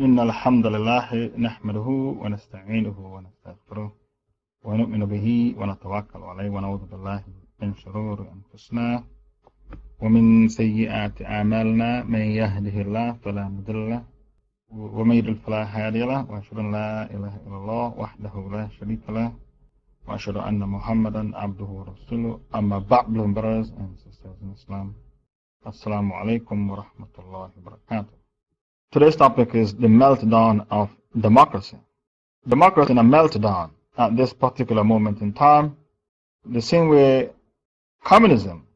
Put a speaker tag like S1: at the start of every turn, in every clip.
S1: إن الحمد لله نحمده ونستعينه ونستغفره ونؤمن به ونتوكل عليه ونعوذ بالله من شرور أنفسنا ومن سيئات أعمالنا. من يهده الله فلا مضل له ومن يضلل فلا هادي له وأشهد أن لا إله إلا الله وحده لا شريك له وأشهد أن محمدا عبده ورسوله. أما بعد brothers and sisters in Islam alaikum wa rahmatullahi wa barakatuh Today's topic is the meltdown of democracy. Democracy in a meltdown at this particular moment in time, the same way communism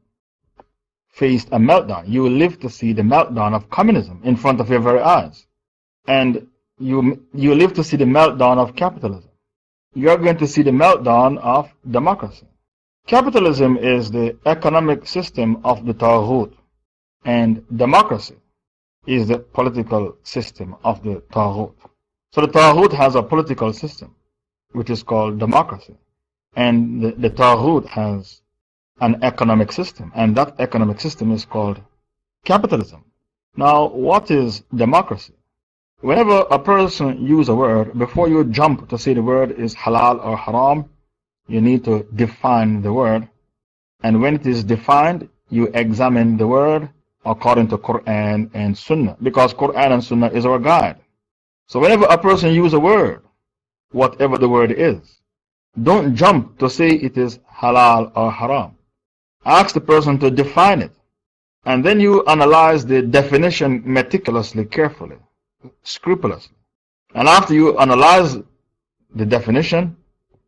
S1: faced a meltdown. You will live to see the meltdown of communism in front of your very eyes. And you, you live to see the meltdown of capitalism. You're going to see the meltdown of democracy. Capitalism is the economic system of the Taghut, and democracy is the political system of the Taghut. So the Taghut has a political system, which is called democracy. And the, the Taghut has an economic system, and that economic system is called capitalism. Now, what is democracy? Whenever a person uses a word, before you jump to say the word is halal or haram, you need to define the word. And when it is defined, you examine the word according to Quran and Sunnah. Because Quran and Sunnah is our guide. So whenever a person uses a word, whatever the word is, don't jump to say it is halal or haram. Ask the person to define it. And then you analyze the definition meticulously, carefully, scrupulously. And after you analyze the definition,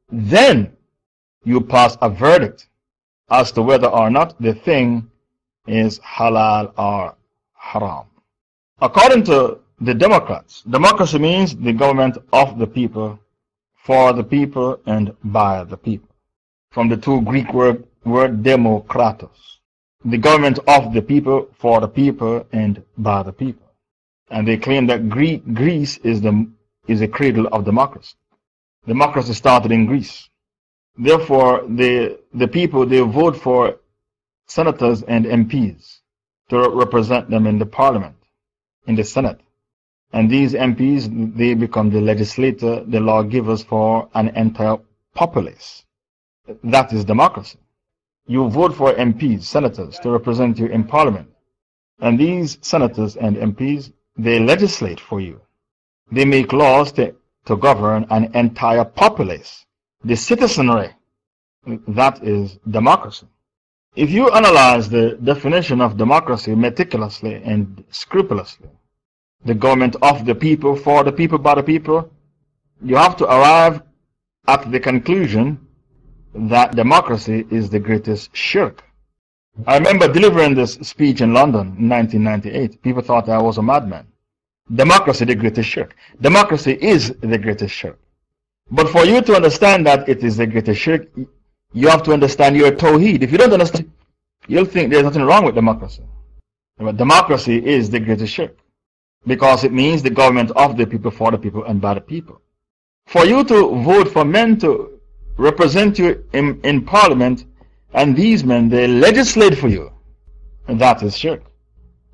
S1: then you pass a verdict as to whether or not the thing is halal or haram. According to the Democrats, democracy means the government of the people, for the people, and by the people. From the two Greek word, word demokratos. The government of the people, for the people, and by the people. And they claim that Greece is the, is the cradle of democracy. Democracy started in Greece. Therefore, the, the people, they vote for senators and MPs to represent them in the parliament, in the Senate. And these MPs, they become the legislator, the lawgivers for an entire populace. That is democracy. You vote for MPs, senators, to represent you in parliament. And these senators and MPs, they legislate for you. They make laws to, to govern an entire populace, the citizenry. That is democracy. If you analyze the definition of democracy meticulously and scrupulously, the government of the people, for the people, by the people, you have to arrive at the conclusion that democracy is the greatest shirk. I remember delivering this speech in London in 1998. People thought I was a madman. Democracy, the greatest shirk. Democracy is the greatest shirk. But for you to understand that it is the greatest shirk, you have to understand your Tawheed. If you don't understand, you'll think there's nothing wrong with democracy. But democracy is the greatest shirk. Because it means the government of the people, for the people, and by the people. For you to vote for men to represent you in, in parliament, and these men, they legislate for you, and that is shirk.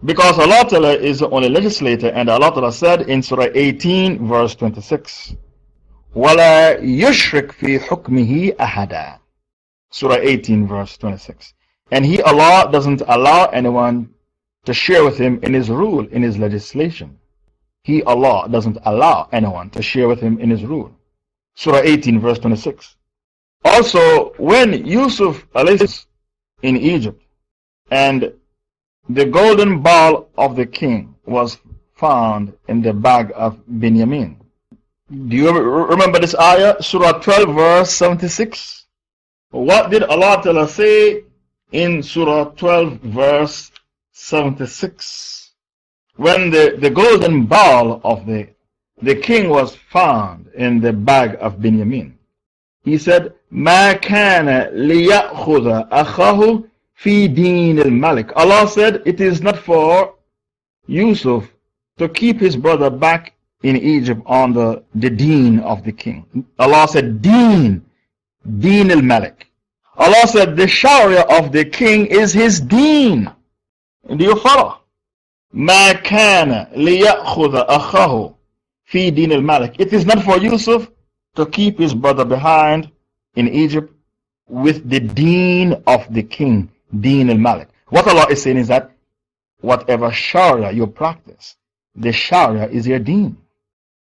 S1: Because Allah Ta'ala is the only legislator, and Allah Ta'ala said in Surah 18, verse 26, وَلَا يُشْرِكْ فِي حُكْمِهِ أَحَدًا Surah 18, verse 26. And He, Allah, doesn't allow anyone to share with Him in His rule, in His legislation. He, Allah, doesn't allow anyone to share with Him in His rule. Surah 18, verse 26. Also, when Yusuf in Egypt and the golden ball of the king was found in the bag of Benjamin. Do you remember this ayah? Surah 12, verse 76. What did Allah Ta'ala say in Surah 12, verse 76? When the, the golden ball of the, the king was found in the bag of Benjamin, he said, ما كان ليأخذ أخاه في دين الملك. Allah said, it is not for Yusuf to keep his brother back in Egypt on the, the deen of the king. Allah said, deen, deen al-malik. Allah said, the sharia of the king is his deen. Do you follow? ما كان ليأخذ أخاه fi din al Malik. It is not for Yusuf to keep his brother behind in Egypt with the deen of the king, deen al Malik. What Allah is saying is that whatever Sharia you practice, the Sharia is your deen.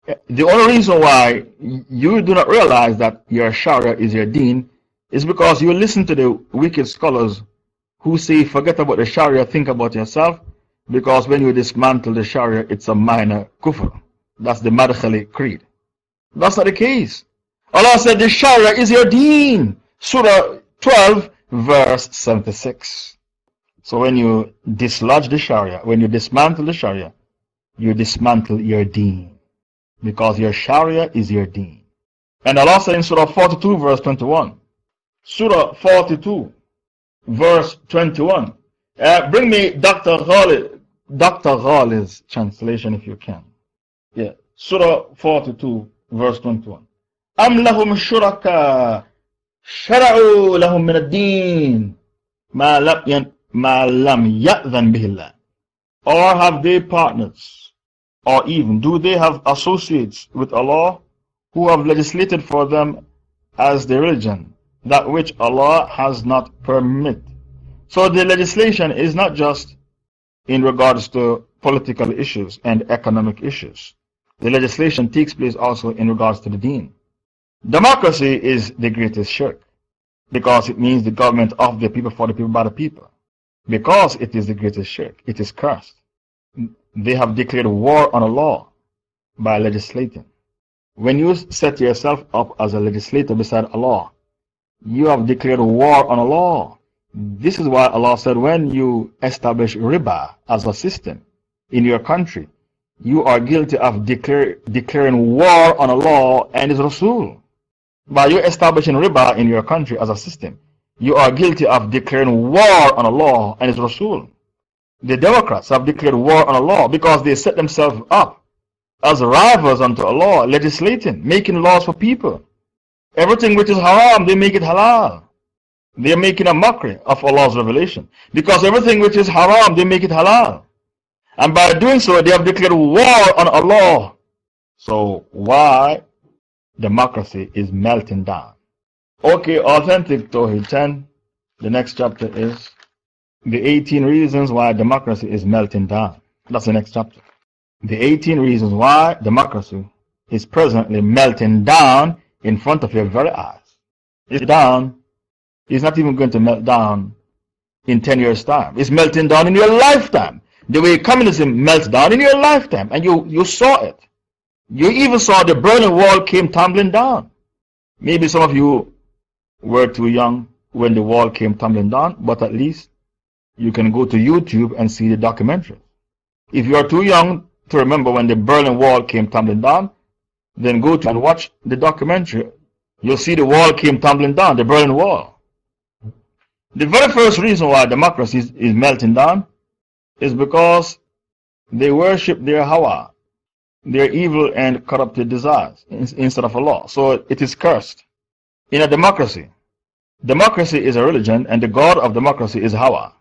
S1: The only reason why you do not realize that your Sharia is your deen is because you listen to the wicked scholars who say, forget about the Sharia, think about yourself, because when you dismantle the Sharia, it's a minor kufr. That's the Madkhali creed. That's not the case. Allah said, the Sharia is your deen. Surah 12, verse 76. So when you dislodge the Sharia, when you dismantle the Sharia, you dismantle your deen Because your Sharia is your deen. And Allah said in Surah 42, verse 21. Surah 42, verse 21. Uh, bring me Dr. Ghalid, Dr. Ghalid's translation if you can. Yeah. Surah 42, verse 21. أم لهم شركاء شرعوا لهم من الدين ما لم ما لم يأذن به الله or have they partners or even do they have associates with Allah who have legislated for them as their religion that which Allah has not permitted so the legislation is not just in regards to political issues and economic issues. The legislation takes place also in regards to the deen. Democracy is the greatest shirk because it means the government of the people for the people by the people. Because it is the greatest shirk, it is cursed. They have declared war on Allah by legislating. When you set yourself up as a legislator beside Allah, you have declared war on Allah. This is why Allah said when you establish riba as a system in your country, you are guilty of declare, declaring war on Allah and His Rasul. By you establishing riba in your country as a system, you are guilty of declaring war on Allah and His Rasul. The Democrats have declared war on Allah because they set themselves up as rivals unto Allah, legislating, making laws for people. Everything which is haram, they make it halal. They are making a mockery of Allah's revelation. Because everything which is haram, they make it halal. And by doing so, they have declared war on Allah. So, why democracy is melting down? Okay, authentic Tawhid 10. The next chapter is the 18 reasons why democracy is melting down. That's the next chapter. The 18 reasons why democracy is presently melting down in front of your very eyes. It's down. It's not even going to melt down in 10 years' time. It's melting down in your lifetime. The way communism melts down in your lifetime. And you, you saw it. You even saw the Berlin Wall came tumbling down. Maybe some of you were too young when the wall came tumbling down, but at least you can go to YouTube and see the documentary. If you are too young to remember when the Berlin Wall came tumbling down, then go to and watch the documentary. You'll see the wall came tumbling down, the Berlin Wall. The very first reason why democracy is, is melting down is because they worship their Hawa, their evil and corrupted desires, instead of Allah. So it is cursed in a democracy. Democracy is a religion, and the God of democracy is Hawa.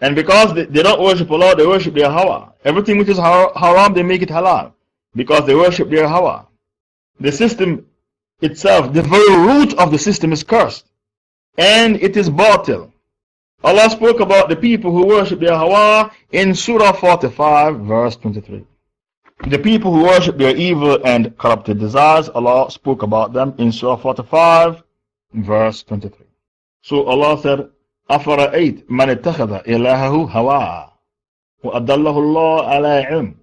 S1: And because they, they don't worship Allah, they worship their Hawa. Everything which is haram, they make it halal. Because they worship their Hawa. The system itself, the very root of the system is cursed. And it is batil. Allah spoke about the people who worship their Hawa in Surah 45, verse 23. The people who worship their evil and corrupted desires, Allah spoke about them in Surah 45, verse 23. So Allah said, أَفَرَأَيْتْ مَنِ اتَّخَذَ إِلَهَهُ هَوَاهُ وَأَدَلَّهُ اللَّهُ عَلَى عِلْمٍ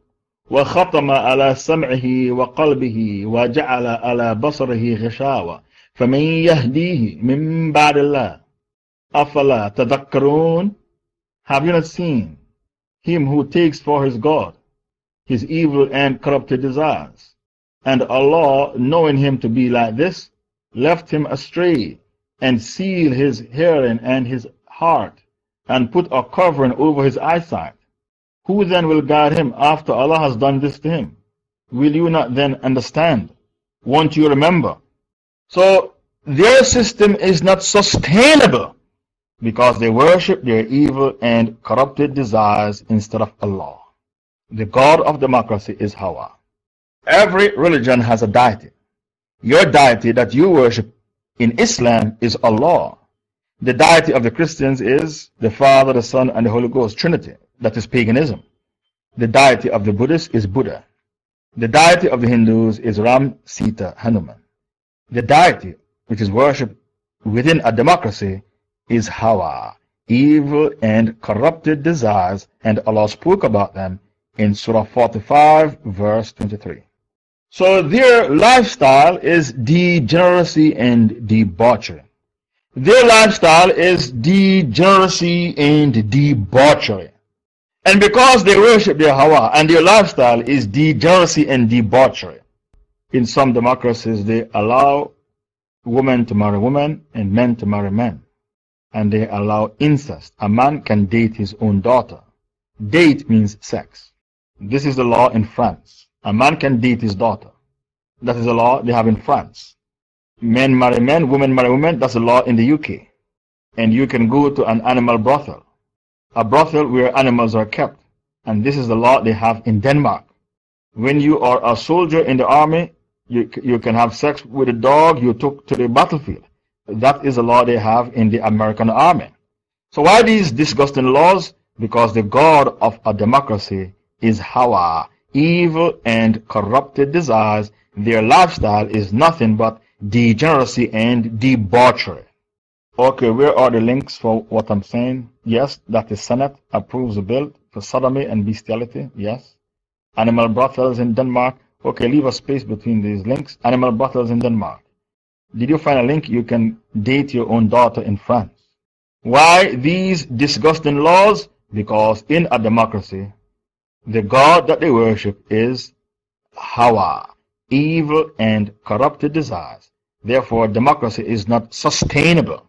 S1: وختم على سمعه وقلبه وجعل على بصره غشاوة فمن يهديه من بعد الله أفلا تذكرون Have you not seen him who takes for his God his evil and corrupted desires. And Allah, knowing him to be like this, left him astray and seal his hearing and his heart and put a covering over his eyesight. Who then will guide him after Allah has done this to him? Will you not then understand? Won't you remember? So, their system is not sustainable because they worship their evil and corrupted desires instead of Allah. The God of democracy is Hawa. Every religion has a deity. Your deity that you worship in Islam is Allah. The deity of the Christians is the Father, the Son, and the Holy Ghost, Trinity. That is paganism. The deity of the Buddhists is Buddha. The deity of the Hindus is Ram, Sita, Hanuman. The deity which is worshipped within a democracy is Hawa, evil and corrupted desires, and Allah spoke about them in Surah 45, verse 23. So their lifestyle is degeneracy and debauchery. Their lifestyle is degeneracy and debauchery. And because they worship their Hawa and their lifestyle is degeneracy and debauchery, in some democracies they allow women to marry women and men to marry men. And they allow incest. A man can date his own daughter. Date means sex. This is the law in France. A man can date his daughter. That is the law they have in France. Men marry men, women marry women. That's a law in the UK. And you can go to an animal brothel. A brothel where animals are kept. And this is the law they have in Denmark. When you are a soldier in the army, you, you can have sex with a dog you took to the battlefield. That is the law they have in the American army. So why these disgusting laws? Because the God of a democracy is Hawa, evil and corrupted desires, their lifestyle is nothing but degeneracy and debauchery. Okay, where are the links for what I'm saying? Yes, that the Senate approves the bill for sodomy and bestiality. Yes. Animal brothels in Denmark. Okay, leave a space between these links. Animal brothels in Denmark. Did you find a link? You can date your own daughter in France. Why these disgusting laws? Because in a democracy, the God that they worship is Hawa, evil and corrupted desires. Therefore, democracy is not sustainable.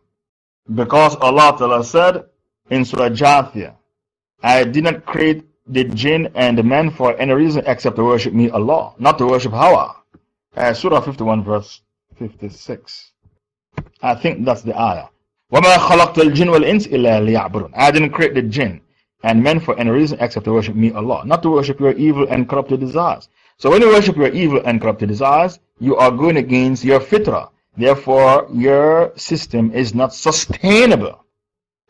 S1: Because Allah Ta'ala said in Surah Jathiyah, I did not create the jinn and the men for any reason except to worship me, Allah, not to worship Hawa. Uh, Surah 51, verse 56. I think that's the ayah. وَمَا خَلَقْتَ الْجِنَّ وَالْإِنسِ إِلَّا لِيَعْبُدُونَ I didn't create the jinn and men for any reason except to worship me, Allah, not to worship your evil and corrupted desires. So when you worship your evil and corrupted desires, you are going against your fitrah. Therefore, your system is not sustainable.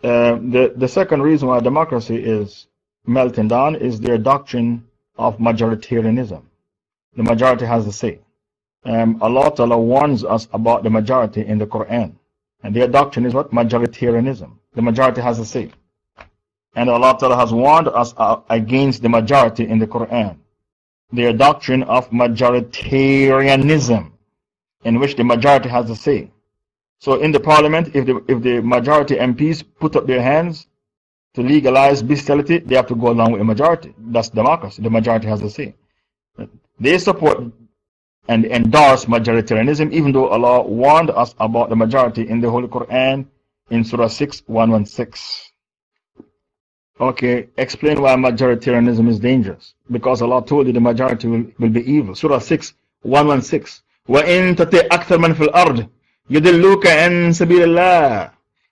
S1: Uh, the, the second reason why democracy is melting down is their doctrine of majoritarianism. The majority has the say. Um, Allah Ta'ala warns us about the majority in the Quran. And their doctrine is what? Majoritarianism. The majority has the say. And Allah Ta'ala has warned us uh, against the majority in the Quran. Their doctrine of majoritarianism, in which the majority has a say. So in the parliament, if the, if the majority MPs put up their hands to legalize bestiality, they have to go along with the majority. That's democracy. The majority has a say. They support and endorse majoritarianism, even though Allah warned us about the majority in the Holy Quran in Surah 6 116. Okay, explain why majoritarianism is dangerous. Because Allah told you the majority will, will be evil. Surah 6, 116. وَإِن تَتِعْ أَكْثَرْ مَنْ فِي الْأَرْضِ يُدِلُّكَ عَنْ سَبِيلِ اللَّهِ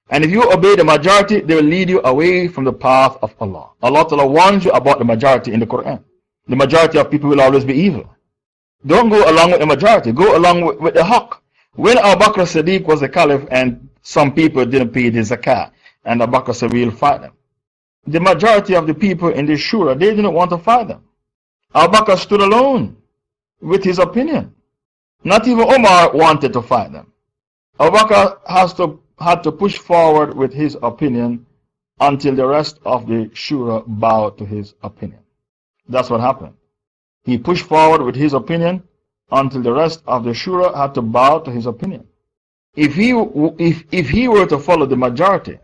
S1: And if you obey the majority, they will lead you away from the path of Allah. Allah Ta'ala warns you about the majority in the Quran. The majority of people will always be evil. Don't go along with the majority, go along with, with the haqq. When Abu Bakr Siddiq was the caliph and some people didn't pay the zakah, and Abu Bakr said, We'll fight them the majority of the people in the Shura, they didn't want to fight them. Abu Bakr stood alone with his opinion. Not even Omar wanted to fight them. Abu Bakr has to, had to push forward with his opinion until the rest of the Shura bowed to his opinion. That's what happened. He pushed forward with his opinion until the rest of the Shura had to bow to his opinion. If he, if, if he were to follow the majority,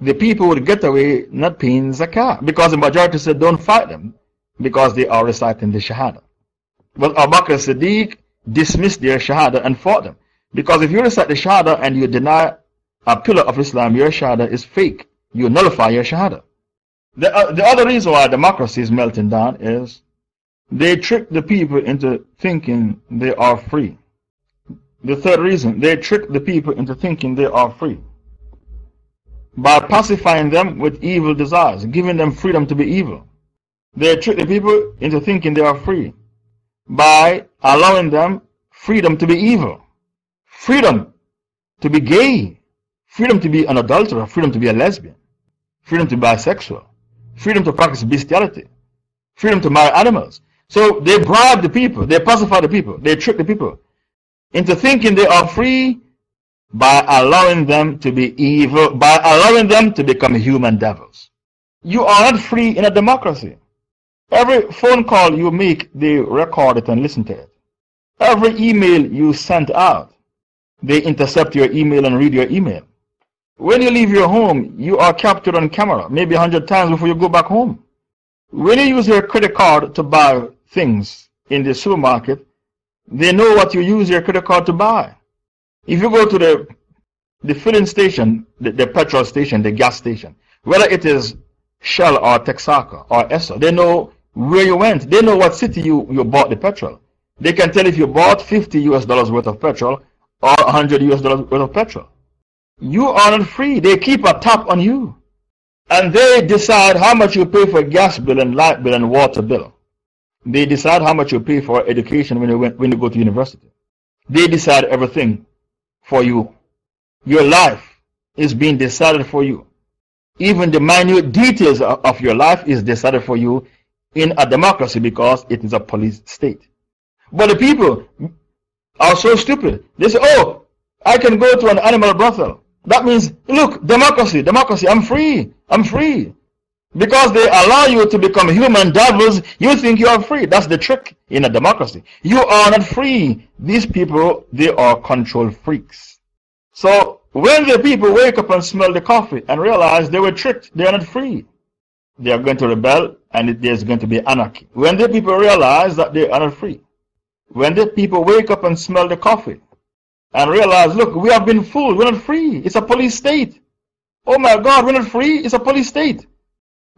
S1: the people would get away not paying zakah because the majority said don't fight them because they are reciting the shahada. But Abu Bakr Siddiq dismissed their shahada and fought them. Because if you recite the shahada and you deny a pillar of Islam, your shahada is fake. You nullify your shahada. The, uh, the other reason why democracy is melting down is they trick the people into thinking they are free. The third reason, they trick the people into thinking they are free by pacifying them with evil desires, giving them freedom to be evil. They trick the people into thinking they are free by allowing them freedom to be evil, freedom to be gay, freedom to be an adulterer, freedom to be a lesbian, freedom to be bisexual, freedom to practice bestiality, freedom to marry animals. So they bribe the people, they pacify the people, they trick the people into thinking they are free by allowing them to be evil, by allowing them to become human devils. You are not free in a democracy. Every phone call you make, they record it and listen to it. Every email you send out, they intercept your email and read your email. When you leave your home, you are captured on camera, maybe a hundred times before you go back home. When you use your credit card to buy things in the supermarket, they know what you use your credit card to buy. If you go to the, the filling station, the, the petrol station, the gas station, whether it is Shell or Texaco or Esso, they know where you went. They know what city you, you bought the petrol. They can tell if you bought 50 US dollars worth of petrol or 100 US dollars worth of petrol. You are not free. They keep a tap on you. And they decide how much you pay for gas bill and light bill and water bill. They decide how much you pay for education when you, went, when you go to university. They decide everything for you. Your life is being decided for you. Even the minute details of, your life is decided for you in a democracy because it is a police state. But the people are so stupid. They say, oh, I can go to an animal brothel. That means, look, democracy, democracy, I'm free, I'm free. Because they allow you to become human devils, you think you are free. That's the trick in a democracy. You are not free. These people, they are control freaks. So, when the people wake up and smell the coffee and realize they were tricked, they are not free. They are going to rebel and there's going to be anarchy. When the people realize that they are not free, when the people wake up and smell the coffee and realize, look, we have been fooled, we're not free, it's a police state. Oh my God, we're not free, it's a police state.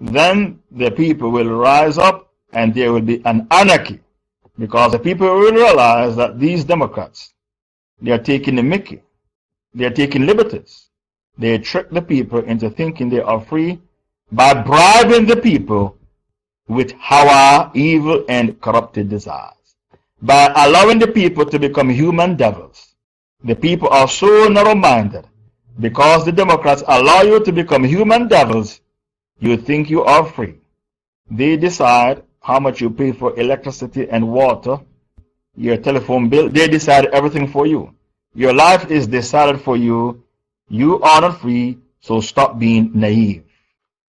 S1: Then the people will rise up and there will be an anarchy because the people will realize that these Democrats, they are taking the mickey, they are taking liberties. They trick the people into thinking they are free by bribing the people with hawa, evil, and corrupted desires by allowing the people to become human devils. The people are so narrow minded because the Democrats allow you to become human devils, you think you are free. They decide how much you pay for electricity and water, your telephone bill, they decide everything for you. Your life is decided for you. You are not free, so stop being naive.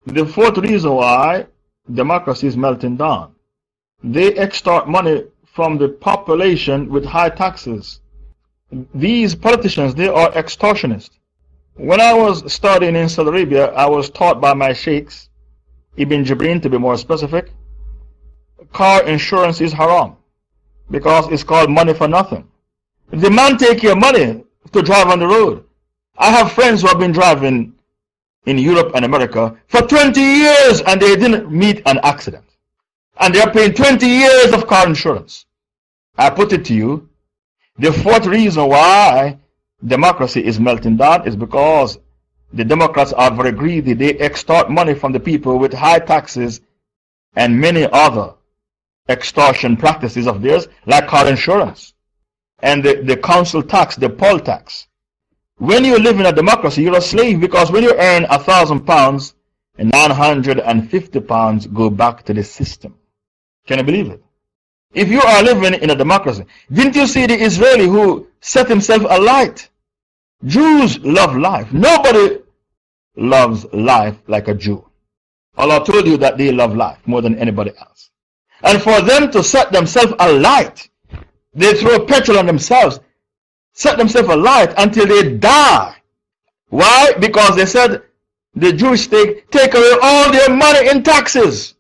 S1: The fourth reason why democracy is melting down. They extort money from the population with high taxes. These politicians, they are extortionists. When I was studying in Saudi Arabia, I was taught by my sheikhs, Ibn Jibrin to be more specific, car insurance is haram because it's called money for nothing. The man take your money to drive on the road. I have friends who have been driving in Europe and America for 20 years and they didn't meet an accident and they are paying 20 years of car insurance. I put it to you, the fourth reason why democracy is melting down is because the Democrats are very greedy. They extort money from the people with high taxes and many other extortion practices of theirs, like car insurance and the, the council tax, the poll tax. When you live in a democracy, you're a slave because when you earn a thousand pounds, 950 pounds go back to the system. Can you believe it? If you are living in a democracy, didn't you see the Israeli who set himself alight? Jews love life. Nobody loves life like a Jew. Allah told you that they love life more than anybody else. And for them to set themselves alight, they throw petrol on themselves, set themselves alight until they die. Why? Because they said the Jewish state take away all their money in taxes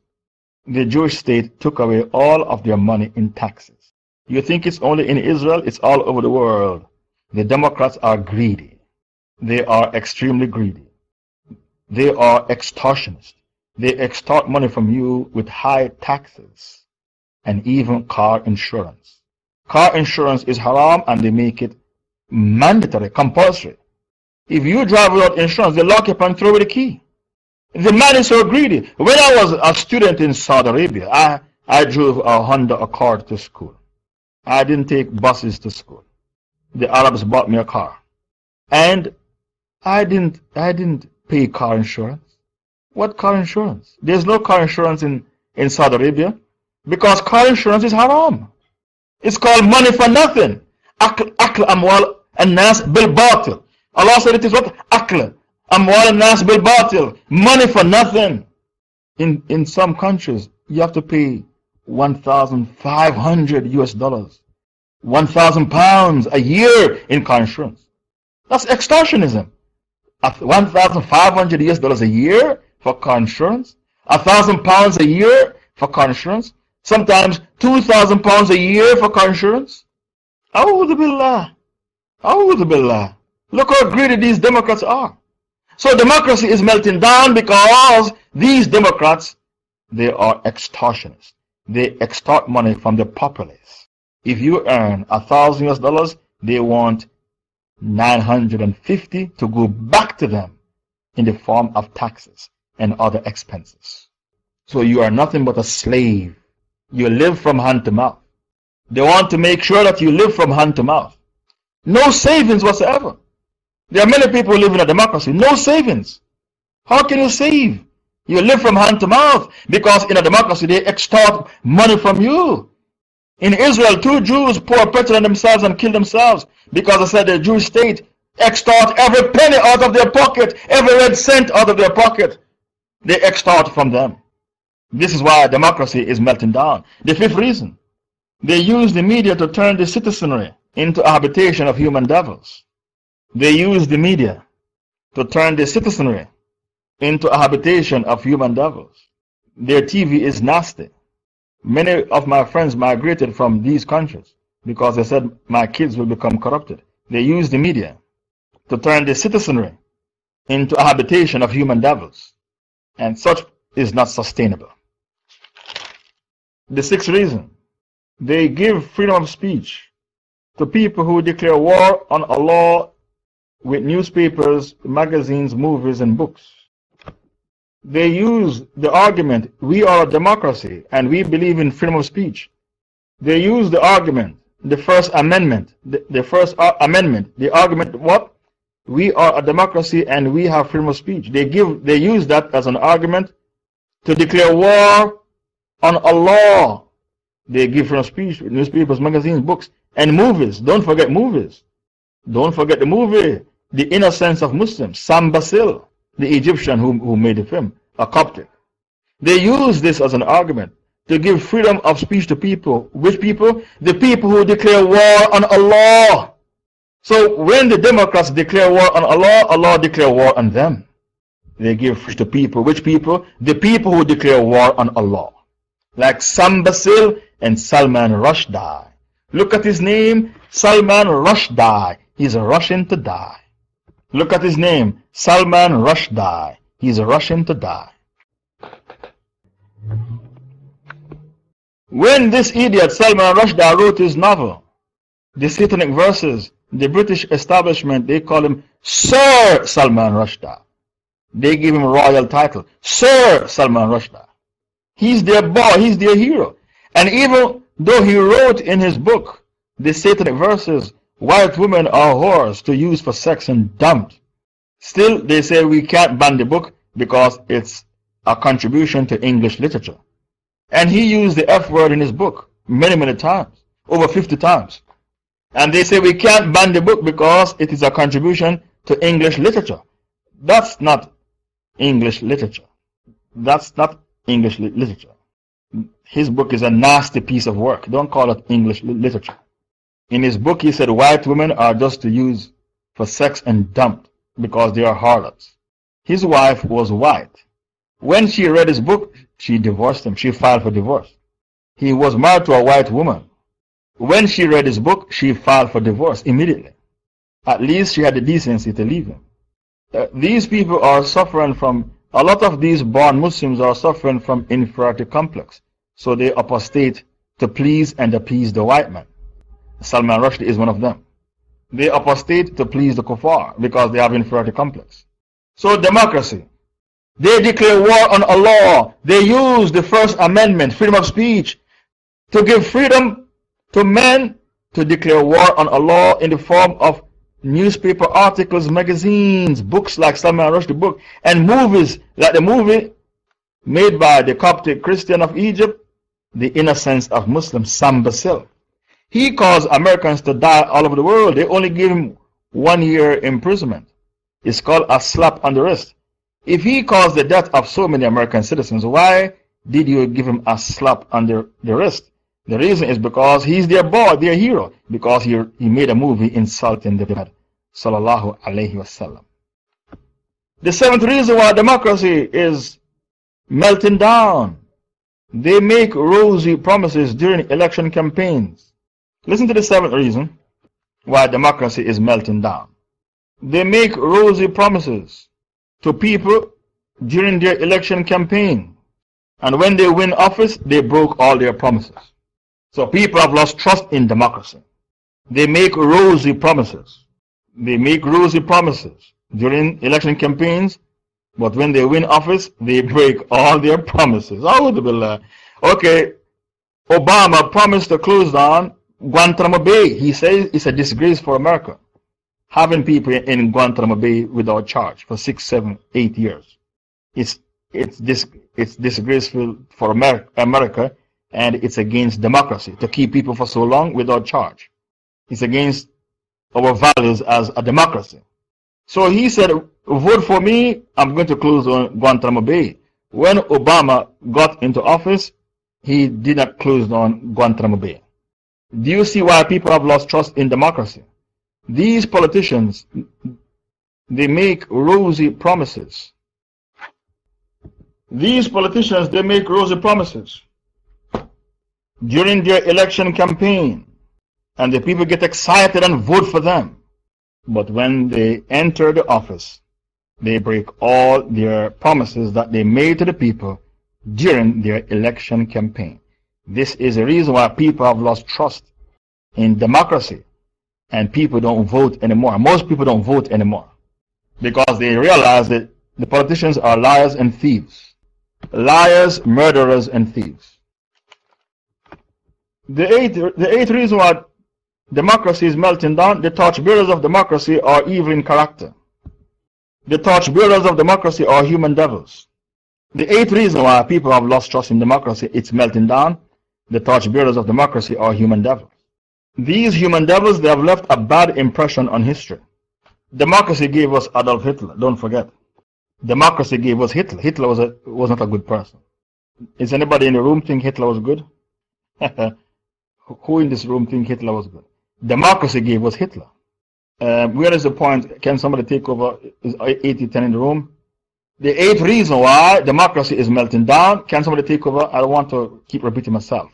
S1: the Jewish state took away all of their money in taxes. You think it's only in Israel? It's all over the world. The Democrats are greedy. They are extremely greedy. They are extortionists. They extort money from you with high taxes and even car insurance. Car insurance is haram and they make it mandatory, compulsory. If you drive without insurance, they lock you up and throw away the key. The man is so greedy. When I was a student in Saudi Arabia, I, I drove a Honda Accord to school. I didn't take buses to school. The Arabs bought me a car. And I didn't, I didn't pay car insurance. What car insurance? There's no car insurance in, in Saudi Arabia because car insurance is haram. It's called money for nothing. Akl, akl amwal and nas bil batil. Allah said it is what? Akl amwal nas bil batil. Money for nothing. In, in some countries, you have to pay 1,500 US dollars, 1,000 pounds a year in insurance. That's extortionism. 1,500 US dollars a year for insurance, 1,000 pounds a year for insurance, sometimes 2,000 pounds a year for insurance. A'udhu billah. A'udhu billah. Look how greedy these Democrats are. So democracy is melting down because these Democrats, they are extortionists. They extort money from the populace. If you earn a thousand US dollars, they want 950 to go back to them in the form of taxes and other expenses. So you are nothing but a slave. You live from hand to mouth. They want to make sure that you live from hand to mouth. No savings whatsoever. There are many people living in a democracy. No savings. How can you save? You live from hand to mouth because in a democracy they extort money from you. In Israel, two Jews pour petrol on themselves and kill themselves because they said the Jewish state extort every penny out of their pocket, every red cent out of their pocket. They extort from them. This is why democracy is melting down. The fifth reason, they use the media to turn the citizenry into a habitation of human devils. They use the media to turn the citizenry into a habitation of human devils. Their TV is nasty. Many of my friends migrated from these countries because they said my kids will become corrupted. They use the media to turn the citizenry into a habitation of human devils. And such is not sustainable. The sixth reason they give freedom of speech to people who declare war on Allah with newspapers, magazines, movies, and books. They use the argument, we are a democracy and we believe in freedom of speech. They use the argument, the First Amendment, the, the First uh, Amendment, the argument, what? We are a democracy and we have freedom of speech. They, give, they use that as an argument to declare war on Allah. They give freedom of speech, newspapers, magazines, books, and movies. Don't forget movies. Don't forget the movie, The Innocence of Muslims, Sam Bassil the Egyptian who, who made the film, a Coptic. They use this as an argument to give freedom of speech to people. Which people? The people who declare war on Allah. So when the Democrats declare war on Allah, Allah declare war on them. They give to people. Which people? The people who declare war on Allah. Like Sam Bassil and Salman Rushdie. Look at his name, Salman Rushdie. He's a Russian to die. Look at his name, Salman Rushdie. He's a rushing to die. When this idiot Salman Rushdie wrote his novel, The Satanic Verses, the British establishment, they call him Sir Salman Rushdie. They give him a royal title, Sir Salman Rushdie. He's their boy, he's their hero. And even though he wrote in his book, The Satanic Verses, white women are whores to use for sex and dumped. Still, they say we can't ban the book because it's a contribution to English literature. And he used the F word in his book many, many times, over 50 times. And they say we can't ban the book because it is a contribution to English literature. That's not English literature. That's not English li literature. His book is a nasty piece of work. Don't call it English li literature. In his book, he said white women are just to use for sex and dumped because they are harlots. His wife was white. When she read his book, she divorced him. She filed for divorce. He was married to a white woman. When she read his book, she filed for divorce immediately. At least she had the decency to leave him. Uh, these people are suffering from, a lot of these born Muslims are suffering from inferiority complex. So they apostate to please and appease the white man. Salman Rushdie is one of them. They apostate to please the kuffar because they have inferiority complex. So, democracy. They declare war on Allah. They use the First Amendment, freedom of speech, to give freedom to men to declare war on Allah in the form of newspaper articles, magazines, books like Salman Rushdie book, and movies like the movie made by the Coptic Christian of Egypt, The Innocence of Muslims, Sam Basil. He caused Americans to die all over the world. They only gave him one year imprisonment. It's called a slap on the wrist. If he caused the death of so many American citizens, why did you give him a slap on the, the wrist? The reason is because he's their boy, their hero, because he, he made a movie insulting the Prophet. Sallallahu Alaihi Wasallam. The seventh reason why democracy is melting down. They make rosy promises during election campaigns. Listen to the seventh reason why democracy is melting down. They make rosy promises to people during their election campaign. And when they win office, they broke all their promises. So people have lost trust in democracy. They make rosy promises. They make rosy promises during election campaigns, but when they win office, they break all their promises. Oh, uh, okay, Obama promised to close down Guantanamo Bay. He says it's a disgrace for America having people in Guantanamo Bay without charge for six, seven, eight years. It's, it's, dis, it's disgraceful for America, America and it's against democracy to keep people for so long without charge. It's against our values as a democracy. So he said, vote for me, I'm going to close on Guantanamo Bay. When Obama got into office, he did not close on Guantanamo Bay. Do you see why people have lost trust in democracy? These politicians, they make rosy promises. These politicians, they make rosy promises during their election campaign. And the people get excited and vote for them. But when they enter the office, they break all their promises that they made to the people during their election campaign. This is the reason why people have lost trust in democracy and people don't vote anymore. Most people don't vote anymore because they realize that the politicians are liars and thieves. Liars, murderers, and thieves. The eighth, the eighth reason why democracy is melting down, the torchbearers of democracy are evil in character. The torchbearers of democracy are human devils. The eighth reason why people have lost trust in democracy, it's melting down. The torchbearers of democracy are human devils. These human devils, they have left a bad impression on history. Democracy gave us Adolf Hitler, don't forget. Democracy gave us Hitler. Hitler was, a, was not a good person. Is anybody in the room think Hitler was good? Who in this room think Hitler was good? Democracy gave us Hitler. Um, where is the point? Can somebody take over? Is 80 10 in the room? The eighth reason why democracy is melting down. Can somebody take over? I don't want to keep repeating myself.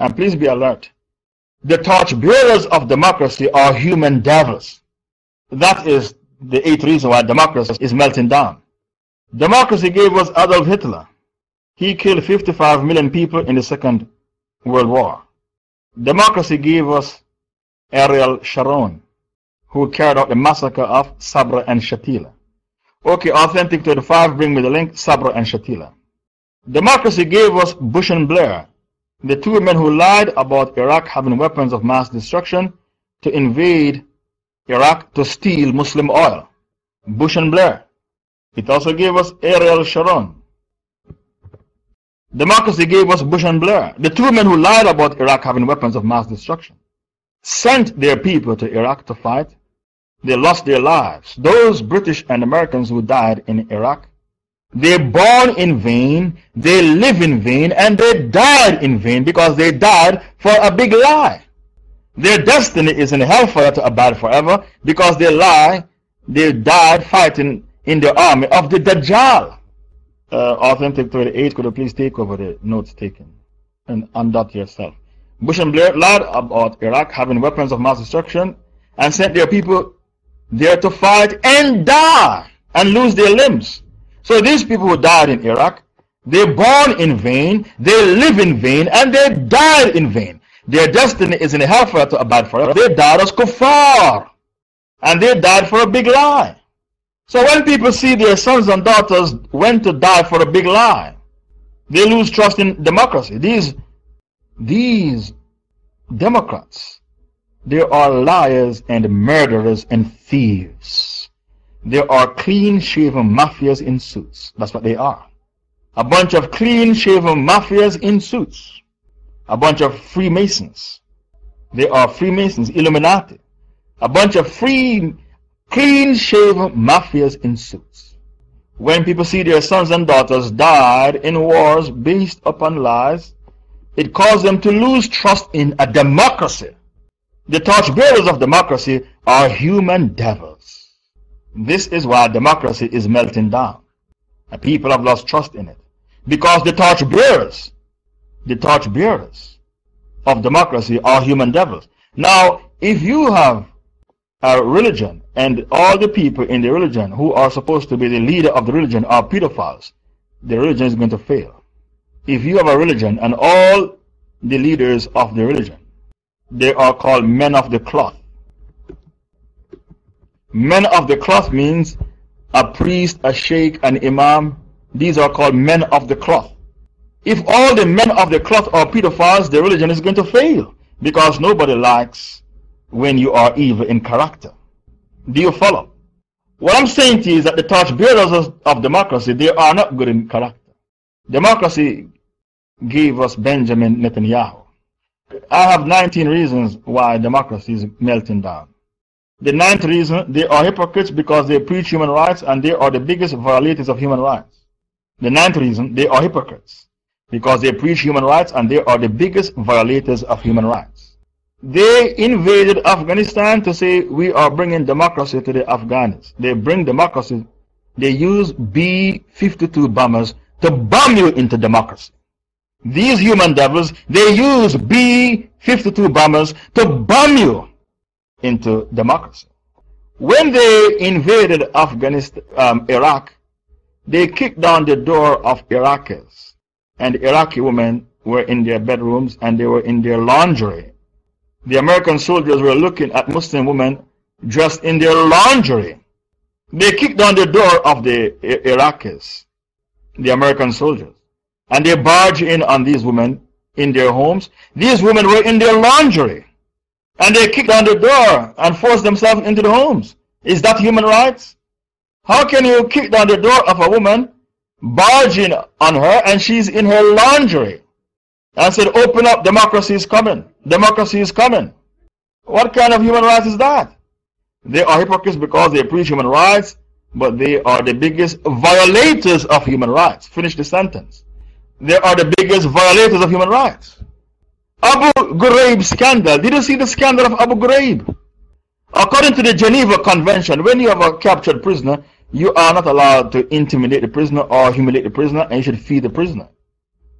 S1: And please be alert. The torchbearers of democracy are human devils. That is the eighth reason why democracy is melting down. Democracy gave us Adolf Hitler. He killed 55 million people in the Second World War. Democracy gave us Ariel Sharon, who carried out the massacre of Sabra and Shatila. Okay, Authentic 25, bring me the link, Sabra and Shatila. Democracy gave us Bush and Blair, the two men who lied about Iraq having weapons of mass destruction to invade Iraq to steal Muslim oil. Bush and Blair. It also gave us Ariel Sharon. Democracy gave us Bush and Blair, the two men who lied about Iraq having weapons of mass destruction. Sent their people to Iraq to fight. They lost their lives. Those British and Americans who died in Iraq they're born in vain, they live in vain, and they died in vain because they died for a big lie. Their destiny is in hell hellfire to abide forever because they lie, they died fighting in the army of the Dajjal. Uh, Authentic 38, could you please take over the notes taken and undot yourself. Bush and Blair lied about Iraq having weapons of mass destruction and sent their people there to fight and die and lose their limbs. So these people who died in Iraq, they're born in vain, they live in vain, and they died in vain. Their destiny is in hellfire to abide forever. They died as kuffar. And they died for a big lie. So when people see their sons and daughters went to die for a big lie, they lose trust in democracy. These, these Democrats. They are liars and murderers and thieves. They are clean shaven mafias in suits. That's what they are. A bunch of clean shaven mafias in suits. A bunch of Freemasons. They are Freemasons, Illuminati. A bunch of free, clean shaven mafias in suits. When people see their sons and daughters died in wars based upon lies, it caused them to lose trust in a democracy. The torchbearers of democracy are human devils. This is why democracy is melting down. And people have lost trust in it. Because the torchbearers, the torchbearers of democracy are human devils. Now, if you have a religion and all the people in the religion who are supposed to be the leader of the religion are pedophiles, the religion is going to fail. If you have a religion and all the leaders of the religion, they are called men of the cloth. Men of the cloth means a priest, a sheikh, an imam. These are called men of the cloth. If all the men of the cloth are pedophiles, the religion is going to fail because nobody likes when you are evil in character. Do you follow? What I'm saying to you is that the torchbearers of, of democracy, they are not good in character. Democracy gave us Benjamin Netanyahu. I have 19 reasons why democracy is melting down. The ninth reason, they are hypocrites because they preach human rights and they are the biggest violators of human rights. The ninth reason, they are hypocrites because they preach human rights and they are the biggest violators of human rights. They invaded Afghanistan to say we are bringing democracy to the Afghans. They bring democracy. They use B 52 bombers to bomb you into democracy. These human devils, they use B 52 bombers to bomb you into democracy. When they invaded Afghanistan, um, Iraq, they kicked down the door of Iraqis. And Iraqi women were in their bedrooms and they were in their lingerie. The American soldiers were looking at Muslim women dressed in their lingerie. They kicked down the door of the Iraqis, the American soldiers, and they barged in on these women in their homes. These women were in their lingerie. And they kicked down the door and forced themselves into the homes. Is that human rights? How can you kick down the door of a woman, barging on her, and she's in her laundry? And said, Open up, democracy is coming. Democracy is coming. What kind of human rights is that? They are hypocrites because they preach human rights, but they are the biggest violators of human rights. Finish the sentence. They are the biggest violators of human rights. Abu Ghraib scandal. Did you see the scandal of Abu Ghraib? According to the Geneva Convention, when you have a captured prisoner, you are not allowed to intimidate the prisoner or humiliate the prisoner, and you should feed the prisoner.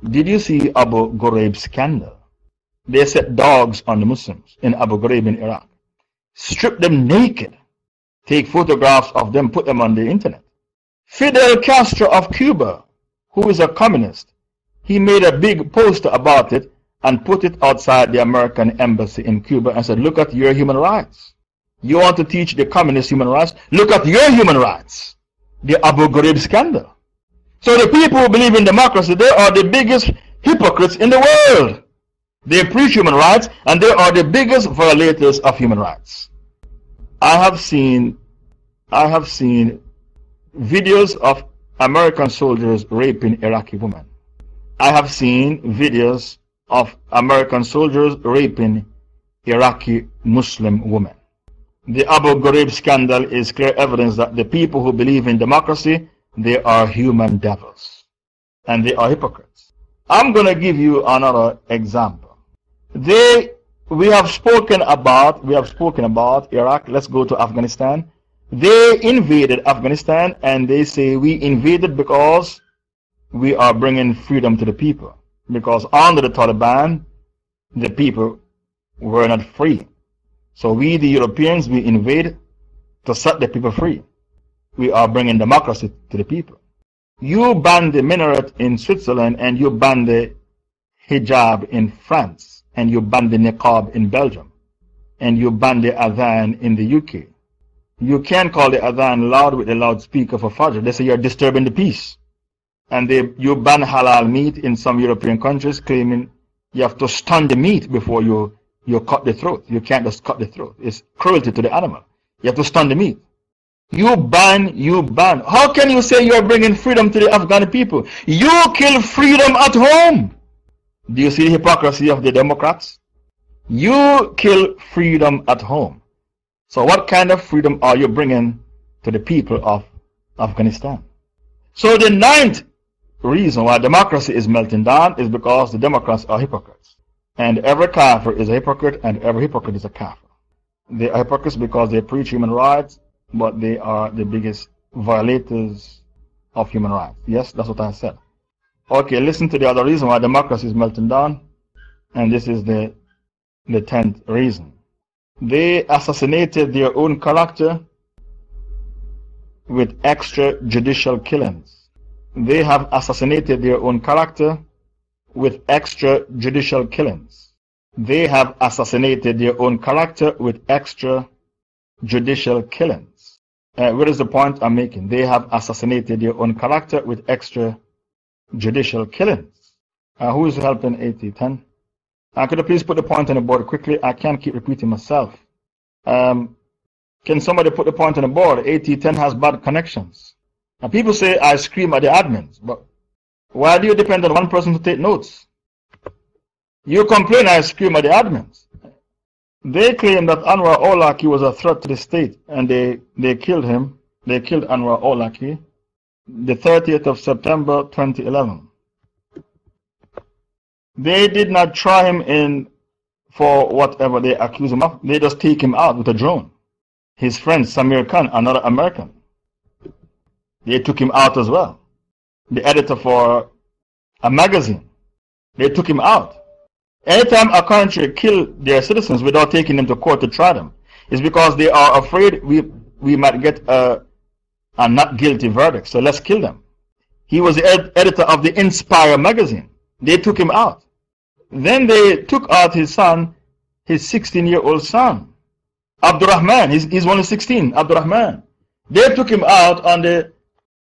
S1: Did you see Abu Ghraib scandal? They set dogs on the Muslims in Abu Ghraib in Iraq. Strip them naked. Take photographs of them, put them on the internet. Fidel Castro of Cuba, who is a communist, he made a big poster about it and put it outside the American embassy in Cuba and said, Look at your human rights. You want to teach the communist human rights? Look at your human rights. The Abu Ghraib scandal. So the people who believe in democracy, they are the biggest hypocrites in the world. They preach human rights and they are the biggest violators of human rights. I have seen, I have seen videos of American soldiers raping Iraqi women. I have seen videos of American soldiers raping Iraqi Muslim women. The Abu Ghraib scandal is clear evidence that the people who believe in democracy, they are human devils. And they are hypocrites. I'm going to give you another example. They, we have spoken about, we have spoken about Iraq. Let's go to Afghanistan. They invaded Afghanistan and they say we invaded because we are bringing freedom to the people because under the Taliban, the people were not free. So we, the Europeans, we invade to set the people free. We are bringing democracy to the people. You ban the minaret in Switzerland and you ban the hijab in France and you ban the niqab in Belgium and you ban the adhan in the UK. You can't call the adhan loud with the loudspeaker for Fajr. They say you're disturbing the peace and they, you ban halal meat in some European countries, claiming you have to stun the meat before you you cut the throat. You can't just cut the throat. It's cruelty to the animal. You have to stun the meat. You ban, you ban. How can you say you are bringing freedom to the Afghan people? You kill freedom at home. Do you see the hypocrisy of the Democrats? You kill freedom at home. So, what kind of freedom are you bringing to the people of Afghanistan? So, the ninth reason why democracy is melting down is because the Democrats are hypocrites. And every kafir is a hypocrite, and every hypocrite is a kafir. They are hypocrites because they preach human rights, but they are the biggest violators of human rights. Yes, that's what I said. Okay, listen to the other reason why democracy is melting down, and this is the, the tenth reason. They assassinated their own character with extrajudicial killings. They have assassinated their own character with extrajudicial killings. They have assassinated their own character with extrajudicial killings. Uh, what is the point I'm making? They have assassinated their own character with extrajudicial killings. Uh, who is helping AT10? Uh, could you please put the point on the board quickly? I can't keep repeating myself. Um, can somebody put the point on the board? AT10 has bad connections. Now, people say I scream at the admins, but why do you depend on one person to take notes? You complain I scream at the admins. They claim that Anwar Awlaki was a threat to the state and they, they killed him. They killed Anwar Awlaki the 30th of September 2011. They did not try him in for whatever they accuse him of. They just take him out with a drone. His friend Samir Khan, another American, they took him out as well. The editor for a magazine, they took him out. Anytime a country kills their citizens without taking them to court to try them, it's because they are afraid we, we might get a, a not guilty verdict, so let's kill them. He was the ed editor of the Inspire magazine. They took him out. Then they took out his son, his 16 year old son, Abdurrahman. He's, he's only 16, Abdurrahman. They took him out on the,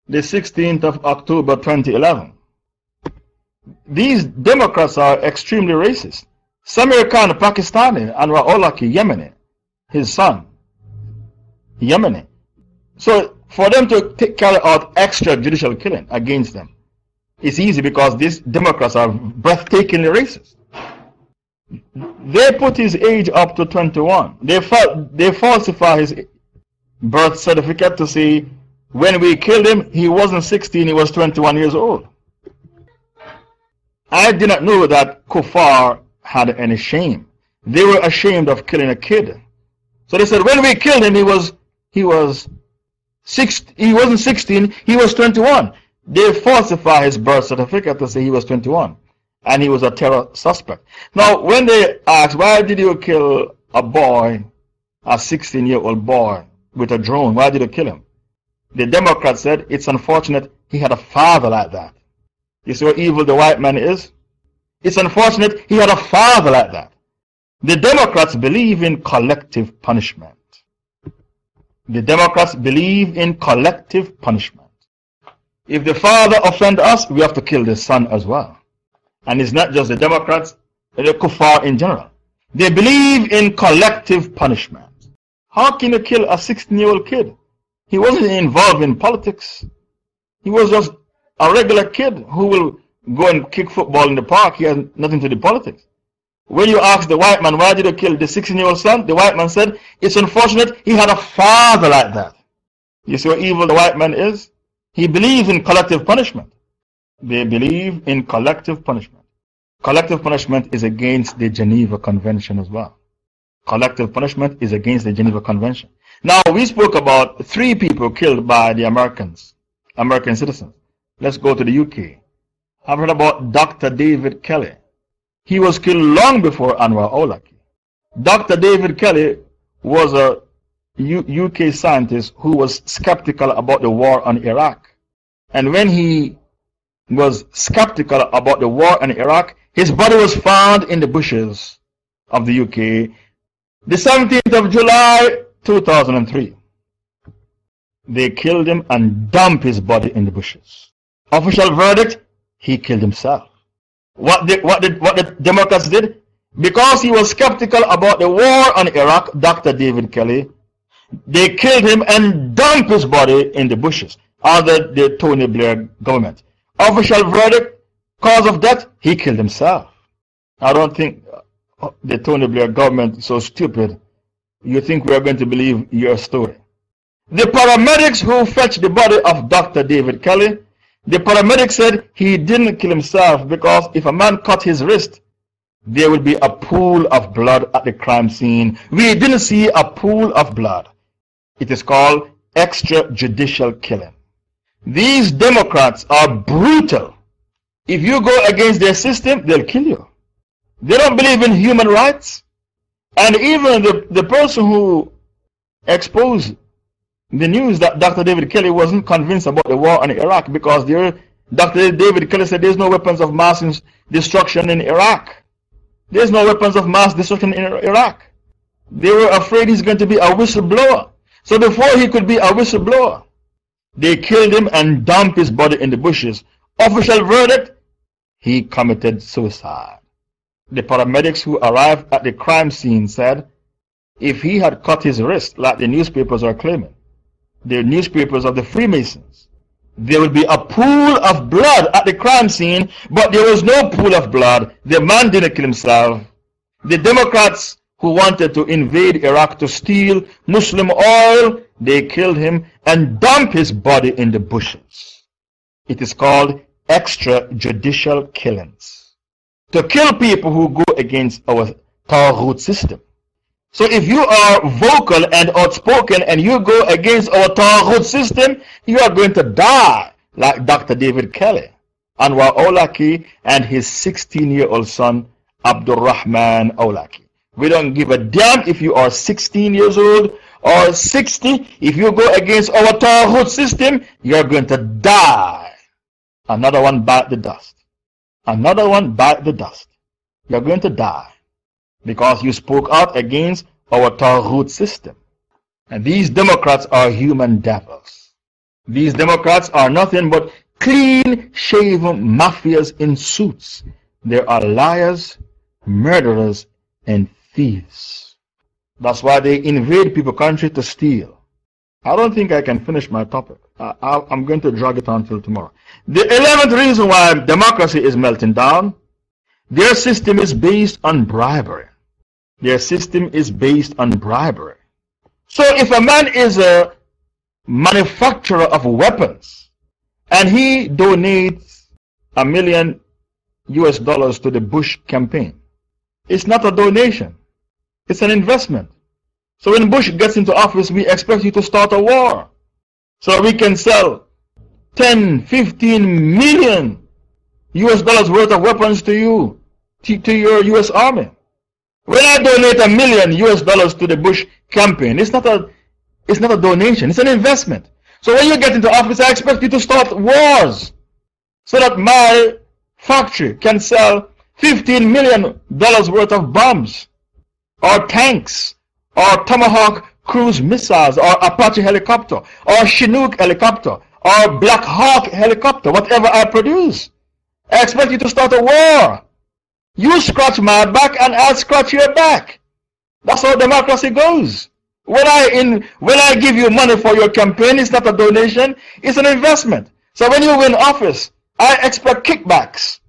S1: the 16th of October 2011 these Democrats are extremely racist. Samir Khan, Pakistani, and Awlaki, Yemeni, his son, Yemeni. So for them to take, carry out extrajudicial killing against them, it's easy because these Democrats are breathtakingly racist. They put his age up to 21. They, fa they falsify his birth certificate to say when we killed him, he wasn't 16, he was 21 years old. I did not know that Kufar had any shame. They were ashamed of killing a kid. So they said, when we killed him, he was, he was six, he wasn't 16, he was 21. They falsify his birth certificate to say he was 21. And he was a terror suspect. Now, when they asked, why did you kill a boy, a 16 year old boy, with a drone? Why did you kill him? The Democrats said, it's unfortunate he had a father like that. You see how evil the white man is? It's unfortunate he had a father like that. The Democrats believe in collective punishment. The Democrats believe in collective punishment. If the father offend us, we have to kill the son as well. And it's not just the Democrats, the kuffar in general. They believe in collective punishment. How can you kill a 16 year old kid? He wasn't involved in politics. He was just a regular kid who will go and kick football in the park, he has nothing to do with politics. When you ask the white man, why did you kill the 16 year old son? The white man said, it's unfortunate he had a father like that. You see how evil the white man is? He believes in collective punishment. They believe in collective punishment. Collective punishment is against the Geneva Convention as well. Collective punishment is against the Geneva Convention. Now, we spoke about three people killed by the Americans, American citizens. Let's go to the UK. I've heard about Dr. David Kelly. He was killed long before Anwar Awlaki. Dr. David Kelly was a U UK scientist who was skeptical about the war on Iraq. And when he was skeptical about the war in Iraq, his body was found in the bushes of the UK the 17th of July 2003. They killed him and dumped his body in the bushes. Official verdict, he killed himself. What the, what, the, what the Democrats did, Because he was skeptical about the war on Iraq, Dr. David Kelly, they killed him and dumped his body in the bushes under the Tony Blair government. Official verdict, cause of death, he killed himself. I don't think uh, the Tony Blair government is so stupid. You think we are going to believe your story. The paramedics who fetched the body of Dr. David Kelly, the paramedic said he didn't kill himself because if a man cut his wrist, there would be a pool of blood at the crime scene. We didn't see a pool of blood. It is called extrajudicial killing. These Democrats are brutal. If you go against their system, they'll kill you. They don't believe in human rights. And even the, the person who exposed the news that Dr. David Kelly wasn't convinced about the war in Iraq because there, Dr. David Kelly said there's no weapons of mass destruction in Iraq. There's no weapons of mass destruction in Iraq. They were afraid he's going to be a whistleblower. So before he could be a whistleblower, they killed him and dumped his body in the bushes. Official verdict he committed suicide. The paramedics who arrived at the crime scene said if he had cut his wrist, like the newspapers are claiming, the newspapers of the Freemasons, there would be a pool of blood at the crime scene, but there was no pool of blood. The man didn't kill himself. The Democrats who wanted to invade Iraq to steal Muslim oil, they killed him and dumped his body in the bushes. It is called extrajudicial killings. To kill people who go against our Taghut system. So if you are vocal and outspoken and you go against our Taghut system, you are going to die like Dr. David Kelly, Anwar Awlaki, and his 16 year old son, Abdurrahman Awlaki. We don't give a damn if you are 16 years old or 60. If you go against our Taghut system, you're going to die. Another one bite the dust. Another one bite the dust. You're going to die because you spoke out against our Taghut system. And these Democrats are human devils. These Democrats are nothing but clean shaven mafias in suits. They are liars, murderers, and thieves. That's why they invade people's country to steal. I don't think I can finish my topic. Uh, I, am going to drag it on until tomorrow. The 11th reason why democracy is melting down, their system is based on bribery. Their system is based on bribery. So if a man is a manufacturer of weapons and he donates a million US dollars to the Bush campaign, it's not a donation. It's an investment. So when Bush gets into office, we expect you to start a war. So we can sell 10, 15 million US dollars worth of weapons to you, to, to your US Army. When I donate a million US dollars to the Bush campaign, it's not, a, it's not a donation, it's an investment. So when you get into office, I expect you to start wars so that my factory can sell $15 million worth of bombs or tanks, or Tomahawk cruise missiles, or Apache helicopter, or Chinook helicopter, or Black Hawk helicopter, whatever I produce. I expect you to start a war. You scratch my back and I'll scratch your back. That's how democracy goes. When I, in, when I give you money for your campaign, it's not a donation, it's an investment. So when you win office, I expect kickbacks.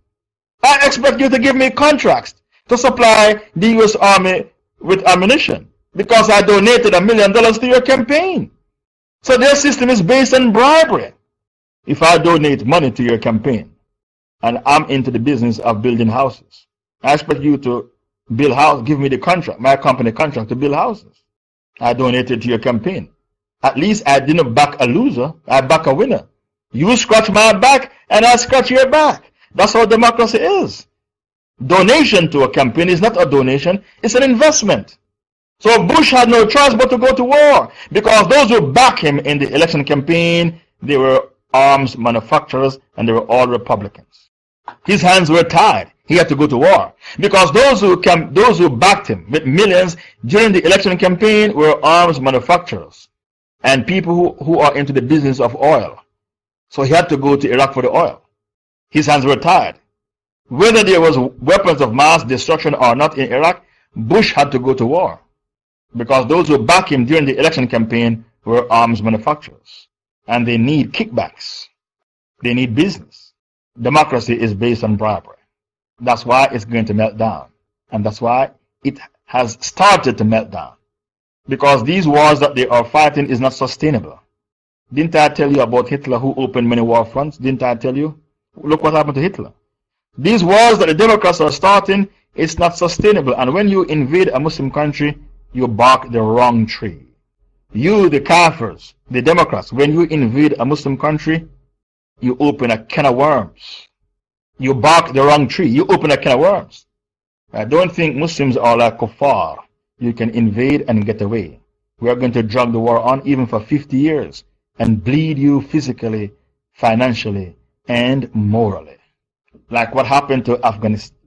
S1: I expect you to give me contracts to supply the U.S. Army with ammunition because I donated a million dollars to your campaign. So their system is based on bribery. If I donate money to your campaign and I'm into the business of building houses, I expect you to build house, give me the contract, my company contract to build houses. I donated to your campaign. At least I didn't back a loser, I back a winner. You scratch my back and I scratch your back. That's how democracy is. Donation to a campaign is not a donation, it's an investment. So Bush had no choice but to go to war because those who backed him in the election campaign, they were arms manufacturers and they were all Republicans. His hands were tied. He had to go to war because those who, cam those who backed him with millions during the election campaign were arms manufacturers and people who, who are into the business of oil. So he had to go to Iraq for the oil. His hands were tied. Whether there was weapons of mass destruction or not in Iraq, Bush had to go to war. Because those who backed him during the election campaign were arms manufacturers. And they need kickbacks. They need business. Democracy is based on bribery. That's why it's going to melt down. And that's why it has started to melt down. Because these wars that they are fighting is not sustainable. Didn't I tell you about Hitler who opened many war fronts? Didn't I tell you? Look what happened to Hitler. These wars that the Democrats are starting, it's not sustainable. And when you invade a Muslim country, you bark the wrong tree. You, the Kafirs, the Democrats, when you invade a Muslim country, you open a can of worms. You bark the wrong tree. You open a can of worms. I don't think Muslims are like kuffar. You can invade and get away. We are going to drag the war on even for 50 years and bleed you physically, financially, and morally. Like what happened to Afghanistan,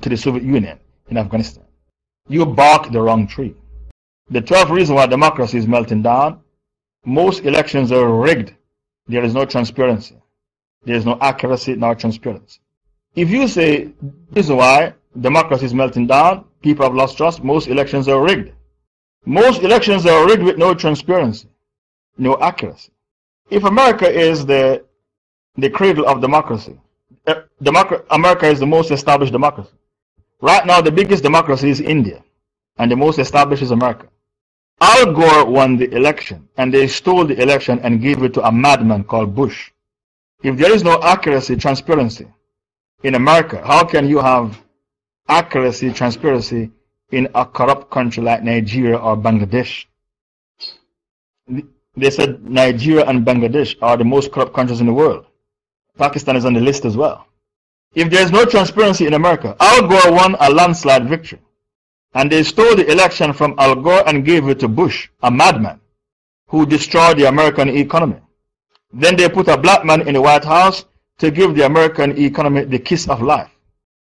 S1: to the Soviet Union in Afghanistan. You bark the wrong tree. The 12th reason why democracy is melting down most elections are rigged. There is no transparency. There is no accuracy nor transparency. If you say this is why democracy is melting down, people have lost trust, most elections are rigged. Most elections are rigged with no transparency, no accuracy. If America is the, the cradle of democracy, eh, Democ America is the most established democracy. Right now, the biggest democracy is India, and the most established is America. Al Gore won the election, and they stole the election and gave it to a madman called Bush. If there is no accuracy, transparency in America, how can you have accuracy, transparency in a corrupt country like Nigeria or Bangladesh? They said Nigeria and Bangladesh are the most corrupt countries in the world. Pakistan is on the list as well. If there is no transparency in America, Al Gore won a landslide victory and they stole the election from Al Gore and gave it to Bush, a madman, who destroyed the American economy. Then they put a black man in the White House to give the American economy the kiss of life.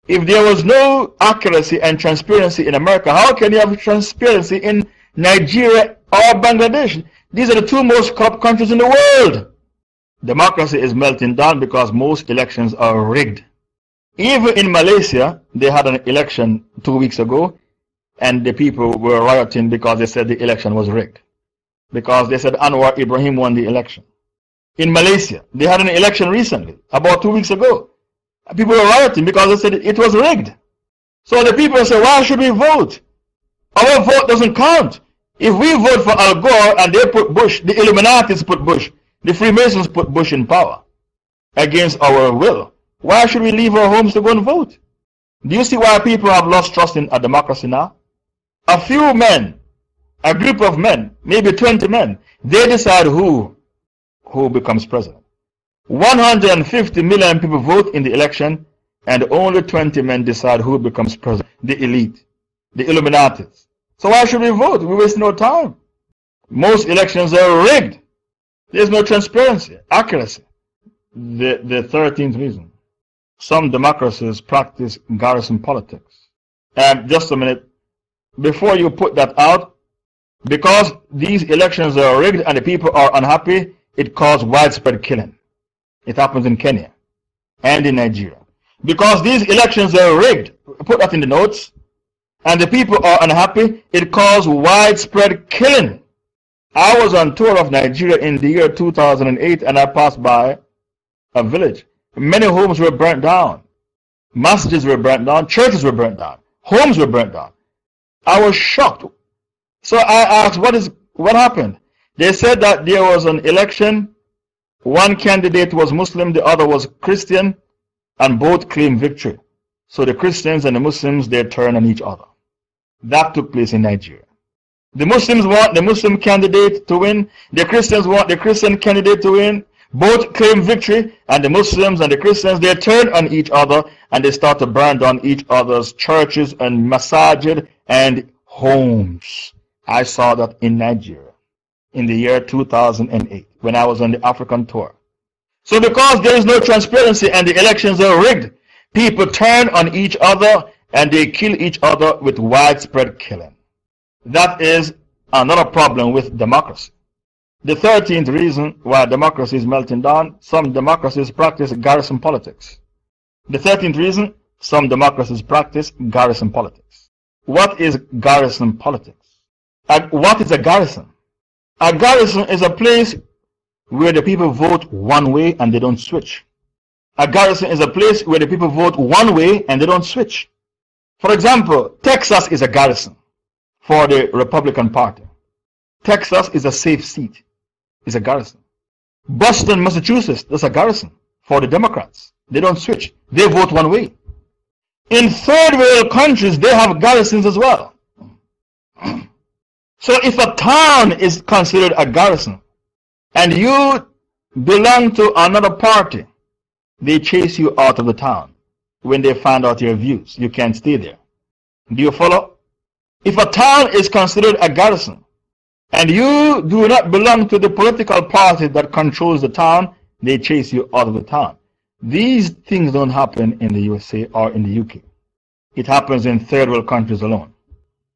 S1: If there was no accuracy and transparency in America, how can you have transparency in Nigeria or Bangladesh? These are the two most corrupt countries in the world. Democracy is melting down because most elections are rigged. Even in Malaysia, they had an election two weeks ago and the people were rioting because they said the election was rigged. Because they said Anwar Ibrahim won the election. In Malaysia, they had an election recently, about two weeks ago. People were rioting because they said it was rigged. So the people said, why should we vote? Our vote doesn't count. If we vote for Al Gore and they put Bush, the Illuminatis put Bush, the Freemasons put Bush in power against our will, why should we leave our homes to go and vote? Do you see why people have lost trust in a democracy now? a few men, a group of men, maybe 20 men, they decide who, who becomes president. 150 million people vote in the election, and only 20 men decide who becomes president. The elite, the Illuminatis. So why should we vote? We waste no time. Most elections are rigged. There's no transparency, accuracy. The, the 13th reason. Some democracies practice garrison politics. And just a minute, before you put that out, because these elections are rigged and the people are unhappy, it caused widespread killing. It happens in Kenya and in Nigeria. Because these elections are rigged, put that in the notes, and the people are unhappy, it caused widespread killing. I was on tour of Nigeria in the year 2008 and I passed by a village. Many homes were burnt down. Masajid were burnt down. Churches were burnt down. Homes were burnt down. I was shocked. So I asked, what, is, what happened? They said that there was an election. One candidate was Muslim, the other was Christian, and both claimed victory. So the Christians and the Muslims, they turned on each other. That took place in Nigeria. The Muslims want the Muslim candidate to win, the Christians want the Christian candidate to win. Both claim victory, and the Muslims and the Christians, they turn on each other and they start to burn down each other's churches and masajid and homes. I saw that in Nigeria in the year 2008 when I was on the African tour. So, because there is no transparency and the elections are rigged, people turn on each other and they kill each other with widespread killing. That is another problem with democracy. The 13th reason why democracy is melting down some democracies practice garrison politics. The 13th reason some democracies practice garrison politics. What is garrison politics? And what is a garrison? A garrison is a place where the people vote one way and they don't switch. A garrison is a place where the people vote one way and they don't switch. For example, Texas is a garrison for the Republican Party. Texas is a safe seat, it's a garrison. Boston, Massachusetts, that's a garrison for the Democrats. They don't switch, they vote one way. In third world countries, they have garrisons as well. So if a town is considered a garrison and you belong to another party, they chase you out of the town when they find out your views. You can't stay there. Do you follow? If a town is considered a garrison and you do not belong to the political party that controls the town, they chase you out of the town. These things don't happen in the USA or in the UK. It happens in third world countries alone.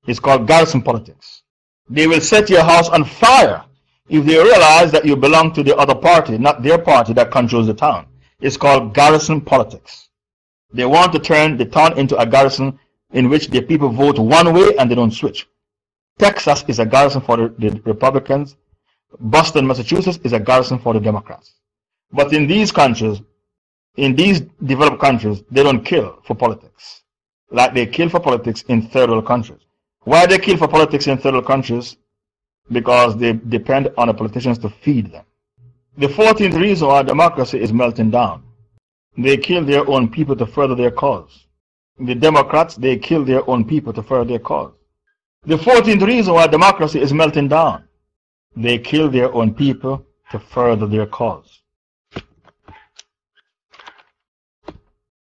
S1: It's called garrison politics. They will set your house on fire if they realize that you belong to the other party, not their party that controls the town. It's called garrison politics. They want to turn the town into a garrison in which the people vote one way and they don't switch. Texas is a garrison for the, Republicans. Boston, Massachusetts is a garrison for the Democrats. But in these countries, in these developed countries, they don't kill for politics. Like they kill for politics in third world countries. Why they kill for politics in third world countries? Because they depend on the politicians to feed them. The 14th reason why democracy is melting down. They kill their own people to further their cause. The Democrats, they kill their own people to further their cause. The 14th reason why democracy is melting down. They kill their own people to further their cause.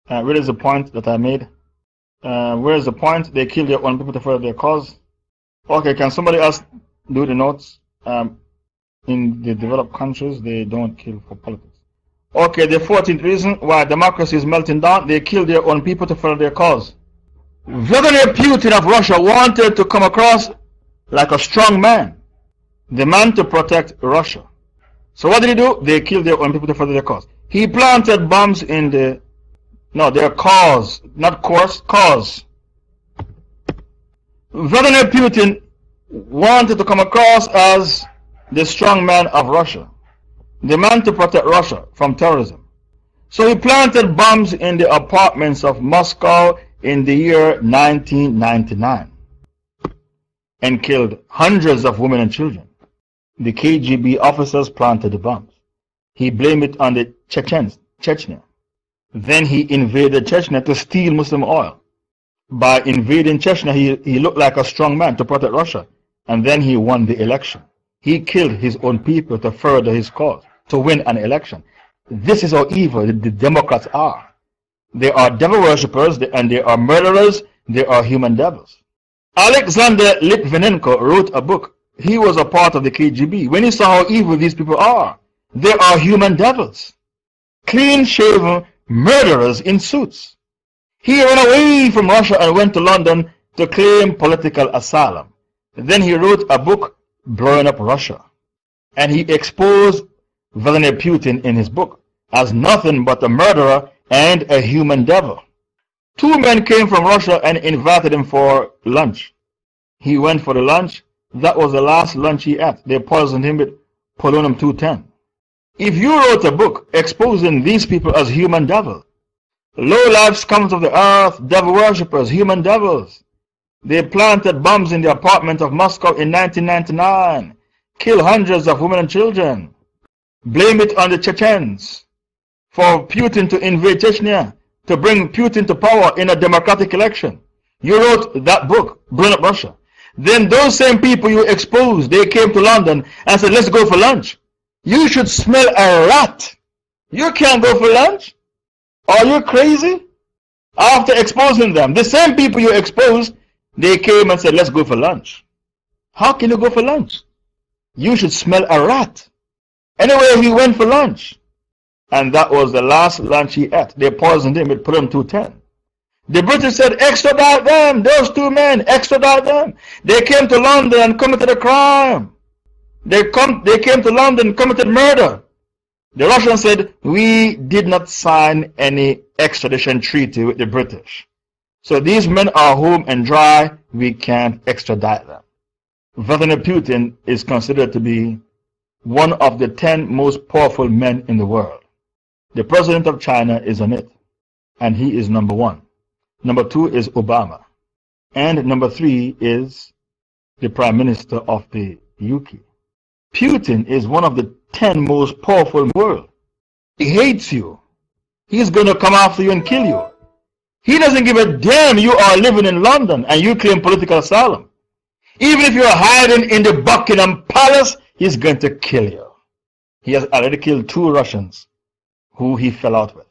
S1: Uh, where is the point that I made? Uh, where is the point? They kill their own people to further their cause. Okay, can somebody else do the notes? Um, in the developed countries, they don't kill for politics. Okay, the 14th reason why democracy is melting down, they kill their own people to further their cause. Vladimir Putin of Russia wanted to come across like a strong man, the man to protect Russia. So what did he do? They killed their own people to further their cause. He planted bombs in the, no, their cause, not course, cause. Vladimir Putin wanted to come across as the strong man of Russia, the man to protect Russia from terrorism. So he planted bombs in the apartments of Moscow in the year 1999 and killed hundreds of women and children. The KGB officers planted the bombs. He blamed it on the Chechens, Chechnya. Then he invaded Chechnya to steal Muslim oil. By invading Chechnya, he, he looked like a strong man to protect Russia. And then he won the election. He killed his own people to further his cause, to win an election. This is how evil the, the Democrats are. They are devil worshippers and they are murderers. They are human devils. Alexander Litvinenko wrote a book. He was a part of the KGB. When he saw how evil these people are, they are human devils. Clean shaven murderers in suits. He ran away from Russia and went to London to claim political asylum. Then he wrote a book blowing up Russia. And he exposed Vladimir Putin in his book as nothing but a murderer and a human devil. Two men came from Russia and invited him for lunch. He went for the lunch. That was the last lunch he ate. They poisoned him with polonium 210. If you wrote a book exposing these people as human devils, low life scums of the earth, devil worshippers, human devils, they planted bombs in the apartment of Moscow in 1999, killed hundreds of women and children. Blame it on the Chechens for Putin to invade Chechnya, to bring Putin to power in a democratic election. You wrote that book, Burn Up Russia. Then those same people you exposed, they came to London and said, let's go for lunch. You should smell a rat. You can't go for lunch. Are you crazy? After exposing them, the same people you exposed they came and said, Let's go for lunch. How can you go for lunch? You should smell a rat. Anyway, he went for lunch. And that was the last lunch he ate. They poisoned him with Polonium 210. The British said, extradite them, those two men, extradite them. They came to London and committed a crime. They, come, they came to London and committed murder. The Russians said, We did not sign any extradition treaty with the British. So these men are home and dry, we can't extradite them. Vladimir Putin is considered to be one of the 10 most powerful men in the world. The president of China is on it, and he is number one. Number two is Obama. And number three is the prime minister of the UK. Putin is one of the 10 most powerful in the world. He hates you. He's going to come after you and kill you. He doesn't give a damn you are living in London and you claim political asylum. Even if you're hiding in the Buckingham Palace, he's going to kill you. He has already killed two Russians who he fell out with.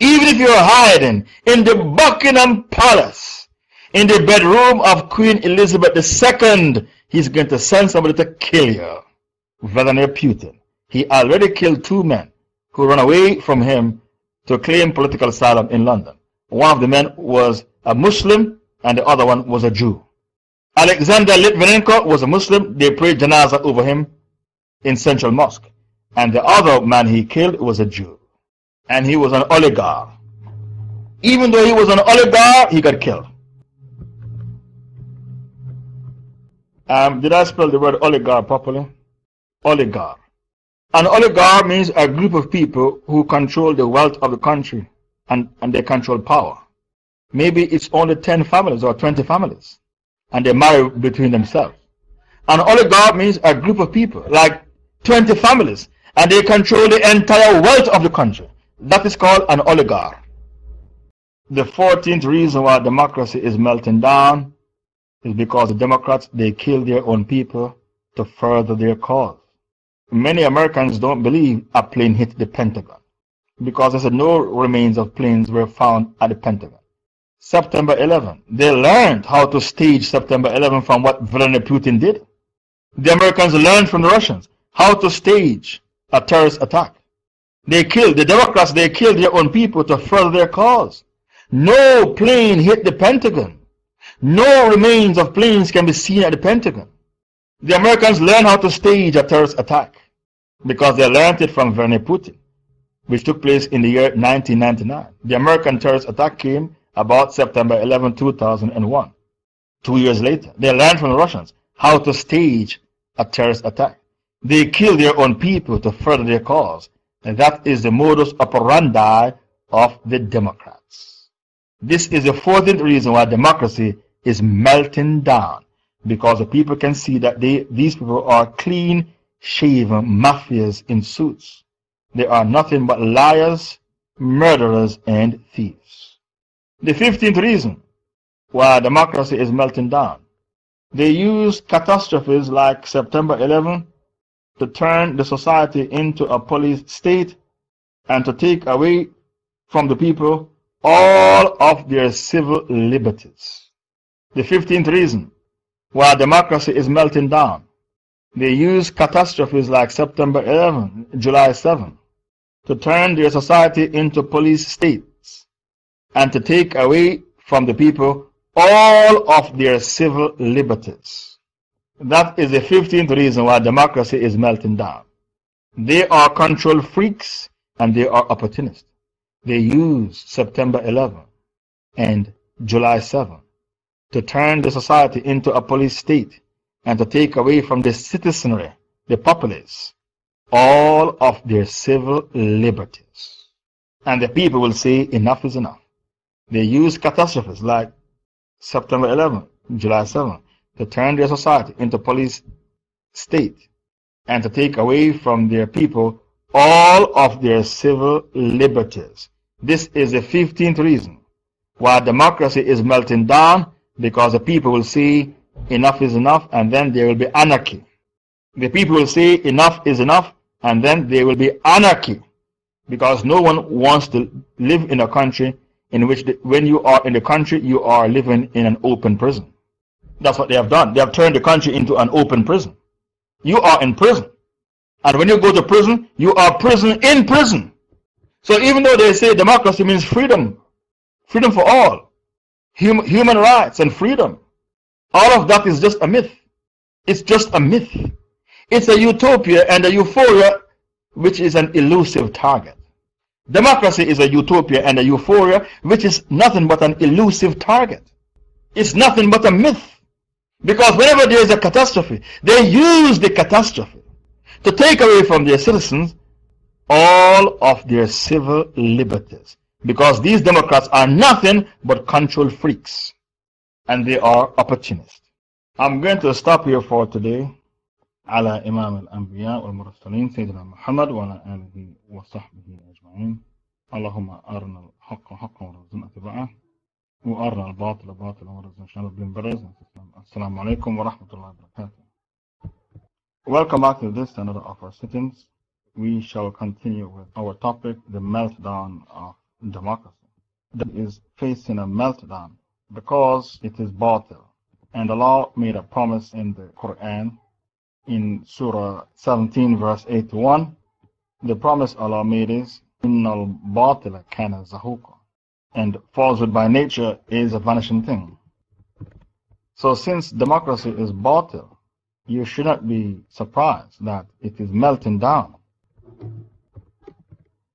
S1: Even if you're hiding in the Buckingham Palace, in the bedroom of Queen Elizabeth II, he's going to send somebody to kill you. Vladimir Putin. He already killed two men who ran away from him to claim political asylum in London. One of the men was a Muslim and the other one was a Jew. Alexander Litvinenko was a Muslim. They prayed janazah over him in Central Mosque. And the other man he killed was a Jew. And he was an oligarch. Even though he was an oligarch, he got killed. Um, did I spell the word oligarch properly? Oligarch. An oligarch means a group of people who control the wealth of the country and, and they control power. Maybe it's only 10 families or 20 families and they marry between themselves. An oligarch means a group of people, like 20 families, and they control the entire wealth of the country. That is called an oligarch. The 14th reason why democracy is melting down is because the Democrats, they kill their own people to further their cause. Many Americans don't believe a plane hit the Pentagon because they said no remains of planes were found at the Pentagon. September 11, they learned how to stage September 11 from what Vladimir Putin did. The Americans learned from the Russians how to stage a terrorist attack. They killed, the Democrats, they killed their own people to further their cause. No plane hit the Pentagon. No remains of planes can be seen at the Pentagon. The Americans learned how to stage a terrorist attack because they learned it from Vladimir Putin, which took place in the year 1999. The American terrorist attack came about September 11, 2001. Two years later, they learned from the Russians how to stage a terrorist attack. They kill their own people to further their cause. And that is the modus operandi of the Democrats. This is the 14th reason why democracy is melting down because the people can see that they, these people are clean shaven mafias in suits. They are nothing but liars, murderers, and thieves. The 15th reason why democracy is melting down. They use catastrophes like September 11 to turn the society into a police state and to take away from the people all of their civil liberties. The 15th reason why democracy is melting down. They use catastrophes like September 11, July 7, to turn their society into police states and to take away from the people all of their civil liberties. That is the 15th reason why democracy is melting down. They are control freaks and they are opportunists. They use September 11 and July 7 to turn the society into a police state and to take away from the citizenry, the populace, all of their civil liberties. And the people will say enough is enough. They use catastrophes like September 11, July 7, to turn their society into police state and to take away from their people all of their civil liberties. This is the 15th reason why democracy is melting down because the people will say enough is enough and then there will be anarchy. The people will say enough is enough and then there will be anarchy because no one wants to live in a country in which the, when you are in the country you are living in an open prison. That's what they have done. They have turned the country into an open prison. You are in prison. And when you go to prison, you are prison in prison. So even though they say democracy means freedom, freedom for all, hum, human rights and freedom. All of that is just a myth. It's just a myth. It's a utopia and a euphoria which is an elusive target. Democracy is a utopia and a euphoria, which is nothing but an elusive target. It's nothing but a myth. Because whenever there is a catastrophe, they use the catastrophe to take away from their citizens all of their civil liberties. Because these Democrats are nothing but control freaks. And they are opportunists. I'm going to stop here for today. على إمام الأنبياء والمرسلين سيدنا محمد وعلى آله وصحبه أجمعين اللهم أرنا الحق حقا ورزقنا اتباعه وأرنا الباطل باطلا ورزقنا اجتنابه being brothers السلام عليكم ورحمة الله وبركاته Welcome back to this another of our sittings. We shall continue with our topic, the meltdown of democracy. That is facing a meltdown because it is batil. And Allah made a promise in the Quran in Surah 17 verse 81, the promise Allah made is, Innal batila kana zahuqa. and falsehood by nature is a vanishing thing. So since democracy is batil, you should not be surprised that it is melting down.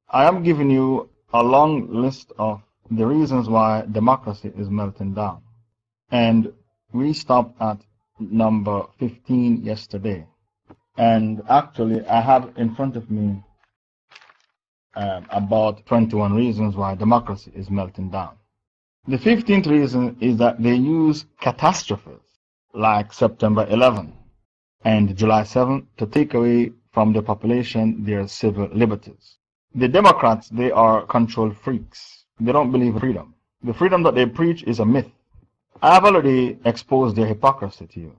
S1: I am giving you a long list of the reasons why democracy is melting down. And we stopped at number 15 yesterday. And actually, I have in front of me um, about 21 reasons why democracy is melting down. The 15th reason is that they use catastrophes like September 11 and July 7 to take away from the population their civil liberties. The Democrats, they are control freaks. They don't believe in freedom. The freedom that they preach is a myth. I have already exposed their hypocrisy to you.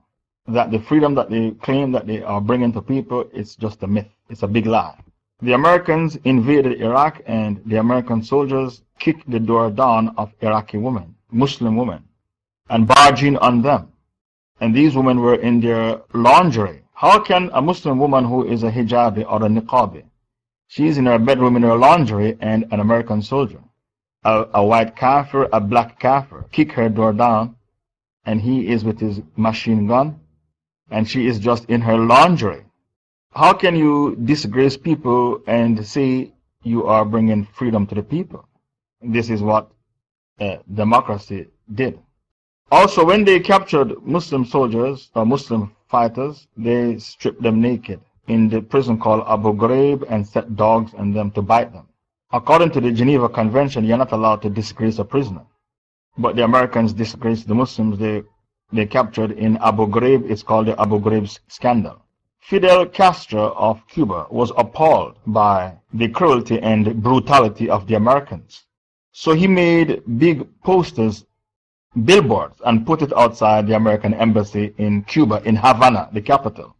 S1: That the freedom that they claim that they are bringing to people is just a myth. It's a big lie. The Americans invaded Iraq and the American soldiers kicked the door down of Iraqi women, Muslim women, and barged in on them. And these women were in their lingerie. How can a Muslim woman who is a hijabi or a niqabi, she's in her bedroom in her lingerie and an American soldier, a, a white kafir, a black kafir, kick her door down and he is with his machine gun and she is just in her lingerie. How can you disgrace people and say you are bringing freedom to the people? This is what uh, democracy did. Also, when they captured Muslim soldiers or Muslim fighters, they stripped them naked in the prison called Abu Ghraib and set dogs on them to bite them. According to the Geneva Convention, you're not allowed to disgrace a prisoner. But the Americans disgraced the Muslims they, they captured in Abu Ghraib. It's called the Abu Ghraib scandal. Fidel Castro of Cuba was appalled by the cruelty and brutality of the Americans. So he made big posters, billboards, and put it outside the American embassy in Cuba, in Havana, the capital,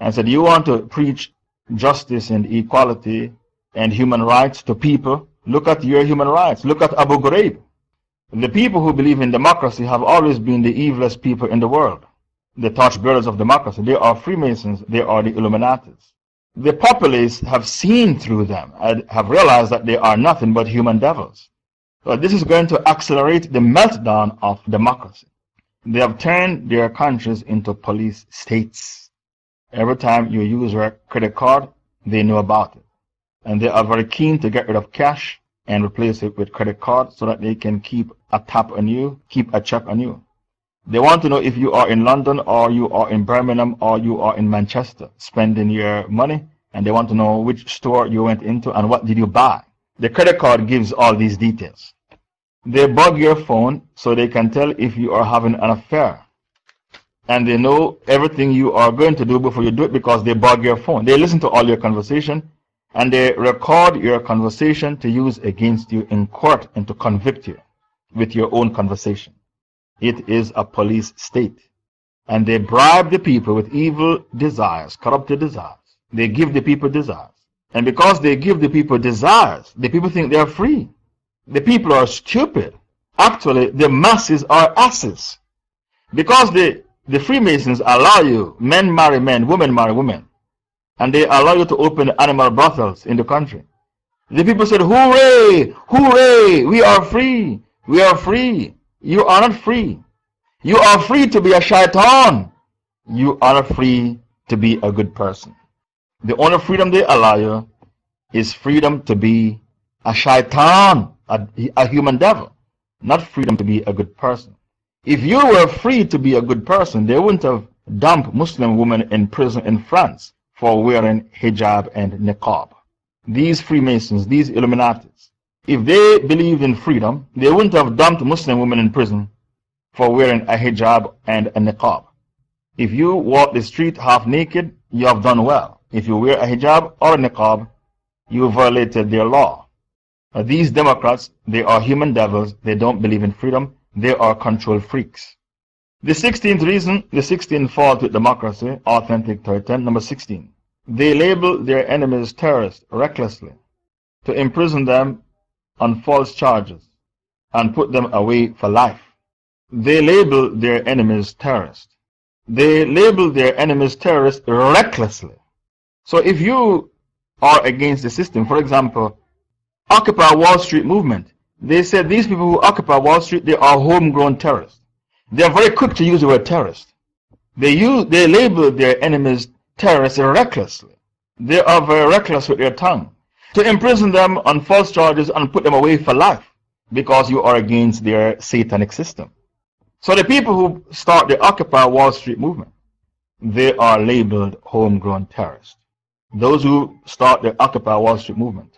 S1: and said, You want to preach justice and equality and human rights to people? Look at your human rights. Look at Abu Ghraib. The people who believe in democracy have always been the evilest people in the world. The torchbearers of democracy. They are Freemasons. They are the Illuminatis. The populace have seen through them and have realized that they are nothing but human devils. So this is going to accelerate the meltdown of democracy. They have turned their countries into police states. Every time you use your credit card, they know about it. And they are very keen to get rid of cash and replace it with credit cards so that they can keep a tap on you, keep a check on you. They want to know if you are in London or you are in Birmingham or you are in Manchester spending your money and they want to know which store you went into and what did you buy. The credit card gives all these details. They bug your phone so they can tell if you are having an affair. And they know everything you are going to do before you do it because they bug your phone. They listen to all your conversation and they record your conversation to use against you in court and to convict you with your own conversation. It is a police state. And they bribe the people with evil desires, corrupted desires. They give the people desires. And because they give the people desires, the people think they are free. The people are stupid. Actually, the masses are asses. Because the, the Freemasons allow you, men marry men, women marry women and they allow you to open animal brothels in the country. The people said, Hooray! Hooray! We are free! We are free! You are not free. You are free to be a shaitan. You are not free to be a good person. The only freedom they allow you is freedom to be a shaitan, a, a human devil, not freedom to be a good person. If you were free to be a good person, they wouldn't have dumped Muslim women in prison in France for wearing hijab and niqab. These Freemasons, these Illuminatis, if they believed in freedom, they wouldn't have dumped Muslim women in prison for wearing a hijab and a niqab. If you walk the street half naked, you have done well. If you wear a hijab or a niqab, you violated their law. these Democrats, they are human devils. They don't believe in freedom. They are control freaks. The 16th reason, the 16th fault with democracy, authentic 10, number 16. They label their enemies terrorists recklessly to imprison them on false charges and put them away for life. They label their enemies terrorists. They label their enemies terrorists recklessly. So if you are against the system, for example, Occupy Wall Street movement, they said these people who occupy Wall Street, they are homegrown terrorists. They are very quick to use the word terrorist. They, use, they label their enemies terrorists recklessly. They are very reckless with their tongue. To imprison them on false charges and put them away for life because you are against their satanic system. So the people who start the Occupy Wall Street movement, they are labeled homegrown terrorists. Those who start the Occupy Wall Street movement,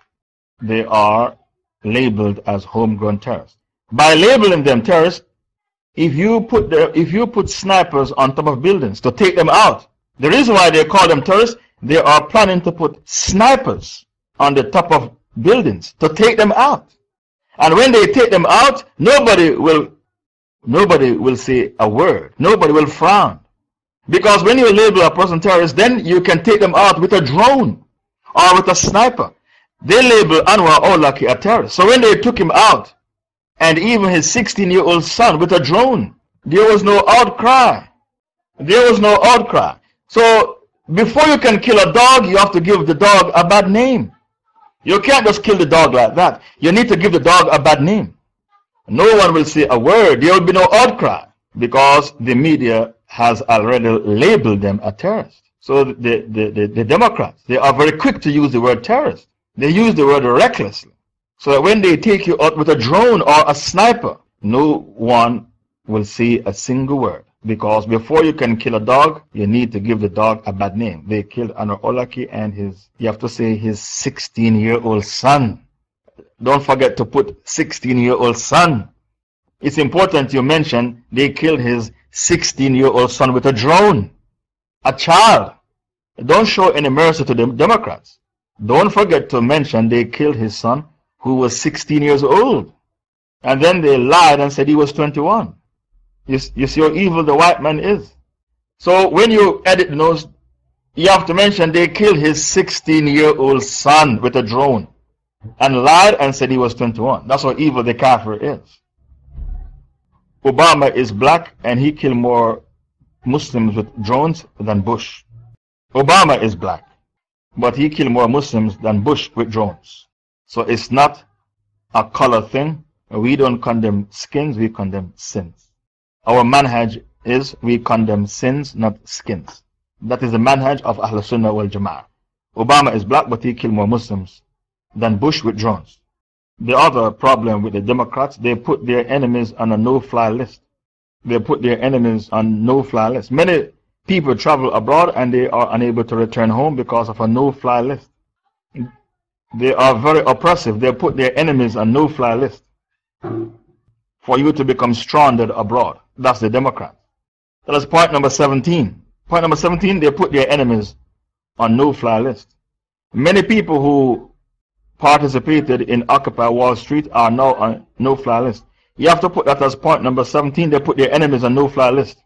S1: they are labeled as homegrown terrorists. By labeling them terrorists, if you put the, if you put snipers on top of buildings to take them out, the reason why they call them terrorists, they are planning to put snipers on the top of buildings to take them out. And when they take them out, nobody will, nobody will say a word. Nobody will frown. Because when you label a person terrorist, then you can take them out with a drone or with a sniper. They label Anwar Awlaki a terrorist. So when they took him out, and even his 16 year old son with a drone, there was no outcry. There was no outcry. So before you can kill a dog, you have to give the dog a bad name. You can't just kill the dog like that. You need to give the dog a bad name. No one will say a word. There will be no outcry because the media has already labeled them a terrorist. So the, the, the, the Democrats, they are very quick to use the word terrorist. They use the word recklessly. So that when they take you out with a drone or a sniper, no one will say a single word. Because before you can kill a dog, you need to give the dog a bad name. They killed Anwar Awlaki and his, you have to say his 16 year old son. Don't forget to put 16 year old son. It's important you mention they killed his 16 year old son with a drone. A child. Don't show any mercy to the Democrats. Don't forget to mention they killed his son who was 16 years old. And then they lied and said he was 21. You, you see how evil the white man is. So when you edit the you have to mention they killed his 16 year old son with a drone and lied and said he was 21. That's how evil the kafir is. Obama is black and he killed more Muslims with drones than Bush. Obama is black, but he killed more Muslims than Bush with drones. So it's not a color thing. We don't condemn skins, we condemn sins. Our manhaj is we condemn sins, not skins. That is the manhaj of Ahl Sunnah wal Jama'ah. Obama is black, but he killed more Muslims than Bush with drones. The other problem with the Democrats, they put their enemies on a no fly list. They put their enemies on no fly list. Many people travel abroad and they are unable to return home because of a no fly list. They are very oppressive. They put their enemies on no fly list for you to become stranded abroad. That's the Democrats. That is point number 17. Point number 17, they put their enemies on no fly list. Many people who participated in Occupy Wall Street are now on no fly list. You have to put that as point number 17. They put their enemies on no fly list.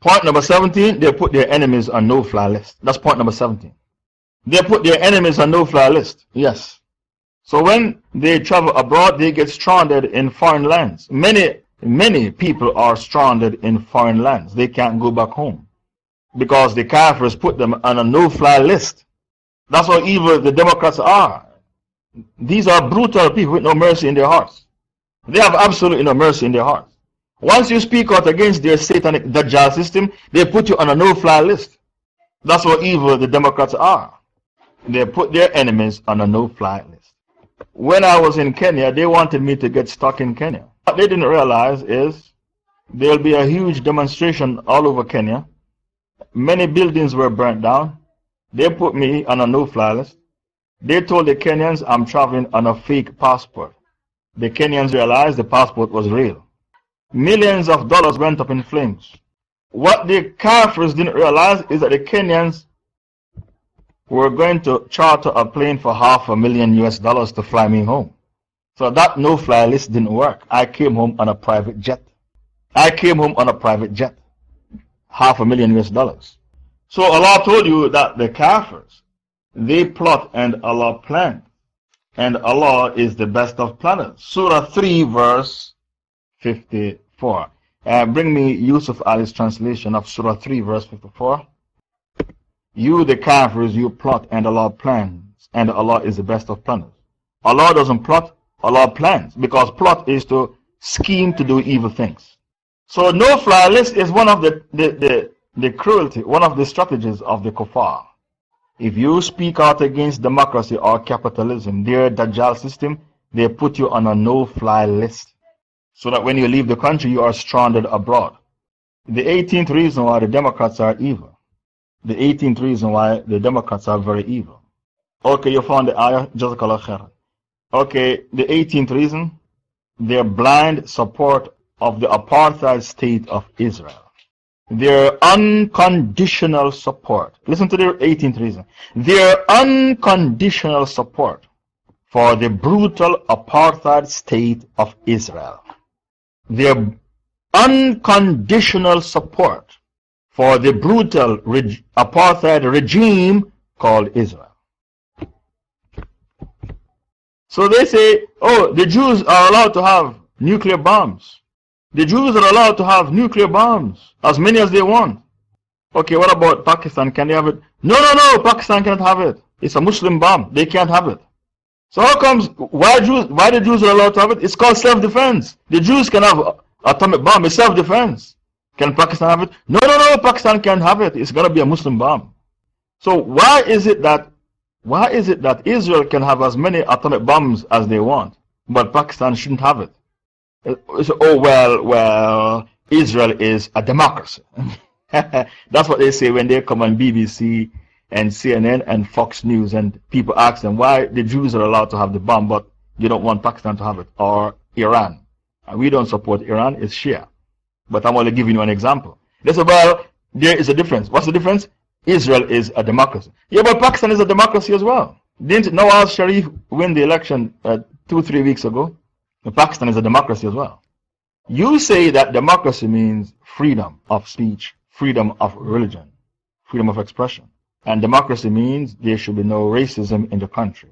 S1: Point number 17, they put their enemies on no fly list. That's point number 17. They put their enemies on no fly list. Yes. So when they travel abroad, they get stranded in foreign lands. Many, many people are stranded in foreign lands. They can't go back home because the Kafirs put them on a no fly list. That's how evil the Democrats are. These are brutal people with no mercy in their hearts. They have absolutely no mercy in their hearts. Once you speak out against their satanic Dajjal system, they put you on a no fly list. That's how evil the Democrats are. They put their enemies on a no fly list. When I was in Kenya, they wanted me to get stuck in Kenya. What they didn't realize is there'll be a huge demonstration all over Kenya. Many buildings were burnt down. They put me on a no fly list. They told the Kenyans I'm traveling on a fake passport. The Kenyans realized the passport was real. Millions of dollars went up in flames. What the Kafirs didn't realize is that the Kenyans were going to charter a plane for half a million US dollars to fly me home. So that no fly list didn't work. I came home on a private jet. I came home on a private jet. Half a million US dollars. So Allah told you that the Kafirs, they plot and Allah planned. And Allah is the best of planners. Surah 3 verse 54. Uh, bring me Yusuf Ali's translation of Surah 3 verse 54. You the Kafirs, you plot and Allah plans. And Allah is the best of planners. Allah doesn't plot, Allah plans. Because plot is to scheme to do evil things. So no fly list is one of the, the, the, the cruelty, one of the strategies of the kuffar. If you speak out against democracy or capitalism, their Dajjal system, they put you on a no fly list. So that when you leave the country, you are stranded abroad. The 18th reason why the Democrats are evil. The 18th reason why the Democrats are very evil. Okay, you found the ayah, Jazakallah khair. Okay, the 18th reason, their blind support of the apartheid state of Israel their unconditional support. Listen to their 18th reason. Their unconditional support for the brutal apartheid state of Israel. Their unconditional support for the brutal apartheid regime called Israel. So they say, oh, the Jews are allowed to have nuclear bombs. The Jews are allowed to have nuclear bombs, as many as they want. Okay, what about Pakistan? Can they have it? No, no, no, Pakistan can't have it. It's a Muslim bomb. They can't have it. So how comes, why, Jews, why the Jews are allowed to have it? It's called self-defense. The Jews can have atomic bomb. It's self-defense. Can Pakistan have it? No, no, no, Pakistan can't have it. It's going to be a Muslim bomb. So why is it that, why is it that Israel can have as many atomic bombs as they want, but Pakistan shouldn't have it? Uh, so, oh, well, well, Israel is a democracy. That's what they say when they come on BBC and CNN and Fox News, and people ask them why the Jews are allowed to have the bomb, but you don't want Pakistan to have it, or Iran. And we don't support Iran, it's Shia. But I'm only giving you an example. They say, well, there is a difference. What's the difference? Israel is a democracy. Yeah, but Pakistan is a democracy as well. Didn't Nawaz Sharif win the election uh, two, three weeks ago? Pakistan is a democracy as well. You say that democracy means freedom of speech, freedom of religion, freedom of expression. And democracy means there should be no racism in the country,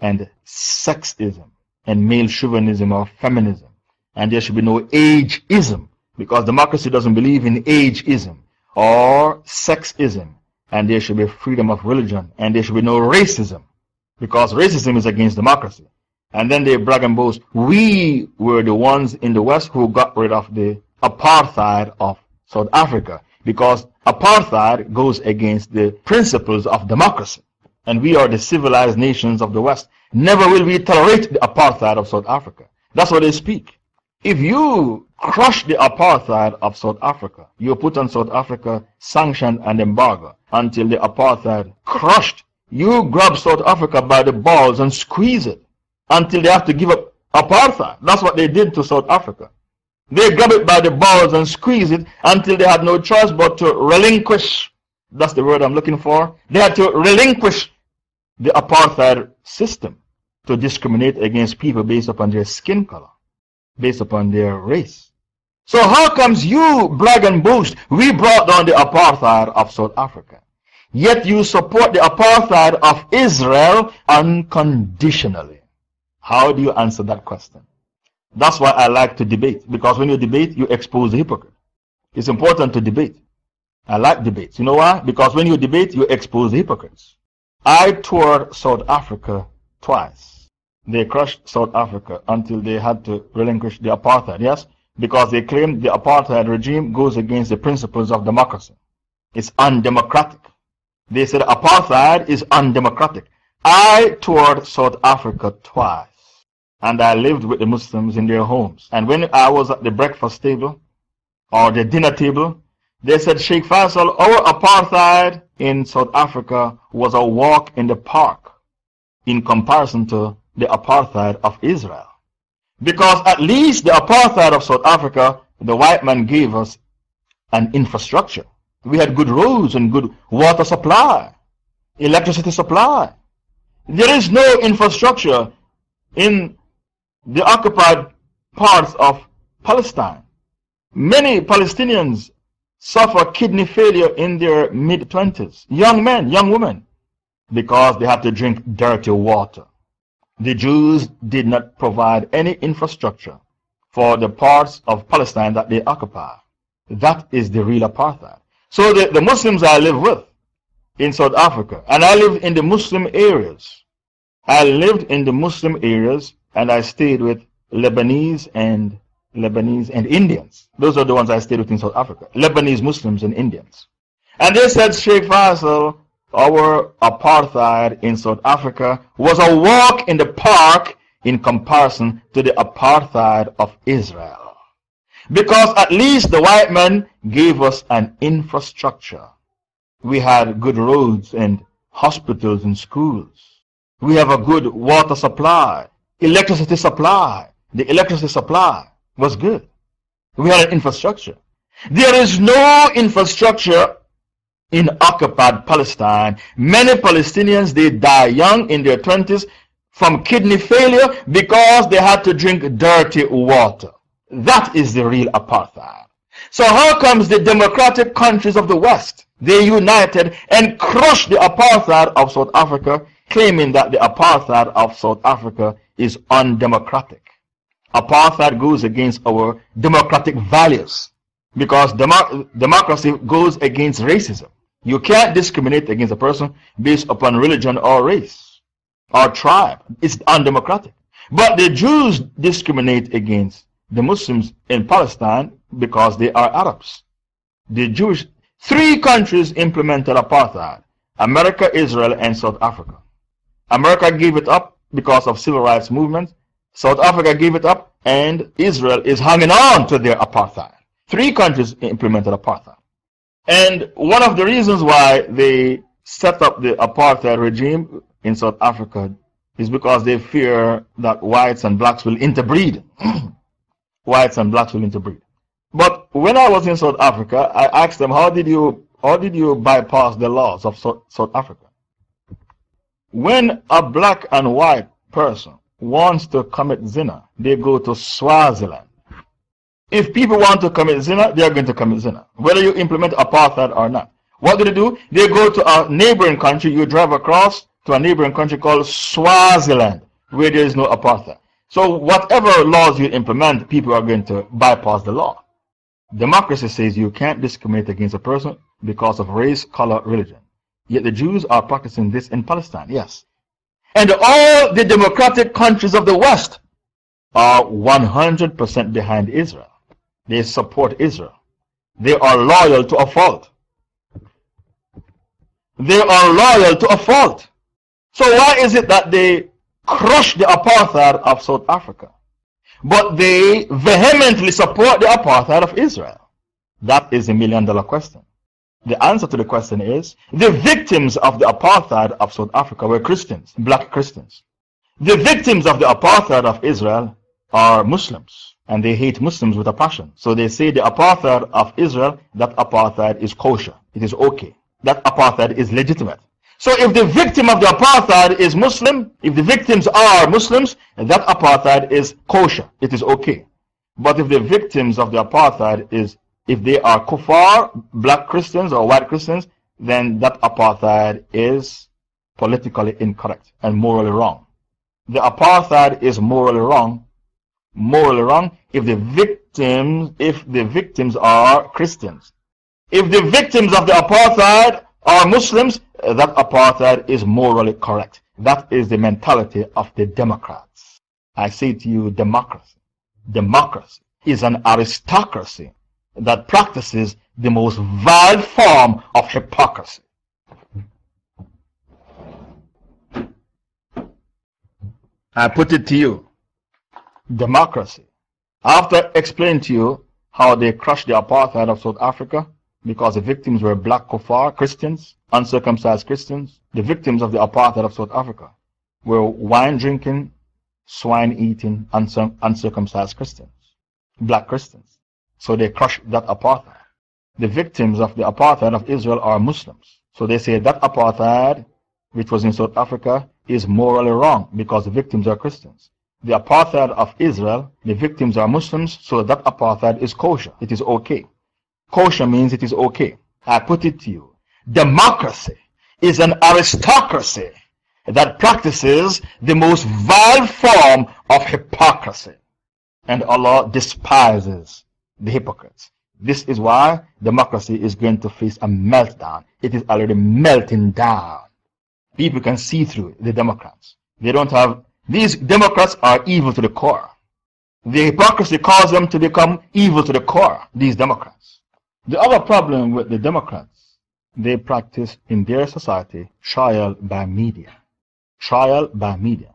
S1: and sexism, and male chauvinism or feminism. And there should be no ageism, because democracy doesn't believe in ageism or sexism. And there should be freedom of religion, and there should be no racism, because racism is against democracy. And then they brag and boast, we were the ones in the West who got rid of the apartheid of South Africa. Because apartheid goes against the principles of democracy. And we are the civilized nations of the West. Never will we tolerate the apartheid of South Africa. That's what they speak. If you crush the apartheid of South Africa, you put on South Africa sanction and embargo until the apartheid crushed. You grab South Africa by the balls and squeeze it until they have to give up apartheid. That's what they did to South Africa. They grab it by the balls and squeeze it until they had no choice but to relinquish. That's the word I'm looking for. They had to relinquish the apartheid system to discriminate against people based upon their skin color, based upon their race. So, how comes you brag and boast, we brought down the apartheid of South Africa? Yet you support the apartheid of Israel unconditionally. How do you answer that question? That's why I like to debate, because when you debate, you expose the hypocrite. It's important to debate. I like debates. You know why? Because when you debate, you expose the hypocrites. I toured South Africa twice. They crushed South Africa until they had to relinquish the apartheid, yes? Because they claimed the apartheid regime goes against the principles of democracy. It's undemocratic. They said apartheid is undemocratic. I toured South Africa twice and I lived with the Muslims in their homes. And when I was at the breakfast table or the dinner table, they said, Sheikh Faisal, our apartheid in South Africa was a walk in the park in comparison to the apartheid of Israel. Because at least the apartheid of South Africa, the white man gave us an infrastructure. We had good roads and good water supply, electricity supply. There is no infrastructure in the occupied parts of Palestine. Many Palestinians suffer kidney failure in their mid 20s, young men, young women, because they have to drink dirty water. The Jews did not provide any infrastructure for the parts of Palestine that they occupy. That is the real apartheid. So the, the Muslims I live with in South Africa, and I lived in the Muslim areas. I lived in the Muslim areas and I stayed with Lebanese and Lebanese and Indians. Those are the ones I stayed with in South Africa. Lebanese Muslims and Indians. And they said, Sheikh Faisal, our apartheid in South Africa was a walk in the park in comparison to the apartheid of Israel. Because at least the white men gave us an infrastructure. We had good roads and hospitals and schools. We have a good water supply, electricity supply. The electricity supply was good. We had an infrastructure. There is no infrastructure in occupied Palestine. Many Palestinians, they die young in their 20s from kidney failure because they had to drink dirty water. That is the real apartheid. So how comes the democratic countries of the West, they united and crushed the apartheid of South Africa, claiming that the apartheid of South Africa is undemocratic. Apartheid goes against our democratic values because demo democracy goes against racism. You can't discriminate against a person based upon religion or race or tribe. It's undemocratic. But the Jews discriminate against the Muslims in Palestine because they are Arabs. The Jewish, three countries implemented apartheid America, Israel, and South Africa. America gave it up because of civil rights movements. South Africa gave it up, and Israel is hanging on to their apartheid. Three countries implemented apartheid. And one of the reasons why they set up the apartheid regime in South Africa is because they fear that whites and blacks will interbreed. whites and blacks will interbreed. But when I was in South Africa, I asked them, how did you, how did you bypass the laws of South Africa? When a black and white person wants to commit zina, they go to Swaziland. If people want to commit zina, they are going to commit zina, whether you implement apartheid or not. What do they do? They go to a neighboring country, you drive across to a neighboring country called Swaziland, where there is no apartheid. So, whatever laws you implement, people are going to bypass the law. Democracy says you can't discriminate against a person because of race, color, religion. Yet the Jews are practicing this in Palestine, yes. And all the democratic countries of the West are 100% behind Israel. They support Israel. They are loyal to a fault. They are loyal to a fault. So why is it that they crush the apartheid of South Africa, but they vehemently support the apartheid of Israel? That is a million dollar question. The answer to the question is the victims of the apartheid of South Africa were Christians, black Christians. The victims of the apartheid of Israel are Muslims and they hate Muslims with a passion. So they say the apartheid of Israel, that apartheid is kosher. It is okay. That apartheid is legitimate. So if the victim of the apartheid is Muslim, if the victims are Muslims, that apartheid is kosher. It is okay. But if the victims of the apartheid is, if they are kuffar, black Christians or white Christians, then that apartheid is politically incorrect and morally wrong. The apartheid is morally wrong morally wrong if the victims if the victims are Christians. If the victims of the apartheid are Muslims, uh, that apartheid is morally correct. That is the mentality of the Democrats. I say to you, democracy. Democracy is an aristocracy that practices the most vile form of hypocrisy. I put it to you democracy. After explaining to you how they crushed the apartheid of South Africa because the victims were black kuffar, Christians, uncircumcised Christians, the victims of the apartheid of South Africa were wine drinking, swine eating, uncircumcised Christians, black Christians. So they crushed that apartheid. The victims of the apartheid of Israel are Muslims. So they say that apartheid, which was in South Africa, is morally wrong because the victims are Christians. The apartheid of Israel, the victims are Muslims, so that apartheid is kosher. It is okay. Kosher means it is okay. I put it to you. Democracy is an aristocracy that practices the most vile form of hypocrisy. And Allah despises the hypocrites. This is why democracy is going to face a meltdown. It is already melting down. People can see through the Democrats. They don't have, these Democrats are evil to the core. The hypocrisy caused them to become evil to the core, these Democrats. The other problem with the Democrats, they practice in their society trial by media. Trial by media.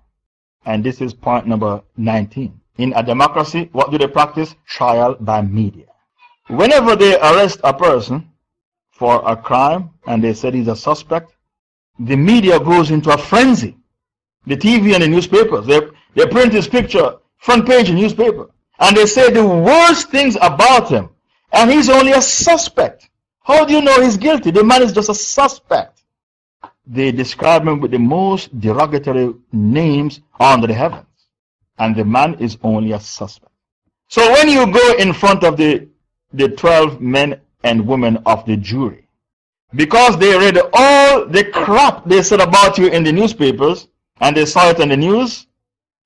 S1: And this is point number 19. In a democracy, what do they practice? Trial by media. Whenever they arrest a person for a crime and they said he's a suspect, the media goes into a frenzy. The TV and the newspapers, they, they print his picture, front page in newspaper, and they say the worst things about him. And he's only a suspect. How do you know he's guilty? The man is just a suspect. They describe him with the most derogatory names under the heavens. And the man is only a suspect. So when you go in front of the, the 12 men and women of the jury, because they read all the crap they said about you in the newspapers and they saw it on the news,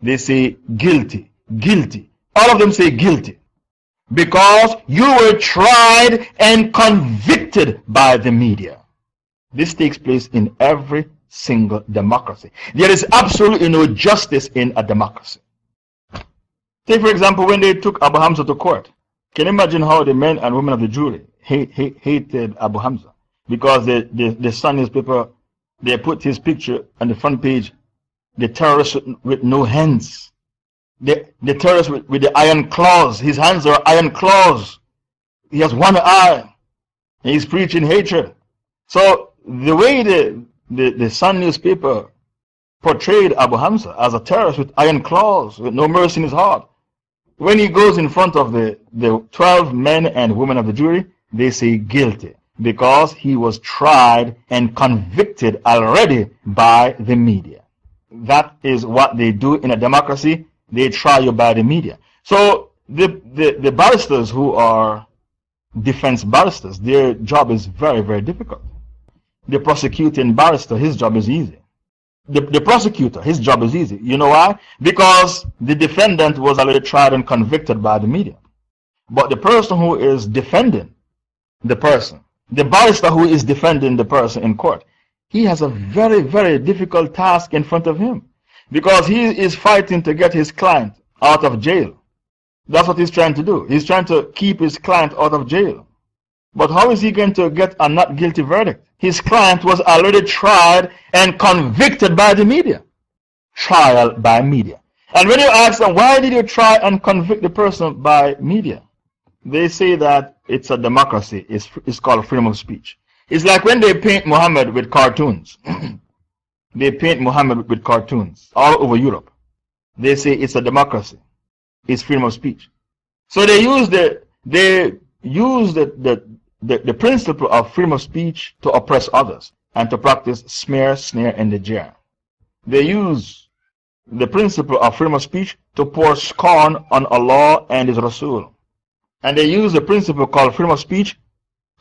S1: they say guilty, guilty. All of them say guilty. Because you were tried and convicted by the media. This takes place in every single democracy. There is absolutely no justice in a democracy. Take, for example, when they took Abu Hamza to court. Can you imagine how the men and women of the jury hate, hate, hated Abu Hamza? because the, the, the Sun newspaper, they put his picture on the front page, the terrorist with, with no hands. The, the terrorist with, with the iron claws. His hands are iron claws. He has one eye. He's preaching hatred. So the way the, the, the Sun newspaper portrayed Abu Hamza as a terrorist with iron claws, with no mercy in his heart, when he goes in front of the, the 12 men and women of the jury, they say guilty because he was tried and convicted already by the media. That is what they do in a democracy. They try you by the media. So the, the, the barristers who are defense barristers, their job is very, very difficult. The prosecuting barrister, his job is easy. The, the prosecutor, his job is easy. You know why? Because the defendant was already tried and convicted by the media. But the person who is defending the person, the barrister who is defending the person in court, he has a very, very difficult task in front of him because he is fighting to get his client out of jail. That's what he's trying to do. He's trying to keep his client out of jail. But how is he going to get a not guilty verdict? His client was already tried and convicted by the media. Trial by media. And when you ask them, why did you try and convict the person by media? They say that it's a democracy. It's, it's called freedom of speech. It's like when they paint Muhammad with cartoons. they paint Muhammad with cartoons all over Europe. They say it's a democracy. It's freedom of speech. So they use the, they use the, the, the, the principle of freedom of speech to oppress others and to practice smear, snare, and the jeer. They use the principle of freedom of speech to pour scorn on Allah and His Rasul and they use the principle called freedom of speech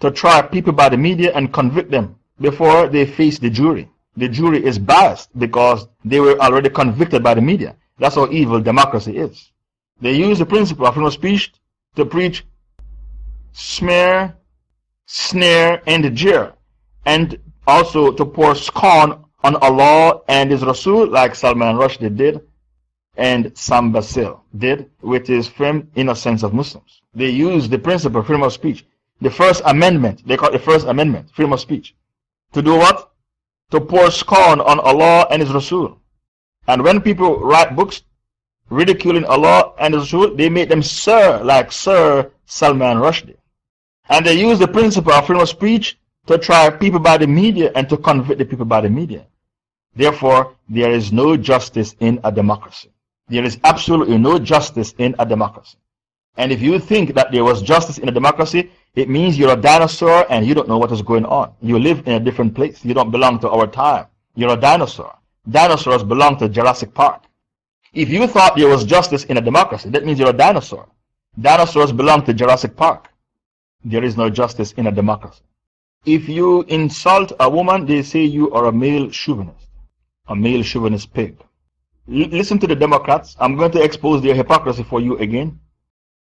S1: to try people by the media and convict them before they face the jury. The jury is biased because they were already convicted by the media. That's how evil democracy is. They use the principle of freedom of speech to preach smear, snare, and jeer, and also to pour scorn on Allah and His Rasul, like Salman Rushdie did, and Sam Bacile did with his firm innocence of Muslims. They use the principle of freedom of speech, the First Amendment, they call it the First Amendment, freedom of speech, to do what? To pour scorn on Allah and His Rasul, And when people write books ridiculing Allah and His Rasul, they make them Sir, like Sir Salman Rushdie. And they use the principle of freedom of speech to try people by the media and to convict the people by the media. Therefore, there is no justice in a democracy. There is absolutely no justice in a democracy. And if you think that there was justice in a democracy, it means you're a dinosaur and you don't know what is going on. You live in a different place. You don't belong to our time. You're a dinosaur. Dinosaurs belong to Jurassic Park. If you thought there was justice in a democracy, that means you're a dinosaur. Dinosaurs belong to Jurassic Park. There is no justice in a democracy. If you insult a woman, they say you are a male chauvinist, a male chauvinist pig. Listen to the Democrats. I'm going to expose their hypocrisy for you again.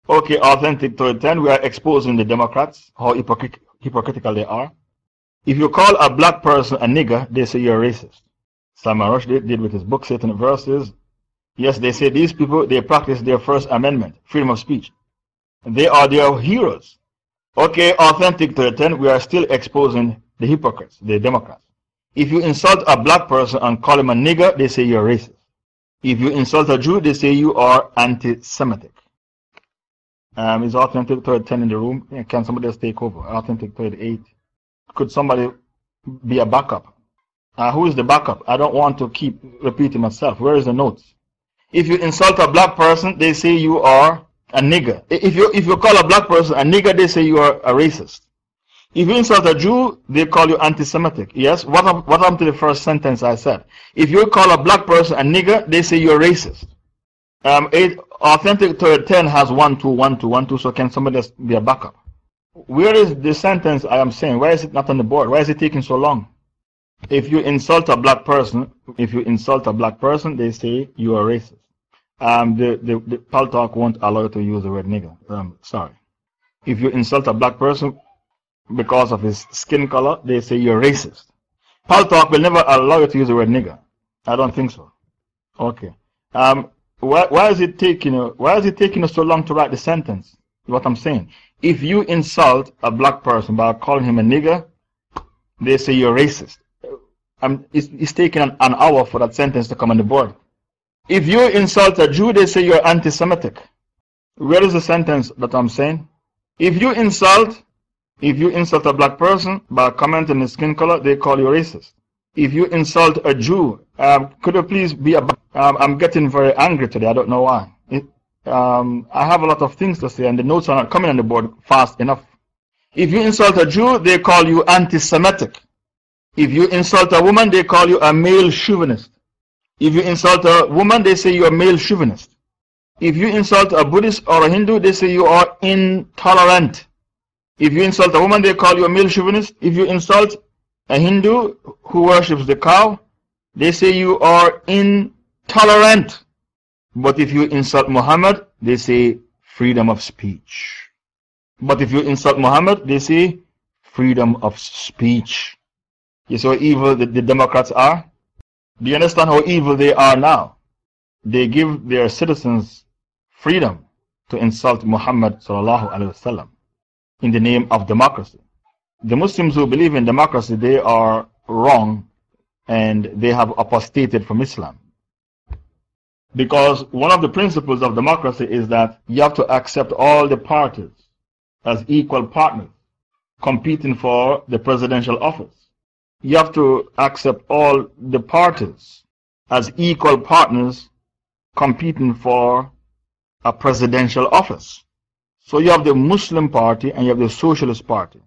S1: Okay, authentic to 10, we are exposing the Democrats, how hypocrit hypocritical they are. If you call a black person a nigger, they say you're racist. Salman Rushdie did with his book, Satan Verses. Yes, they say these people, they practice their First Amendment, freedom of speech. They are their heroes. Okay, authentic to 10, we are still exposing the hypocrites, the Democrats. If you insult a black person and call him a nigger, they say you're racist. If you insult a Jew, they say you are anti Semitic. Um, is authentic to 10 in the room? Can somebody else take over? Authentic to 8. Could somebody be a backup? Uh, who is the backup? I don't want to keep repeating myself. Where is the notes? If you insult a black person, they say you are a nigger. If you, if you call a black person a nigger, they say you are a racist. If you insult a Jew, they call you anti Semitic. Yes? What, what happened to the first sentence I said? If you call a black person a nigger, they say you're racist. Um, eight, authentic Torah 10 has 1 2, 1 2, 1 2, so can somebody be a backup? Where is the sentence I am saying? Why is it not on the board? Why is it taking so long? If you insult a black person, if you insult a black person, they say you are racist. Um, the, the, the Paltalk won't allow you to use the word nigger. Um, sorry. If you insult a black person because of his skin color, they say you're racist. Paltalk will never allow you to use the word nigger. I don't think so. Okay. Um, why, why is it taking why is it taking us so long to write the sentence? What I'm saying. If you insult a black person by calling him a nigger, they say you're racist. Um, it's, it's taking an, an hour for that sentence to come on the board. If you insult a Jew, they say you're anti Semitic. Where is the sentence that I'm saying? If you insult, if you insult a black person by commenting his skin color, they call you racist. If you insult a Jew, um, could you please be a. Um, I'm getting very angry today. I don't know why. Um, I have a lot of things to say, and the notes are not coming on the board fast enough. If you insult a Jew, they call you anti Semitic. If you insult a woman, they call you a male chauvinist. If you insult a woman, they say you are a male chauvinist. If you insult a Buddhist or a Hindu, they say you are intolerant. If you insult a woman, they call you a male chauvinist. If you insult a Hindu who worships the cow, they say you are intolerant. But if you insult Muhammad, they say freedom of speech. But if you insult Muhammad, they say freedom of speech. You see how evil the, the Democrats are? Do you understand how evil they are now? They give their citizens freedom to insult Muhammad in the name of democracy. The Muslims who believe in democracy, they are wrong and they have apostated from Islam. Because one of the principles of democracy is that you have to accept all the parties as equal partners competing for the presidential office you have to accept all the parties as equal partners competing for a presidential office. So you have the Muslim party and you have the Socialist party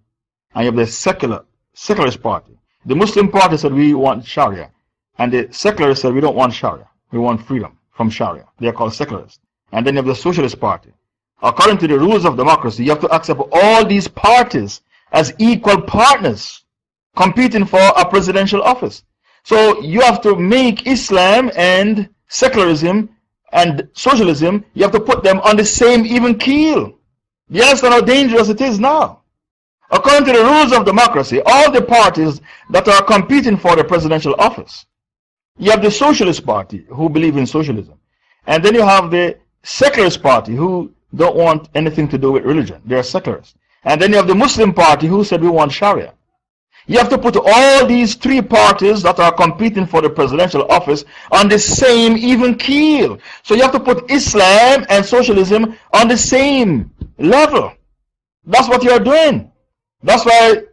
S1: and you have the secular, secularist party. The Muslim party said we want Sharia and the secularists said we don't want Sharia. We want freedom from Sharia. They are called secularists. And then you have the Socialist party. According to the rules of democracy, you have to accept all these parties as equal partners competing for a presidential office. So you have to make Islam and secularism and socialism, you have to put them on the same even keel. You understand how dangerous it is now? According to the rules of democracy, all the parties that are competing for the presidential office, you have the Socialist Party who believe in socialism, and then you have the Secularist Party who don't want anything to do with religion. They are secularists. And then you have the Muslim Party who said we want Sharia.
S2: You have to put all these three parties that are competing for the presidential office on the same even keel. So you have to put Islam and socialism on the same level. That's what you're doing. That's why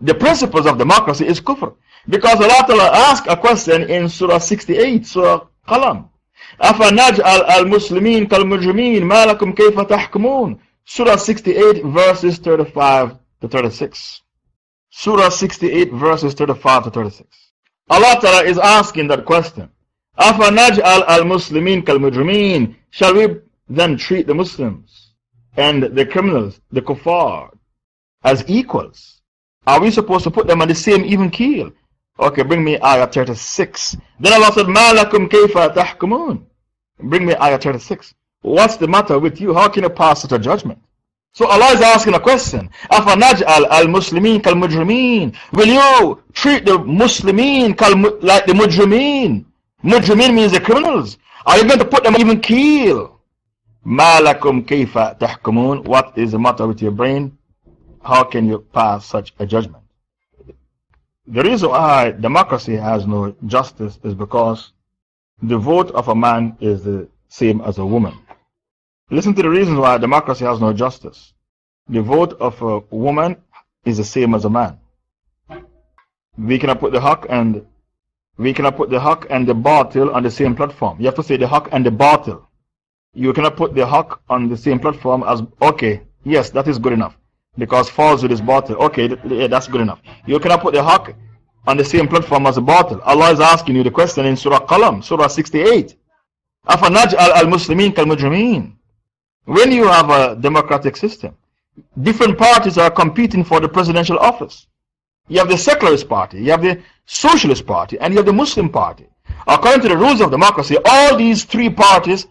S2: the principles of democracy is kufr. Because Allah Ta'ala asked a question in Surah 68, Surah Qalam. أفنجعل المسلمين كالمجرمين ما لكم كيف تحكمون Surah 68 verses 35 to 36 Surah 68 verses 35 to 36 Allah Ta'ala is asking that question أفنجعل المسلمين كالمجرمين Shall we then treat the Muslims and the criminals, the kuffar, as equals? Are we supposed to put them on the same even keel? Okay, bring me Ayah 36. Then Allah said, "Malakum kayfa tahkumun. Bring me Ayah 36. What's the matter with you? How can you pass such a judgment? So Allah is asking a question. Afanaj'al al-Muslimin kal-Mujrimeen. Will you treat the Muslimin like the Mujrimeen? Mujrimeen means the criminals. Are you going to put them on even keel? Malakum kayfa tahkumun. What is the matter with your brain? How can you pass such a judgment? The reason why democracy has no justice is because the vote of a man is the same as a woman. Listen to the reasons why democracy has no justice. The vote of a woman is the same as a man. We cannot put the haq and we cannot put the haq and the batil on the same platform. You have to say the haq and the batil. You cannot put the haq on the same platform as, okay, yes, that is good enough because falls with his batil. Okay, th yeah, that's good enough. You cannot put the haq on the same platform as the batil. Allah is asking you the question in Surah Qalam, Surah 68. Afanaj al-Muslimin الْمُسْلِمِينَ كَالْمُجْرِمِينَ When you have a democratic system, different parties are competing for the presidential office. You have the secularist party, you have the socialist party, and you have the Muslim party. According to the rules of democracy, all these three parties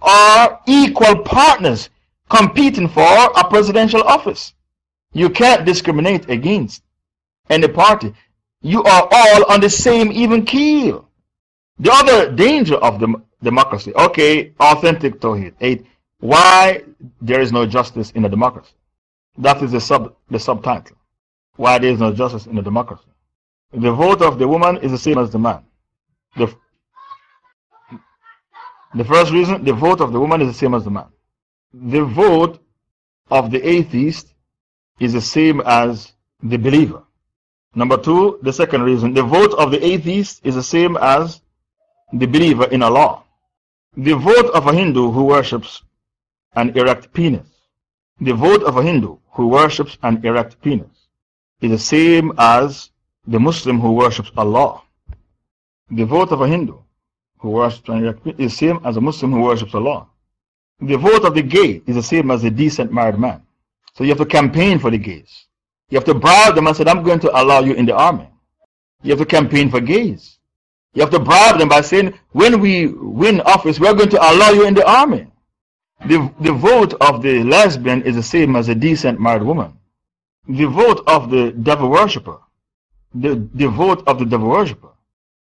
S2: are equal partners competing for a presidential office. You can't discriminate against any party. You are all on the same even keel. The other danger of the democracy, okay, authentic Tawheed. Eight, why there is no justice in a democracy. That is the, sub, the subtitle. Why there is no justice in a democracy. The vote of the woman is the same as the man. The, the first reason, the vote of the woman is the same as the man. The vote of the atheist is the same as the believer. Number two, the second reason, the vote of the atheist is the same as the believer in Allah. The vote of a Hindu who worships an erect penis, the vote of a Hindu who worships an erect penis is the same as the Muslim who worships Allah. The vote of a Hindu who worships an erect penis is the same as a Muslim who worships Allah. The vote of the gay is the same as a decent married man. So you have to campaign for the gays. You have to bribe them and say, I'm going to allow you in the army. You have to campaign for gays. You have to bribe them by saying, when we win office, we're going to allow you in the army. The, the vote of the lesbian is the same as a decent married woman. The vote of the devil worshipper, the, the vote of the devil worshipper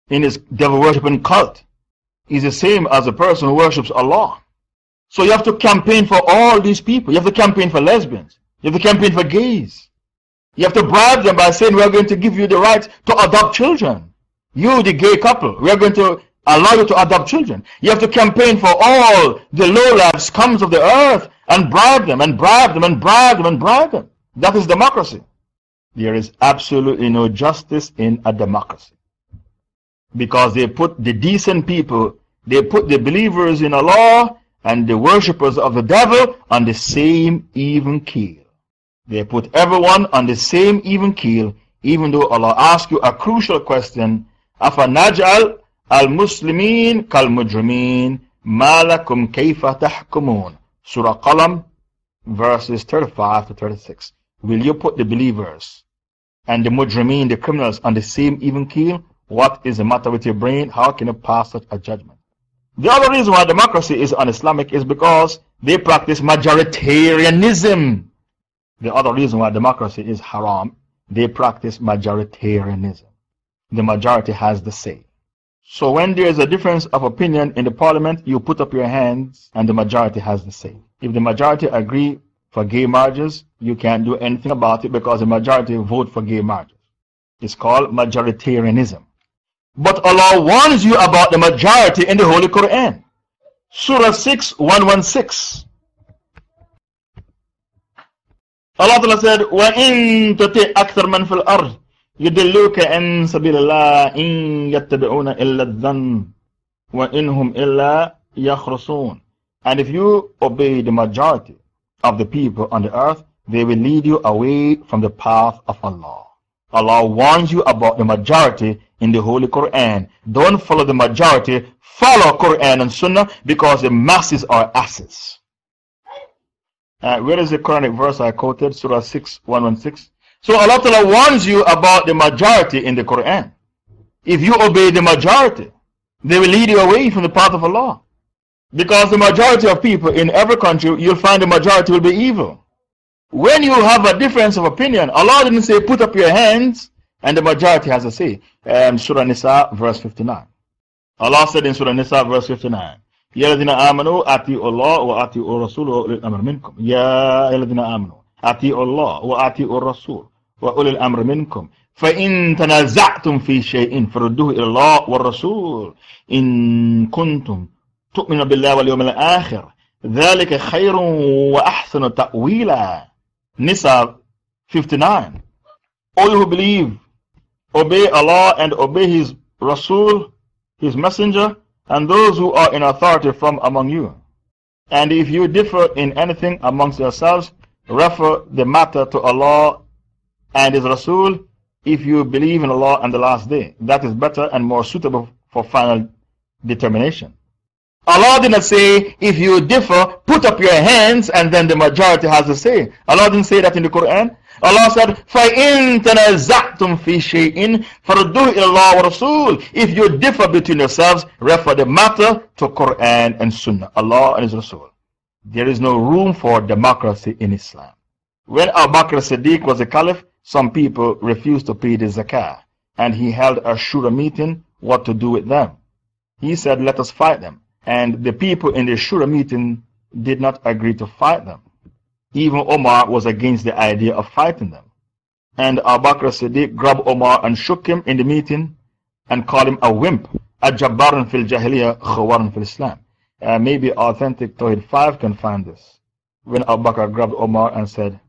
S2: in his devil worshipping cult is the same as a person who worships Allah. So you have to campaign for all these people. You have to campaign for lesbians. You have to campaign for gays. You have to bribe them by saying, We're going to give you the right to adopt children. You, the gay couple, we're going to allow you to adopt children. You have to campaign for all the low-life scums of the earth and bribe them and bribe them and bribe them and bribe them. That is democracy. There is absolutely no justice in a democracy. Because they put the decent people, they put the believers in Allah and the worshippers of the devil on the same even keel. They put everyone on the same even keel, even though Allah asks you a crucial question أَفَنَجْعَلْ الْمُسْلِمِينَ كَالْمُجْرِمِينَ مَا لَكُمْ كَيْفَ تَحْكُمُونَ Surah Qalam, verses 35 to 36. Will you put the believers and the mujrimeen, the criminals, on the same even keel? What is the matter with your brain? How can you pass such a judgment? The other reason why democracy is un-Islamic is because they practice majoritarianism. The other reason why democracy is haram, they practice majoritarianism. The majority has the say. So when there is a difference of opinion in the parliament, you put up your hands and the majority has the say. If the majority agree for gay marriages, you can't do anything about it because the majority vote for gay marriages. It's called majoritarianism. But Allah warns you about the majority in the Holy Quran. Surah 6 116. Allah Ta'ala said, وَإِن تُطِعْ أَكْثَرَ مَنْ فِي الْأَرْضِ يُدِلُّوكَ عن سبيل الله إن يتبعون إلا الظن وإنهم إلا يخرصون And if you obey the majority of the people on the earth, they will lead you away from the path of Allah. Allah warns you about the majority in the Holy Quran. Don't follow the majority, follow Quran and Sunnah because the masses are asses. Uh, where is the Quranic verse I quoted? Surah 6, 116. So Allah Ta'ala warns you about the majority in the Quran. If you obey the majority, they will lead you away from the path of Allah. Because the majority of people in every country, you'll find the majority will be evil. When you have a difference of opinion, Allah didn't say put up your hands and the majority has a say. Surah Nisa, verse 59. Allah said in Surah Nisa, verse 59. يا الذين آمنوا أطيعوا الله وأطيعوا الرسول وأولي الأمر منكم. يا الذين آمنوا أطيعوا الله وأطيعوا الرسول وأولي الأمر منكم. فإن تنازعتم في شيء فردوه إلى الله والرسول. إن كنتم تؤمنوا بالله واليوم الآخر ذلك خير وأحسن تأويلا. Nisa 59 All who believe obey Allah and obey His Rasul, His Messenger and those who are in authority from among you. And if you differ in anything amongst yourselves, refer the matter to Allah and His Rasul if you believe in Allah and the last day. That is better and more suitable for final determination. Allah did not say, if you differ, put up your hands and then the majority has to say. Allah didn't say that in the Quran. Allah said, فَإِن تَنَزَعْتُمْ فِي شَيْءٍ فَرُدُّهُ إِلَى اللَّهِ وَرَسُولِ If you differ between yourselves, refer the matter to Quran and Sunnah, Allah and His Rasul. There is no room for democracy in Islam. When Abu Bakr Siddiq was a caliph, some people refused to pay the zakah, and he held a shura meeting what to do with them. He said, Let us fight them. And the people in the Shura meeting did not agree to fight them. Even Omar was against the idea of fighting them. And Abu Bakr Siddiq grabbed Omar and shook him in the meeting and called him a wimp. A Jabbaran fil Jahiliyyah, Khawaran fil Islam. Uh, maybe authentic Tawhid 5 can find this. When Abu Bakr grabbed Omar and said,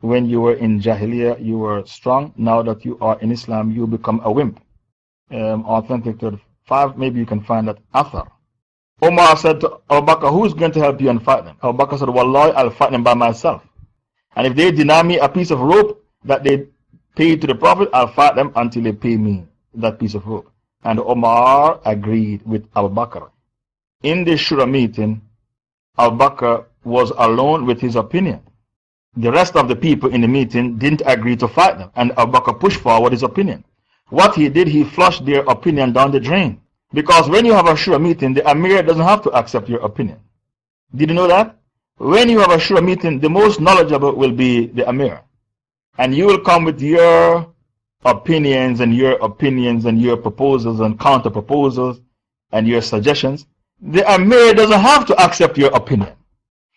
S2: When you were in Jahiliyyah, you were strong. Now that you are in Islam, you become a wimp. Um, authentic Tawhid 5, maybe you can find that author. Omar said to Abu Bakr, Who is going to help you and fight them? Abu Bakr said, Wallahi, I'll fight them by myself. And if they deny me a piece of rope that they paid to the Prophet, I'll fight them until they pay me that piece of rope. And Omar agreed with Abu Bakr. In the Shura meeting, Abu Bakr was alone with his opinion. The rest of the people in the meeting didn't agree to fight them, and Abu Bakr pushed forward his opinion. What he did, he flushed their opinion down the drain. Because when you have a Shura meeting, the Amir doesn't have to accept your opinion. Did you know that? When you have a Shura meeting, the most knowledgeable will be the Amir. And you will come with your opinions and your opinions and your proposals and counter proposals and your suggestions. The Amir doesn't have to accept your opinion.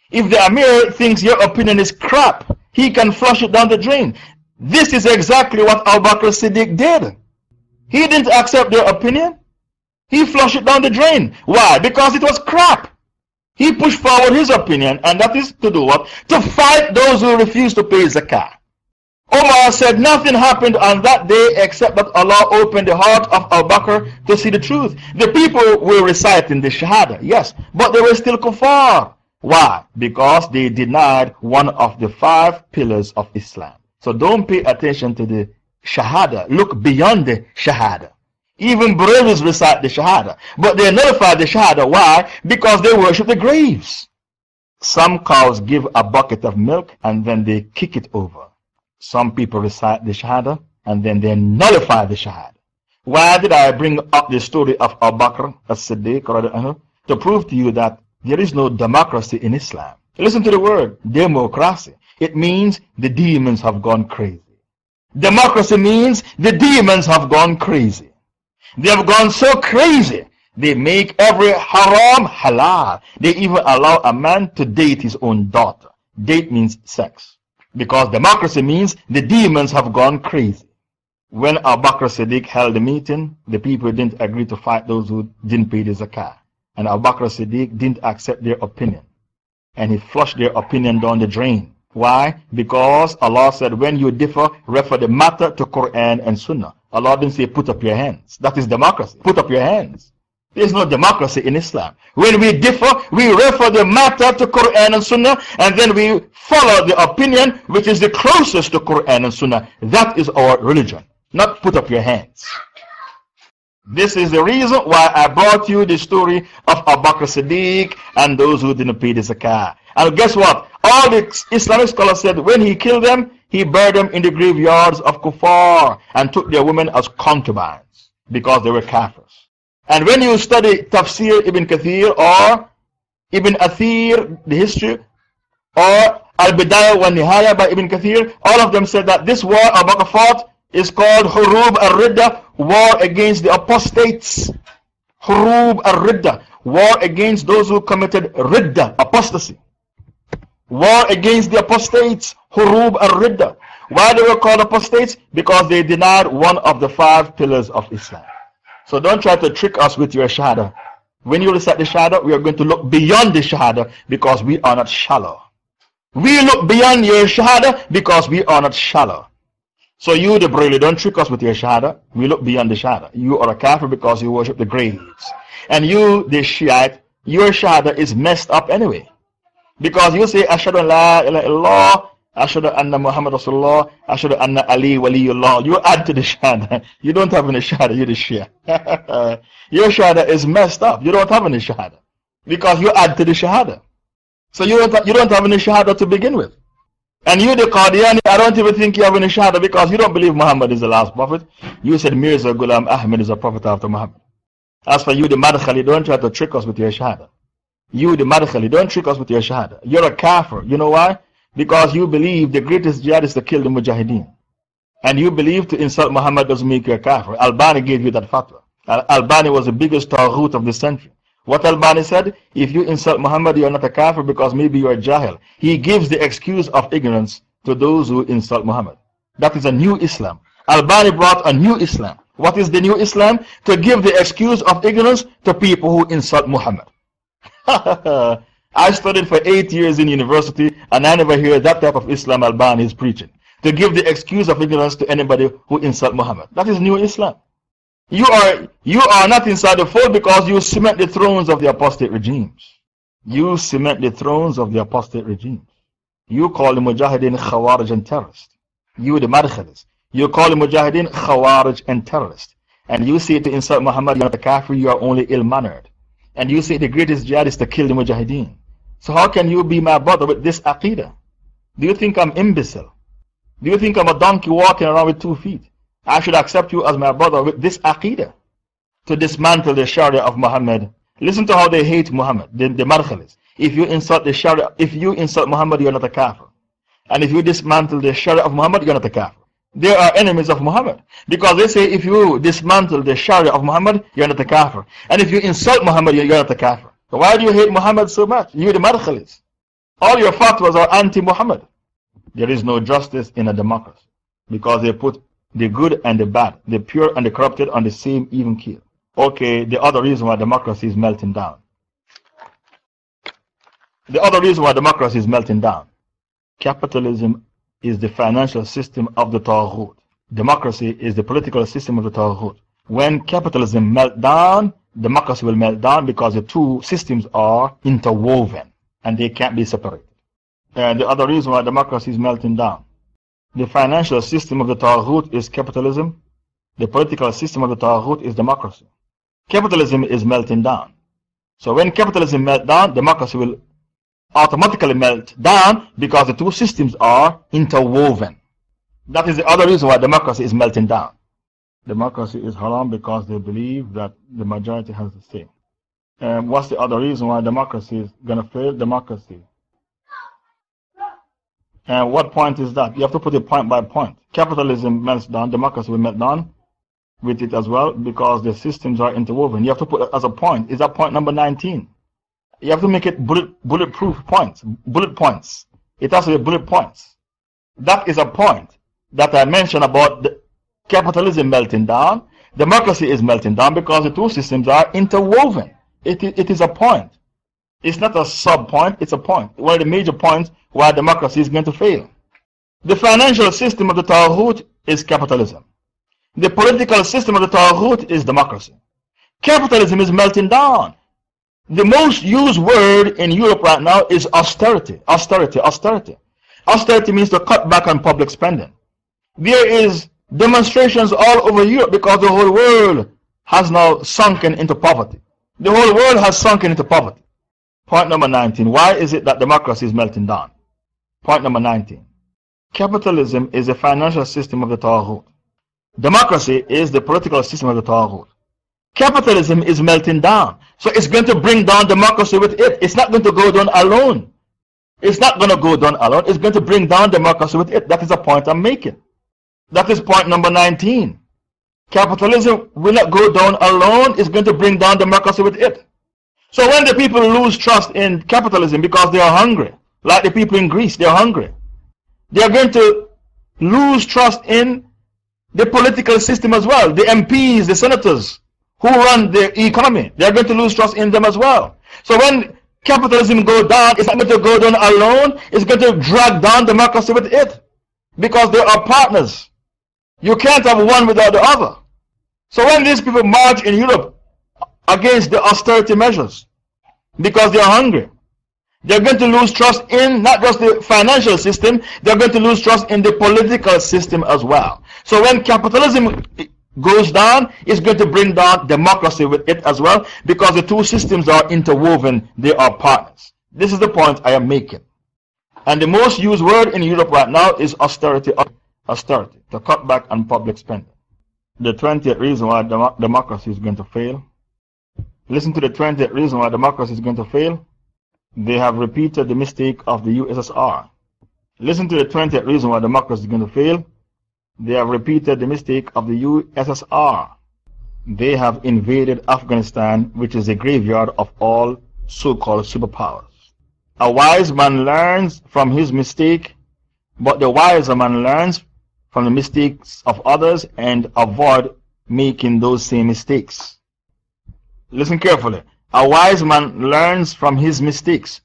S2: If the Amir thinks your opinion is crap, he can flush it down the drain. This is exactly what Abu Bakr Siddiq did. He didn't accept their opinion. He flushed it down the drain. Why? Because it was crap. He pushed forward his opinion, and that is to do what? To fight those who refuse to pay zakah. Omar said nothing happened on that day except that Allah opened the heart of Abu Bakr to see the truth. The people were reciting the Shahada, yes, but they were still kuffar. Why? Because they denied one of the five pillars of Islam. So don't pay attention to the Shahada. Look beyond the Shahada. Even Barelvis recite the Shahada. But they nullify the Shahada. Why? Because they worship the graves. Some cows give a bucket of milk and then they kick it over. Some people recite the Shahada and then they nullify the Shahada. Why did I bring up the story of Abu Bakr as-Siddiq to prove to you that there is no democracy in Islam? Listen to the word democracy. It means the demons have gone crazy. Democracy means the demons have gone crazy. They have gone so crazy. They make every haram halal. They even allow a man to date his own daughter. Date means sex. Because democracy means the demons have gone crazy. when Abu Bakr Siddiq held the meeting, the people didn't agree to fight those who didn't pay the zakah. And Abu Bakr Siddiq didn't accept their opinion. And he flushed their opinion down the drain. Why? Because Allah said, when you differ, refer the matter to Quran and Sunnah. Allah didn't say, put up your hands. That is democracy. Put up your hands. There is no democracy in Islam. When we differ, we refer the matter to Quran and Sunnah, and then we follow the opinion which is the closest to Quran and Sunnah. That is our religion. Not put up your hands. This is the reason why I brought you the story of Abu Bakr Siddiq and those who didn't pay the zakah. And guess what? All the Islamic scholars said when he killed them, he buried them in the graveyards of Kufar and took their women as concubines because they were kafirs. And when you study Tafsir ibn Kathir or Ibn Athir, the history, or Al Bidayah wa Nihaya by Ibn Kathir, all of them said that this war Bakr fought is called Hurub al Ridda, war against the apostates. Hurub al Ridda, war against those who committed Ridda, apostasy. War against the apostates, Hurub al Ridda. Why they were called apostates? Because they denied one of the five pillars of Islam. So don't try to trick us with your Shahada. When you recite the Shahada, we are going to look beyond the Shahada because we are not shallow. We look beyond your Shahada because we are not shallow. So you, the Barelvi, don't trick us with your Shahada. We look beyond the Shahada. You are a Kafir because you worship the graves. And you, the Shiite, your Shahada is messed up anyway. Because you say, Ashadu la ilaha illallah, Ashadu anna Muhammad Rasulullah, Ashadu anna Ali Waliullah. You add to the Shahada. You don't have any Shahada, you're the Shia. your Shahada is messed up. You don't have any Shahada. Because you add to the Shahada. So you don't, you don't have any Shahada to begin with. And you, the Qadiani, I don't even think you have any Shahada because you don't believe Muhammad is the last prophet. You said Mirza Ghulam Ahmed is a prophet after Muhammad. As for you, the Madkhali, don't try to trick us with your Shahada. You, the Madkhali, don't trick us with your Shahada. You're a Kafir. You know why? Because you believe the greatest jihad is to kill the Mujahideen. And you believe to insult Muhammad doesn't make you a Kafir. Albani gave you that fatwa. Al Albani was the biggest Taghut of the century. What Albani said, if you insult Muhammad, you are not a kafir because maybe you are a jahil. He gives the excuse of ignorance to those who insult Muhammad. That is a new Islam. Albani brought a new Islam. What is the new Islam? To give the excuse of ignorance to people who insult Muhammad. I studied for eight years in university and I never hear that type of Islam Albani is preaching. To give the excuse of ignorance to anybody who insult Muhammad. That is new Islam. You are, you are not inside the fold because you cement the thrones of the apostate regimes. You cement the thrones of the apostate regimes. You call the Mujahideen Khawarij and terrorists. You, the Madkhalis. You call the Mujahideen Khawarij and terrorists. And you say to insult Muhammad, you're not a kafir, you are only ill mannered. And you say the greatest jihad is to kill the Mujahideen. So, how can you be my brother with this aqidah? Do you think I'm imbecile? Do you think I'm a donkey walking around with two feet? I should accept you as my brother with this aqidah to dismantle the Sharia of Muhammad. Listen to how they hate Muhammad, the, the Madkhalis. If you insult the Sharia, if you insult Muhammad, you're not a kafir. And if you dismantle the Sharia of Muhammad, you're not a kafir. They are enemies of Muhammad. Because they say if you dismantle the Sharia of Muhammad, you're not a kafir. And if you insult Muhammad, you're not a kafir. So why do you hate Muhammad so much? You, the Madkhalis. All your fatwas are anti Muhammad. There is no justice in a democracy. Because they put the good and the bad, the pure and the corrupted on the same even keel. Okay, the other reason why democracy is melting down. The other reason why democracy is melting down. Capitalism is the financial system of the Taghut. Democracy is the political system of the Taghut. When capitalism melt down, democracy will melt down because the two systems are interwoven and they can't be separated. And the other reason why democracy is melting down. The financial system of the Taghut is capitalism. The political system of the Taghut is democracy. Capitalism is melting down. So when capitalism melts down, democracy will automatically melt down because the two systems are interwoven. That is the other reason why democracy is melting down. Democracy is haram because they believe that the majority has the say. And um, what's the other reason why democracy is going to fail? Democracy and what point is that? You have to put it point by point. Capitalism melts down, democracy will melt down with it as well because the systems are interwoven. You have to put it as a point. Is that point number 19? You have to make it bullet, bulletproof points, bullet points. It has to be bullet points. That is a point that I mentioned about the, capitalism melting down, democracy is melting down because the two systems are interwoven. It, it is a point. It's not a sub point, it's a point. One of the major points why democracy is going to fail. The financial system of the Taghut is capitalism. The political system of the Taghut is democracy. Capitalism is melting down. The most used word in Europe right now is austerity. Austerity, austerity. Austerity means to cut back on public spending. There is demonstrations all over Europe because the whole world has now sunken into poverty. The whole world has sunken into poverty. Point number 19. Why is it that democracy is melting down? Point number 19. Capitalism is the financial system of the Taghut. Democracy is the political system of the Taghut. Capitalism is melting down. So it's going to bring down democracy with it. It's not going to go down alone. It's not going to go down alone. It's going to bring down democracy with it. That is the point I'm making. That is point number 19. Capitalism will not go down alone. It's going to bring down democracy with it. So when the people lose trust in capitalism because they are hungry, like the people in Greece, they are hungry, they are going to lose trust in the political system as well. The MPs, the senators who run the economy, they are going to lose trust in them as well. So when capitalism go down, it's not going to go down alone, it's going to drag down democracy with it. Because they are partners. You can't have one without the other. So when these people march in Europe against the austerity measures, because they are hungry, they're going to lose trust in not just the financial system, they're going to lose trust in the political system as well. So when capitalism goes down, it's going to bring down democracy with it as well because the two systems are interwoven, they are partners. This is the point I am making. And the most used word in Europe right now is austerity, austerity, to cut back on public spending. The 20th reason why dem democracy is going to fail. Listen to the 20th reason why democracy is going to fail. They have repeated the mistake of the USSR. Listen to the 20th reason why democracy is going to fail. They have repeated the mistake of the USSR. They have invaded Afghanistan, which is the graveyard of all so called superpowers. A wise man learns from his mistake, but the wiser man learns from the mistakes of others and avoid making those same mistakes. Listen carefully. A wise man learns from his mistakes,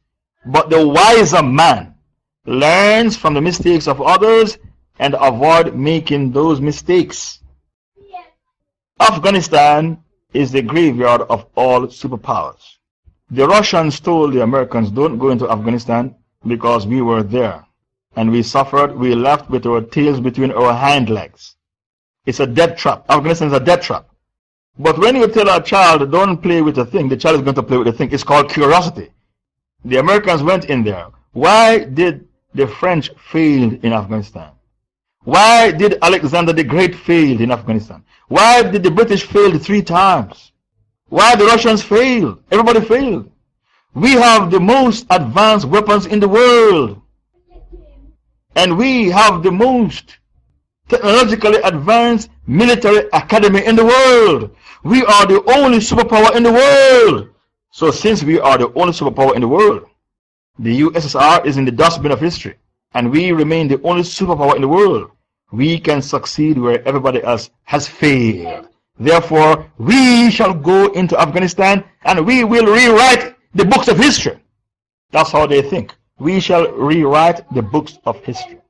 S2: but the wiser man learns from the mistakes of others and avoid making those mistakes. Afghanistan is the graveyard of all superpowers. The Russians told the Americans, don't go into Afghanistan because we were there. And we suffered, we left with our tails between our hind legs. It's a death trap. Afghanistan is a death trap. But when you tell a child, don't play with a thing, the child is going to play with the thing. It's called curiosity. The Americans went in there. Why did the French fail in Afghanistan? Why did Alexander the Great fail in Afghanistan? Why did the British fail three times? Why the Russians failed? Everybody failed. We have the most advanced weapons in the world. And we have the most technologically advanced military academy in the world. We are the only superpower in the world. So since we are the only superpower in the world, the USSR is in the dustbin of history and we remain the only superpower in the world, we can succeed where everybody else has failed. Therefore, we shall go into Afghanistan and we will rewrite the books of history. That's how they think. We shall rewrite the books of history.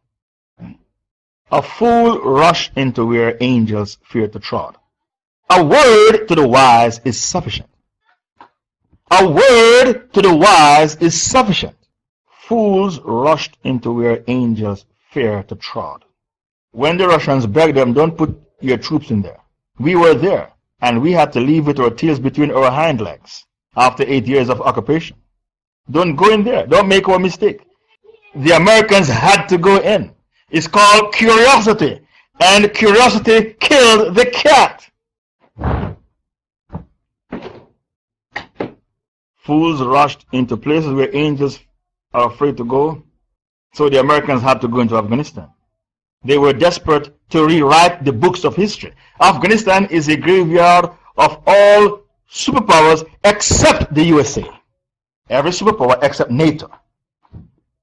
S2: A fool rush into where angels fear to trod. A word to the wise is sufficient. A word to the wise is sufficient. Fools rushed into where angels fear to trod. When the Russians begged them, don't put your troops in there. We were there, and we had to leave with our tails between our hind legs after eight years of occupation. Don't go in there. Don't make our mistake. The Americans had to go in. It's called curiosity, and curiosity killed the cat. Fools rushed into places where angels are afraid to go. So the Americans had to go into Afghanistan. They were desperate to rewrite the books of history. Afghanistan is a graveyard of all superpowers except the USA. Every superpower except NATO.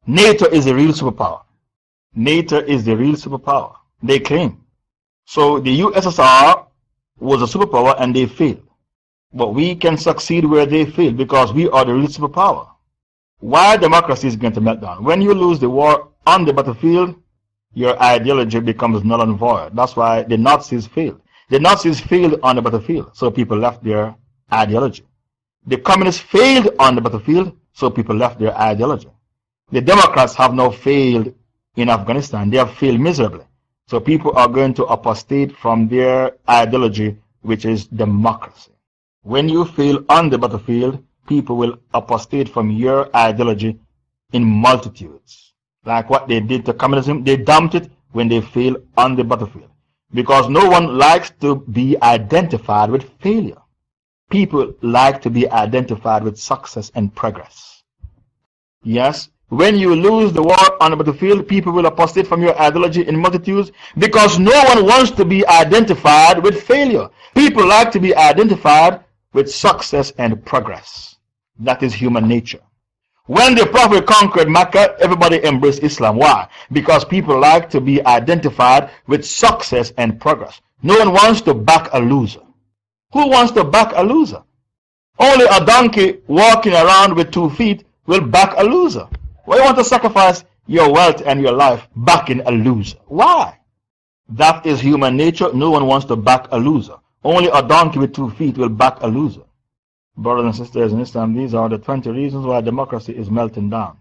S2: NATO is a real superpower. NATO is the real superpower. They claim. So the USSR was a superpower and they failed. But we can succeed where they failed because we are the real superpower. Why democracy is going to melt down? When you lose the war on the battlefield, your ideology becomes null and void. That's why the Nazis failed. The Nazis failed on the battlefield, so people left their ideology. The communists failed on the battlefield, so people left their ideology. The Democrats have now failed in Afghanistan. They have failed miserably. So people are going to apostate from their ideology, which is democracy. When you fail on the battlefield, people will apostate from your ideology in multitudes. Like what they did to communism, they dumped it when they failed on the battlefield. Because no one likes to be identified with failure. People like to be identified with success and progress. Yes, when you lose the war on the battlefield, people will apostate from your ideology in multitudes because no one wants to be identified with failure. People like to be identified with success and progress. That is human nature. When the Prophet conquered Mecca, everybody embraced Islam. Why? Because people like to be identified with success and progress. No one wants to back a loser. Who wants to back a loser? Only a donkey walking around with two feet will back a loser. Why you want to sacrifice your wealth and your life backing a loser? Why? That is human nature. No one wants to back a loser. Only a donkey with two feet will back a loser. Brothers and sisters in Islam, these are the 20 reasons why democracy is melting down.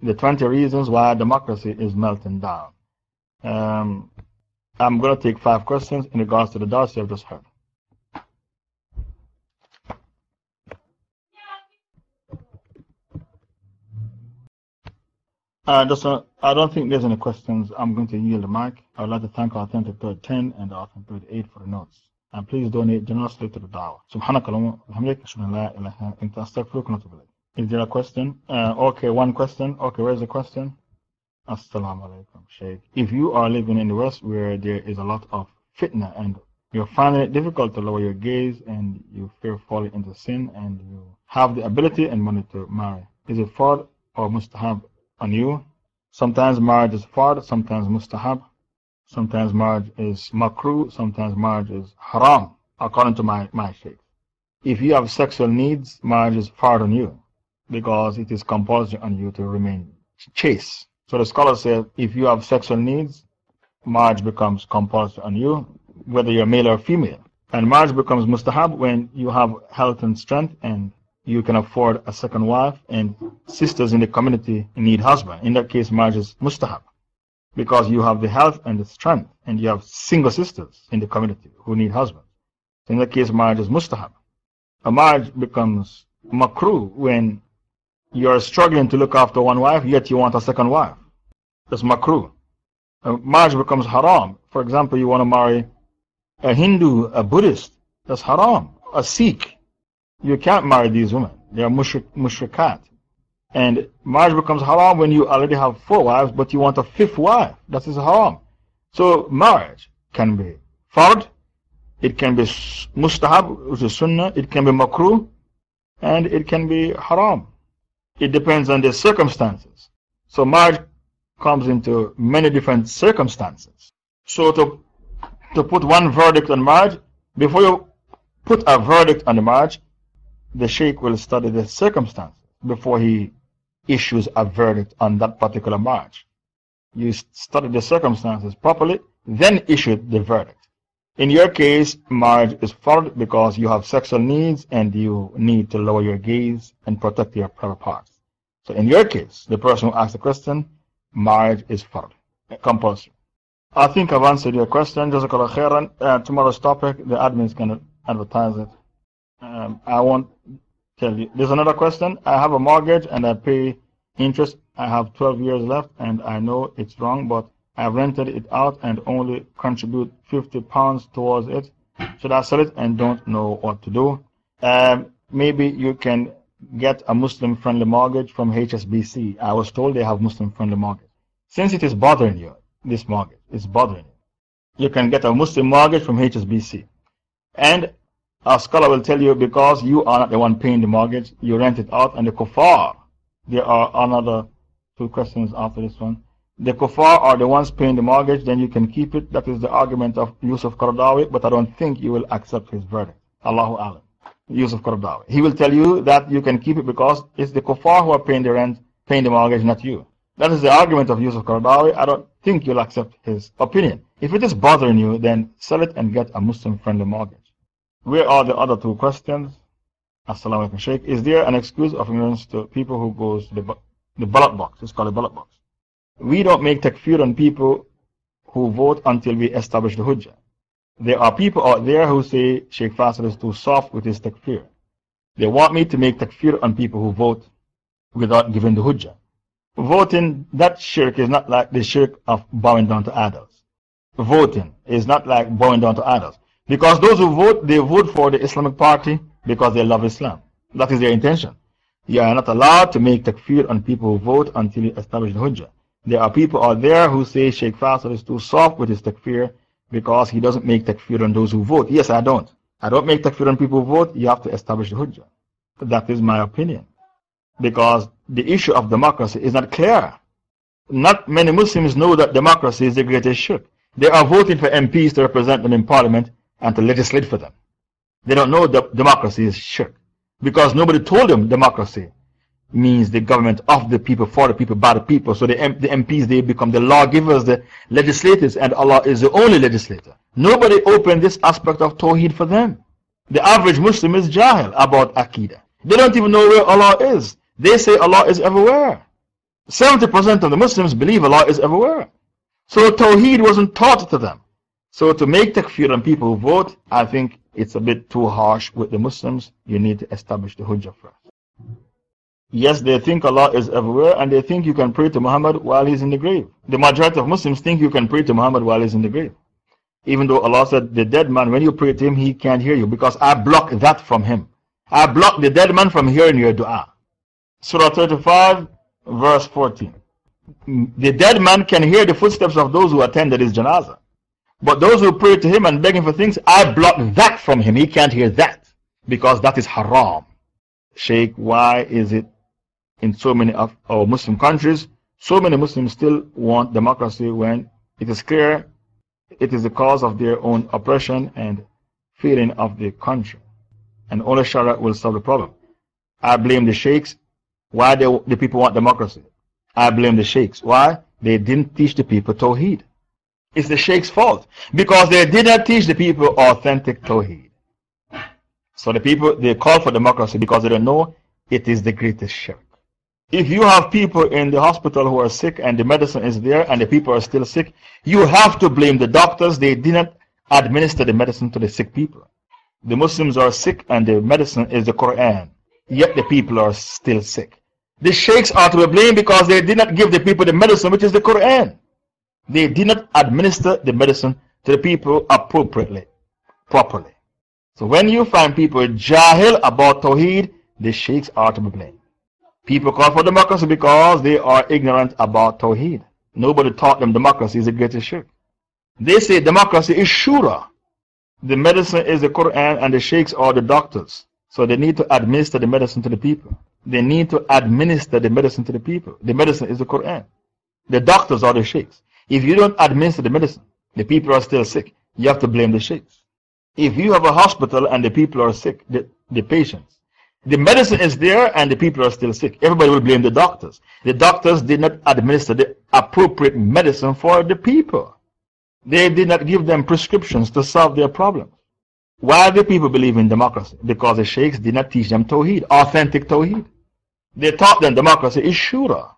S2: The 20 reasons why democracy is melting down. Um, I'm going to take five questions in regards to the dossier I've just heard. Uh, just, uh, I don't think there's any questions. I'm going to yield the mic. I would like to thank our Authentic 10 and our Authentic 8 for the notes And please donate generously to the dawah. سبحانك اللهم وبحمدك أشهد أن لا إله إلا أنت أستغفرك وأتوب إليك. Is there a question? Uh, okay, one question. Okay, where's the question? Assalamu alaikum, Sheikh. If you are living in the West where there is a lot of fitna and you're finding it difficult to lower your gaze and you fear falling into sin and you have the ability and money to marry, is it fard or mustahab on you? Sometimes marriage is fard, sometimes mustahab. Sometimes marriage is makruh, sometimes marriage is haram, according to my, my sheikh. If you have sexual needs, marriage is fard on you because it is compulsory on you to remain chaste. So the scholar said if you have sexual needs, marriage becomes compulsory on you, whether you're male or female. And marriage becomes mustahab when you have health and strength and you can afford a second wife and sisters in the community need husband. In that case, marriage is mustahab because you have the health and the strength, and you have single sisters in the community who need husbands. In that case, marriage is mustahab. A marriage becomes makruh when you're struggling to look after one wife, yet you want a second wife. That's makruh. A marriage becomes haram. For example, you want to marry a Hindu, a Buddhist. That's haram. A Sikh. You can't marry these women. They are mushrik, mushrikat. And marriage becomes haram when you already have four wives, but you want a fifth wife. That is haram. So marriage can be fard, it can be mustahab, which is sunnah, it can be makruh, and it can be haram. It depends on the circumstances. So marriage comes into many different circumstances. So to, to put one verdict on marriage, before you put a verdict on the marriage, the sheikh will study the circumstances before he issues a verdict on that particular marriage. You study the circumstances properly, then issue the verdict. In your case, marriage is fard because you have sexual needs and you need to lower your gaze and protect your private parts. So in your case, the person who asked the question, marriage is fard, compulsory. I think I've answered your question. Jazakallah khairan. Uh, tomorrow's topic, the admin is going to advertise it. Um, I won't tell you. There's another question. I have a mortgage and I pay interest. I have 12 years left and I know it's wrong, but I've rented it out and only contribute 50 pounds towards it. Should I sell it and don't know what to do? Um, maybe you can get a Muslim friendly mortgage from HSBC. I was told they have Muslim friendly mortgage. Since it is bothering you, this mortgage is bothering you, you can get a Muslim mortgage from HSBC. And a scholar will tell you because you are not the one paying the mortgage, you rent it out, and the kuffar. There are another two questions after this one. the kuffar are the ones paying the mortgage, then you can keep it. That is the argument of Yusuf Qaradawi, but I don't think you will accept his verdict. Allahu Alam. Yusuf Qaradawi. He will tell you that you can keep it because it's the kuffar who are paying the rent, paying the mortgage, not you. That is the argument of Yusuf Qaradawi. I don't think you'll accept his opinion. If it is bothering you, then sell it and get a Muslim friendly mortgage. Where are the other two questions? Assalamu alaikum, Sheikh. Is there an excuse of ignorance to people who goes to the, the ballot box? It's called a ballot box. We don't make takfir on people who vote until we establish the hujjah. There are people out there who say Sheikh Faisal is too soft with his takfir. They want me to make takfir on people who vote without giving the hujjah. Voting, that shirk is not like the shirk of bowing down to idols. Voting is not like bowing down to idols. Because those who vote, they vote for the Islamic Party because they love Islam. That is their intention. You are not allowed to make takfir on people who vote until you establish the hujjah. There are people out there who say Sheikh Faisal is too soft with his takfir because he doesn't make takfir on those who vote. Yes, I don't. I don't make takfir on people who vote. You have to establish the hujjah. That is my opinion. Because the issue of democracy is not clear. Not many Muslims know that democracy is the greatest shirk. They are voting for MPs to represent them in parliament and to legislate for them. They don't know that democracy is shirk. Because nobody told them democracy means the government of the people, for the people, by the people. So the, M the MPs, they become the lawgivers, the legislators, and Allah is the only legislator. Nobody opened this aspect of Tawheed for them. The average Muslim is jahil about Aqidah. They don't even know where Allah is. They say Allah is everywhere. 70% of the Muslims believe Allah is everywhere. So Tawheed wasn't taught to them. So to make takfir on people vote, I think it's a bit too harsh with the Muslims. You need to establish the Hujjah first. Yes, they think Allah is everywhere and they think you can pray to Muhammad while he's in the grave. The majority of Muslims think you can pray to Muhammad while he's in the grave. Even though Allah said, the dead man, when you pray to him, he can't hear you because I block that from him. I block the dead man from hearing your dua. Surah 35, verse 14. The dead man can hear the footsteps of those who attended his janazah. But those who pray to him and beg him for things, I block that from him. He can't hear that because that is haram. Sheikh, why is it in so many of our Muslim countries, so many Muslims still want democracy when it is clear it is the cause of their own oppression and feeling of the country. And only Sharia will solve the problem. I blame the sheikhs. Why they, the people want democracy? I blame the sheikhs. Why? They didn't teach the people Tawheed. It's the sheikh's fault because they did not teach the people authentic Tawheed. So the people, they call for democracy because they don't know it is the greatest shirk. If you have people in the hospital who are sick and the medicine is there and the people are still sick, you have to blame the doctors. They didn't administer the medicine to the sick people. The Muslims are sick and the medicine is the Quran, yet the people are still sick. The sheikhs are to be blamed because they did not give the people the medicine, which is the Quran. They did not administer the medicine to the people appropriately, properly. So when you find people jahil about Tawheed, the sheikhs are to be blamed. People call for democracy because they are ignorant about Tawheed. Nobody taught them democracy is the greatest shirk. They say democracy is shura. The medicine is the Quran and the sheikhs are the doctors. So they need to administer the medicine to the people. They need to administer the medicine to the people. The medicine is the Quran. The doctors are the sheikhs. If you don't administer the medicine, the people are still sick. You have to blame the sheikhs. If you have a hospital and the people are sick, the, the patients, the medicine is there and the people are still sick. Everybody will blame the doctors. The doctors did not administer the appropriate medicine for the people. They did not give them prescriptions to solve their problems. Why do people believe in democracy? Because the sheikhs did not teach them Tawheed, authentic Tawheed. They taught them democracy is Shura.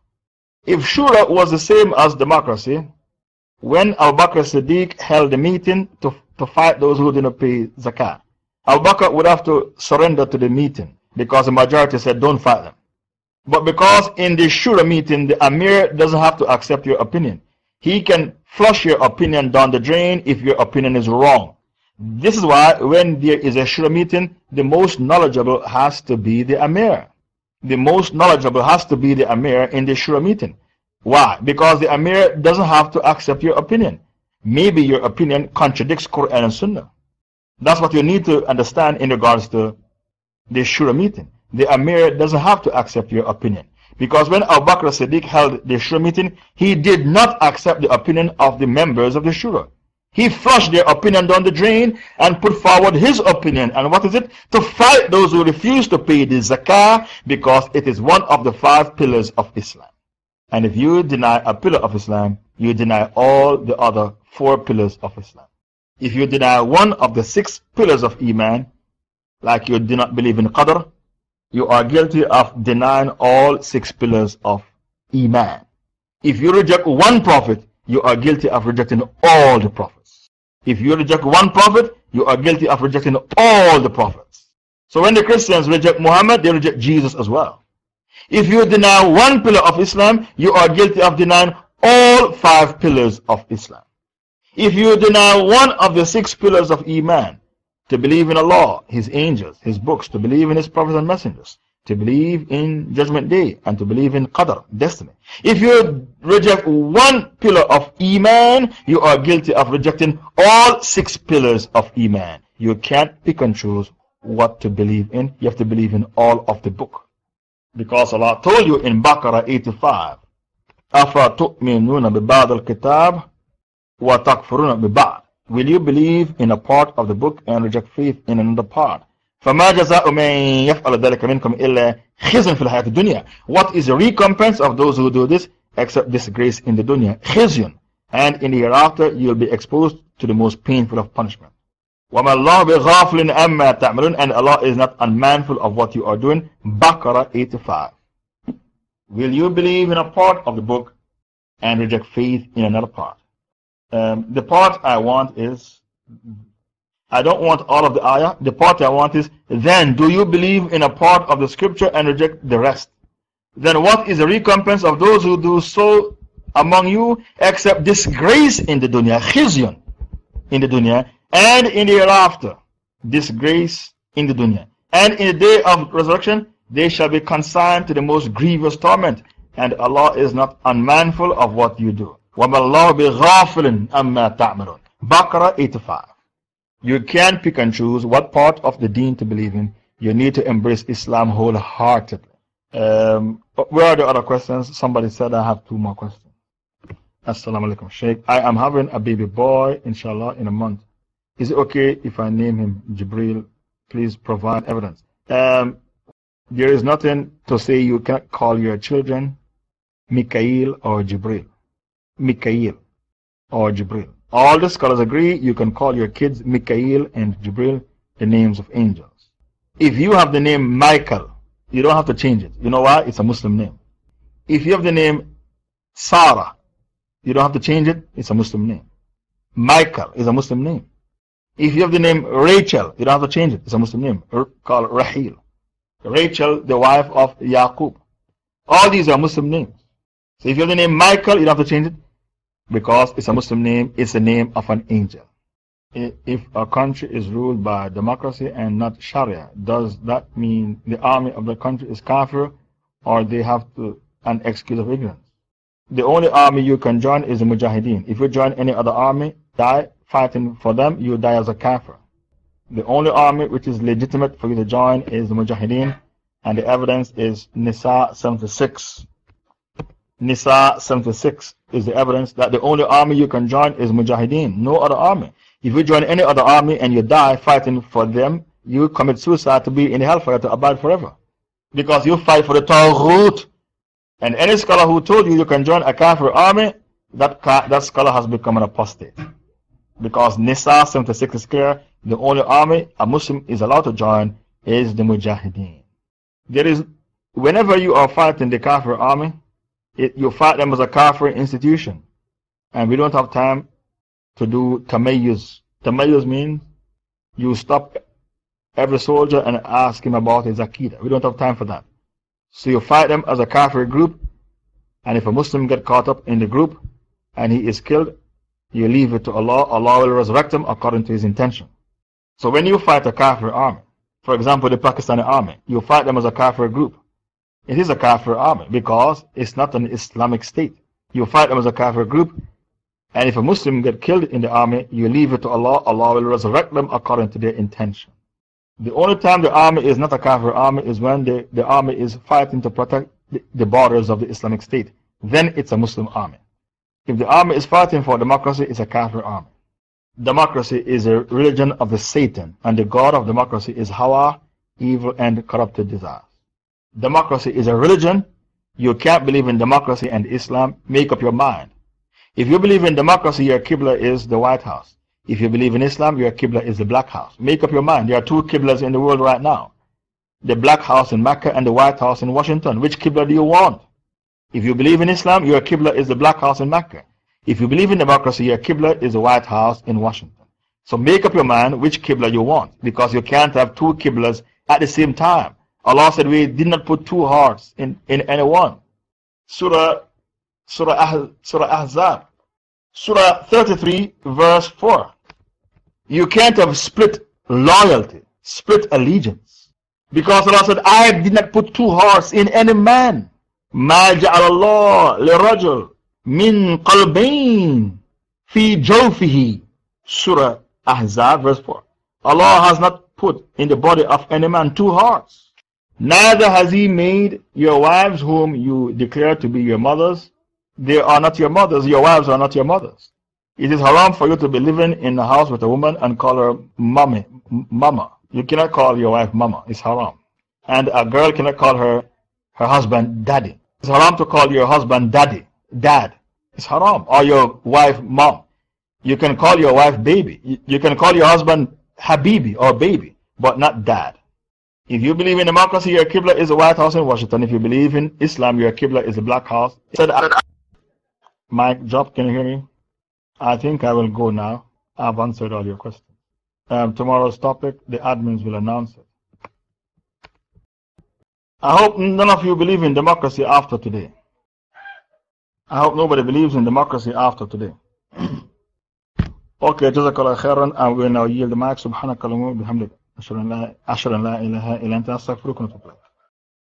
S2: If Shura was the same as democracy, when Abu Bakr Siddiq held a meeting to, to fight those who didn't pay zakat, Abu Bakr would have to surrender to the meeting because the majority said don't fight them. But because in the Shura meeting, the Amir doesn't have to accept your opinion. He can flush your opinion down the drain if your opinion is wrong. This is why when there is a Shura meeting, the most knowledgeable has to be the Amir. The most knowledgeable has to be the Amir in the Shura meeting. Why? Because the Amir doesn't have to accept your opinion. Maybe your opinion contradicts Quran and Sunnah. That's what you need to understand in regards to the Shura meeting. The Amir doesn't have to accept your opinion. Because when Abu Bakr Siddiq held the Shura meeting, he did not accept the opinion of the members of the Shura. He flushed their opinion down the drain and put forward his opinion. And what is it? To fight those who refuse to pay the zakah because it is one of the five pillars of Islam. And if you deny a pillar of Islam, you deny all the other four pillars of Islam. If you deny one of the six pillars of Iman, like you do not believe in Qadr, you are guilty of denying all six pillars of Iman. If you reject one prophet, you are guilty of rejecting all the prophets. If you reject one prophet, you are guilty of rejecting all the prophets. So when the Christians reject Muhammad, they reject Jesus as well. If you deny one pillar of Islam, you are guilty of denying all five pillars of Islam. If you deny one of the six pillars of Iman, to believe in Allah, His angels, His books, to believe in His prophets and messengers, to believe in Judgment Day, and to believe in Qadr, destiny. If you reject one pillar of Iman, you are guilty of rejecting all six pillars of Iman. You can't pick and choose what to believe in. You have to believe in all of the book. Because Allah told you in Baqarah 85, أَفَتُؤْمِنُونَ بِبَعْضِ الْكِتَابِ وَتَكْفُرُونَ بِبَعْضِ Will you believe in a part of the book and reject faith in another part? فما جزاء من يفعل ذلك منكم إلا خزن في الحياة الدنيا What is the recompense of those who do this except disgrace in the dunya? خزن And in the hereafter you will be exposed to the most painful of punishment. وَمَا اللَّهُ بِغَافِلٍ أَمَّا تَعْمَلُونَ And Allah is not unmindful of what you are doing. Baqarah 85 Will you believe in a part of the book and reject faith in another part? Um, the part I want is I don't want all of the ayah. The part I want is, then do you believe in a part of the scripture and reject the rest? Then what is the recompense of those who do so among you except disgrace in the dunya, khizyun in the dunya, and in the hereafter, disgrace in the dunya. And in the day of resurrection, they shall be consigned to the most grievous torment, and Allah is not unmindful of what you do. وَمَا اللَّهُ بِغَافِلٍ أَمَّا تَعْمَلُونَ Baqarah 85 you can't pick and choose what part of the deen to believe in. You need to embrace Islam wholeheartedly. Um, where are the other questions? Somebody said I have two more questions. Assalamu alaikum, Sheikh. I am having a baby boy, inshallah, in a month. Is it okay if I name him Jibril? Please provide evidence. Um, there is nothing to say you can't call your children Mikael or Jibril. Mikael or Jibril. All the scholars agree you can call your kids Mikael and Jibril the names of angels. If you have the name Michael, you don't have to change it. You know why? It's a Muslim name. If you have the name Sarah, you don't have to change it. It's a Muslim name. Michael is a Muslim name. If you have the name Rachel, you don't have to change it. It's a Muslim name. Called Rahil. Rachel, the wife of Yaqub. All these are Muslim names. So if you have the name Michael, you don't have to change it because it's a Muslim name, it's the name of an angel. If a country is ruled by democracy and not Sharia, does that mean the army of the country is kafir or they have to, an excuse of ignorance? The only army you can join is the Mujahideen. If you join any other army, die fighting for them, you die as a kafir. The only army which is legitimate for you to join is the Mujahideen, and the evidence is Nisa 76. Nisa 76 is the evidence that the only army you can join is Mujahideen, no other army. If you join any other army and you die fighting for them, you commit suicide to be in hellfire to abide forever. Because you fight for the Taghut. And any scholar who told you you can join a Kafir army, that, that scholar has become an apostate. Because Nisa 76 is clear, the only army a Muslim is allowed to join is the Mujahideen. There is, whenever you are fighting the Kafir army, it, you fight them as a kafir institution. And we don't have time to do tamayyuz. Tamayyuz means you stop every soldier and ask him about his akida. We don't have time for that. So you fight them as a kafir group, and if a Muslim get caught up in the group and he is killed, you leave it to Allah. Allah will resurrect him according to his intention. So when you fight a kafir army, for example, the Pakistani army, you fight them as a kafir group. It is a Kafir army because it's not an Islamic state. You fight them as a Kafir group, and if a Muslim get killed in the army, you leave it to Allah. Allah will resurrect them according to their intention. The only time the army is not a Kafir army is when the, the army is fighting to protect the, the borders of the Islamic State, then it's a Muslim army. If the army is fighting for democracy, it's a Kafir army. Democracy is a religion of the Satan, and the God of democracy is Hawa, evil and corrupted desires. Democracy is a religion. You can't believe in democracy and Islam. Make up your mind. If you believe in democracy, your Qibla is the White House. If you believe in Islam, your Qibla is the Black House. Make up your mind. There are two Qiblas in the world right now the Black House in Mecca and the White House in Washington. Which Qibla do you want? If you believe in Islam, your Qibla is the Black House in Mecca. If you believe in democracy, your Qibla is the White House in Washington. So make up your mind which Qibla you want because you can't have two Qiblas at the same time. Allah said we did not put two hearts in, in any one. Surah, Surah, ah, Surah Ahzab. Surah 33, verse 4. You can't have split loyalty, split allegiance. Because Allah said, I did not put two hearts in any man. ما جعل الله لرجل من قلبين في جوفه Surah Ahzab verse 4 Allah has not put in the body of any man two hearts Neither has he made your wives whom you declare to be your mothers they are not your mothers your wives are not your mothers It is haram for you to be living in a house with a woman and call her mommy, mama You cannot call your wife mama it's haram and a girl cannot call her her husband daddy it's haram to call your husband daddy, dad. It's haram. Or your wife mom. You can call your wife baby. You can call your husband habibi or baby, but not dad. If you believe in democracy, your Qibla is the White House in Washington. If you believe in Islam, your Qibla is the Black House. Said, Mike, drop, can you hear me? I think I will go now. I've answered all your questions. Um, tomorrow's topic, the admins will announce it. I hope none of you believe in democracy after today. I hope nobody believes in democracy after today. okay, jazakallah khairan. I will now yield the mic. Subhanakallah wa bihamdik. Ashhadu an la ilaha illa anta astaghfiruka wa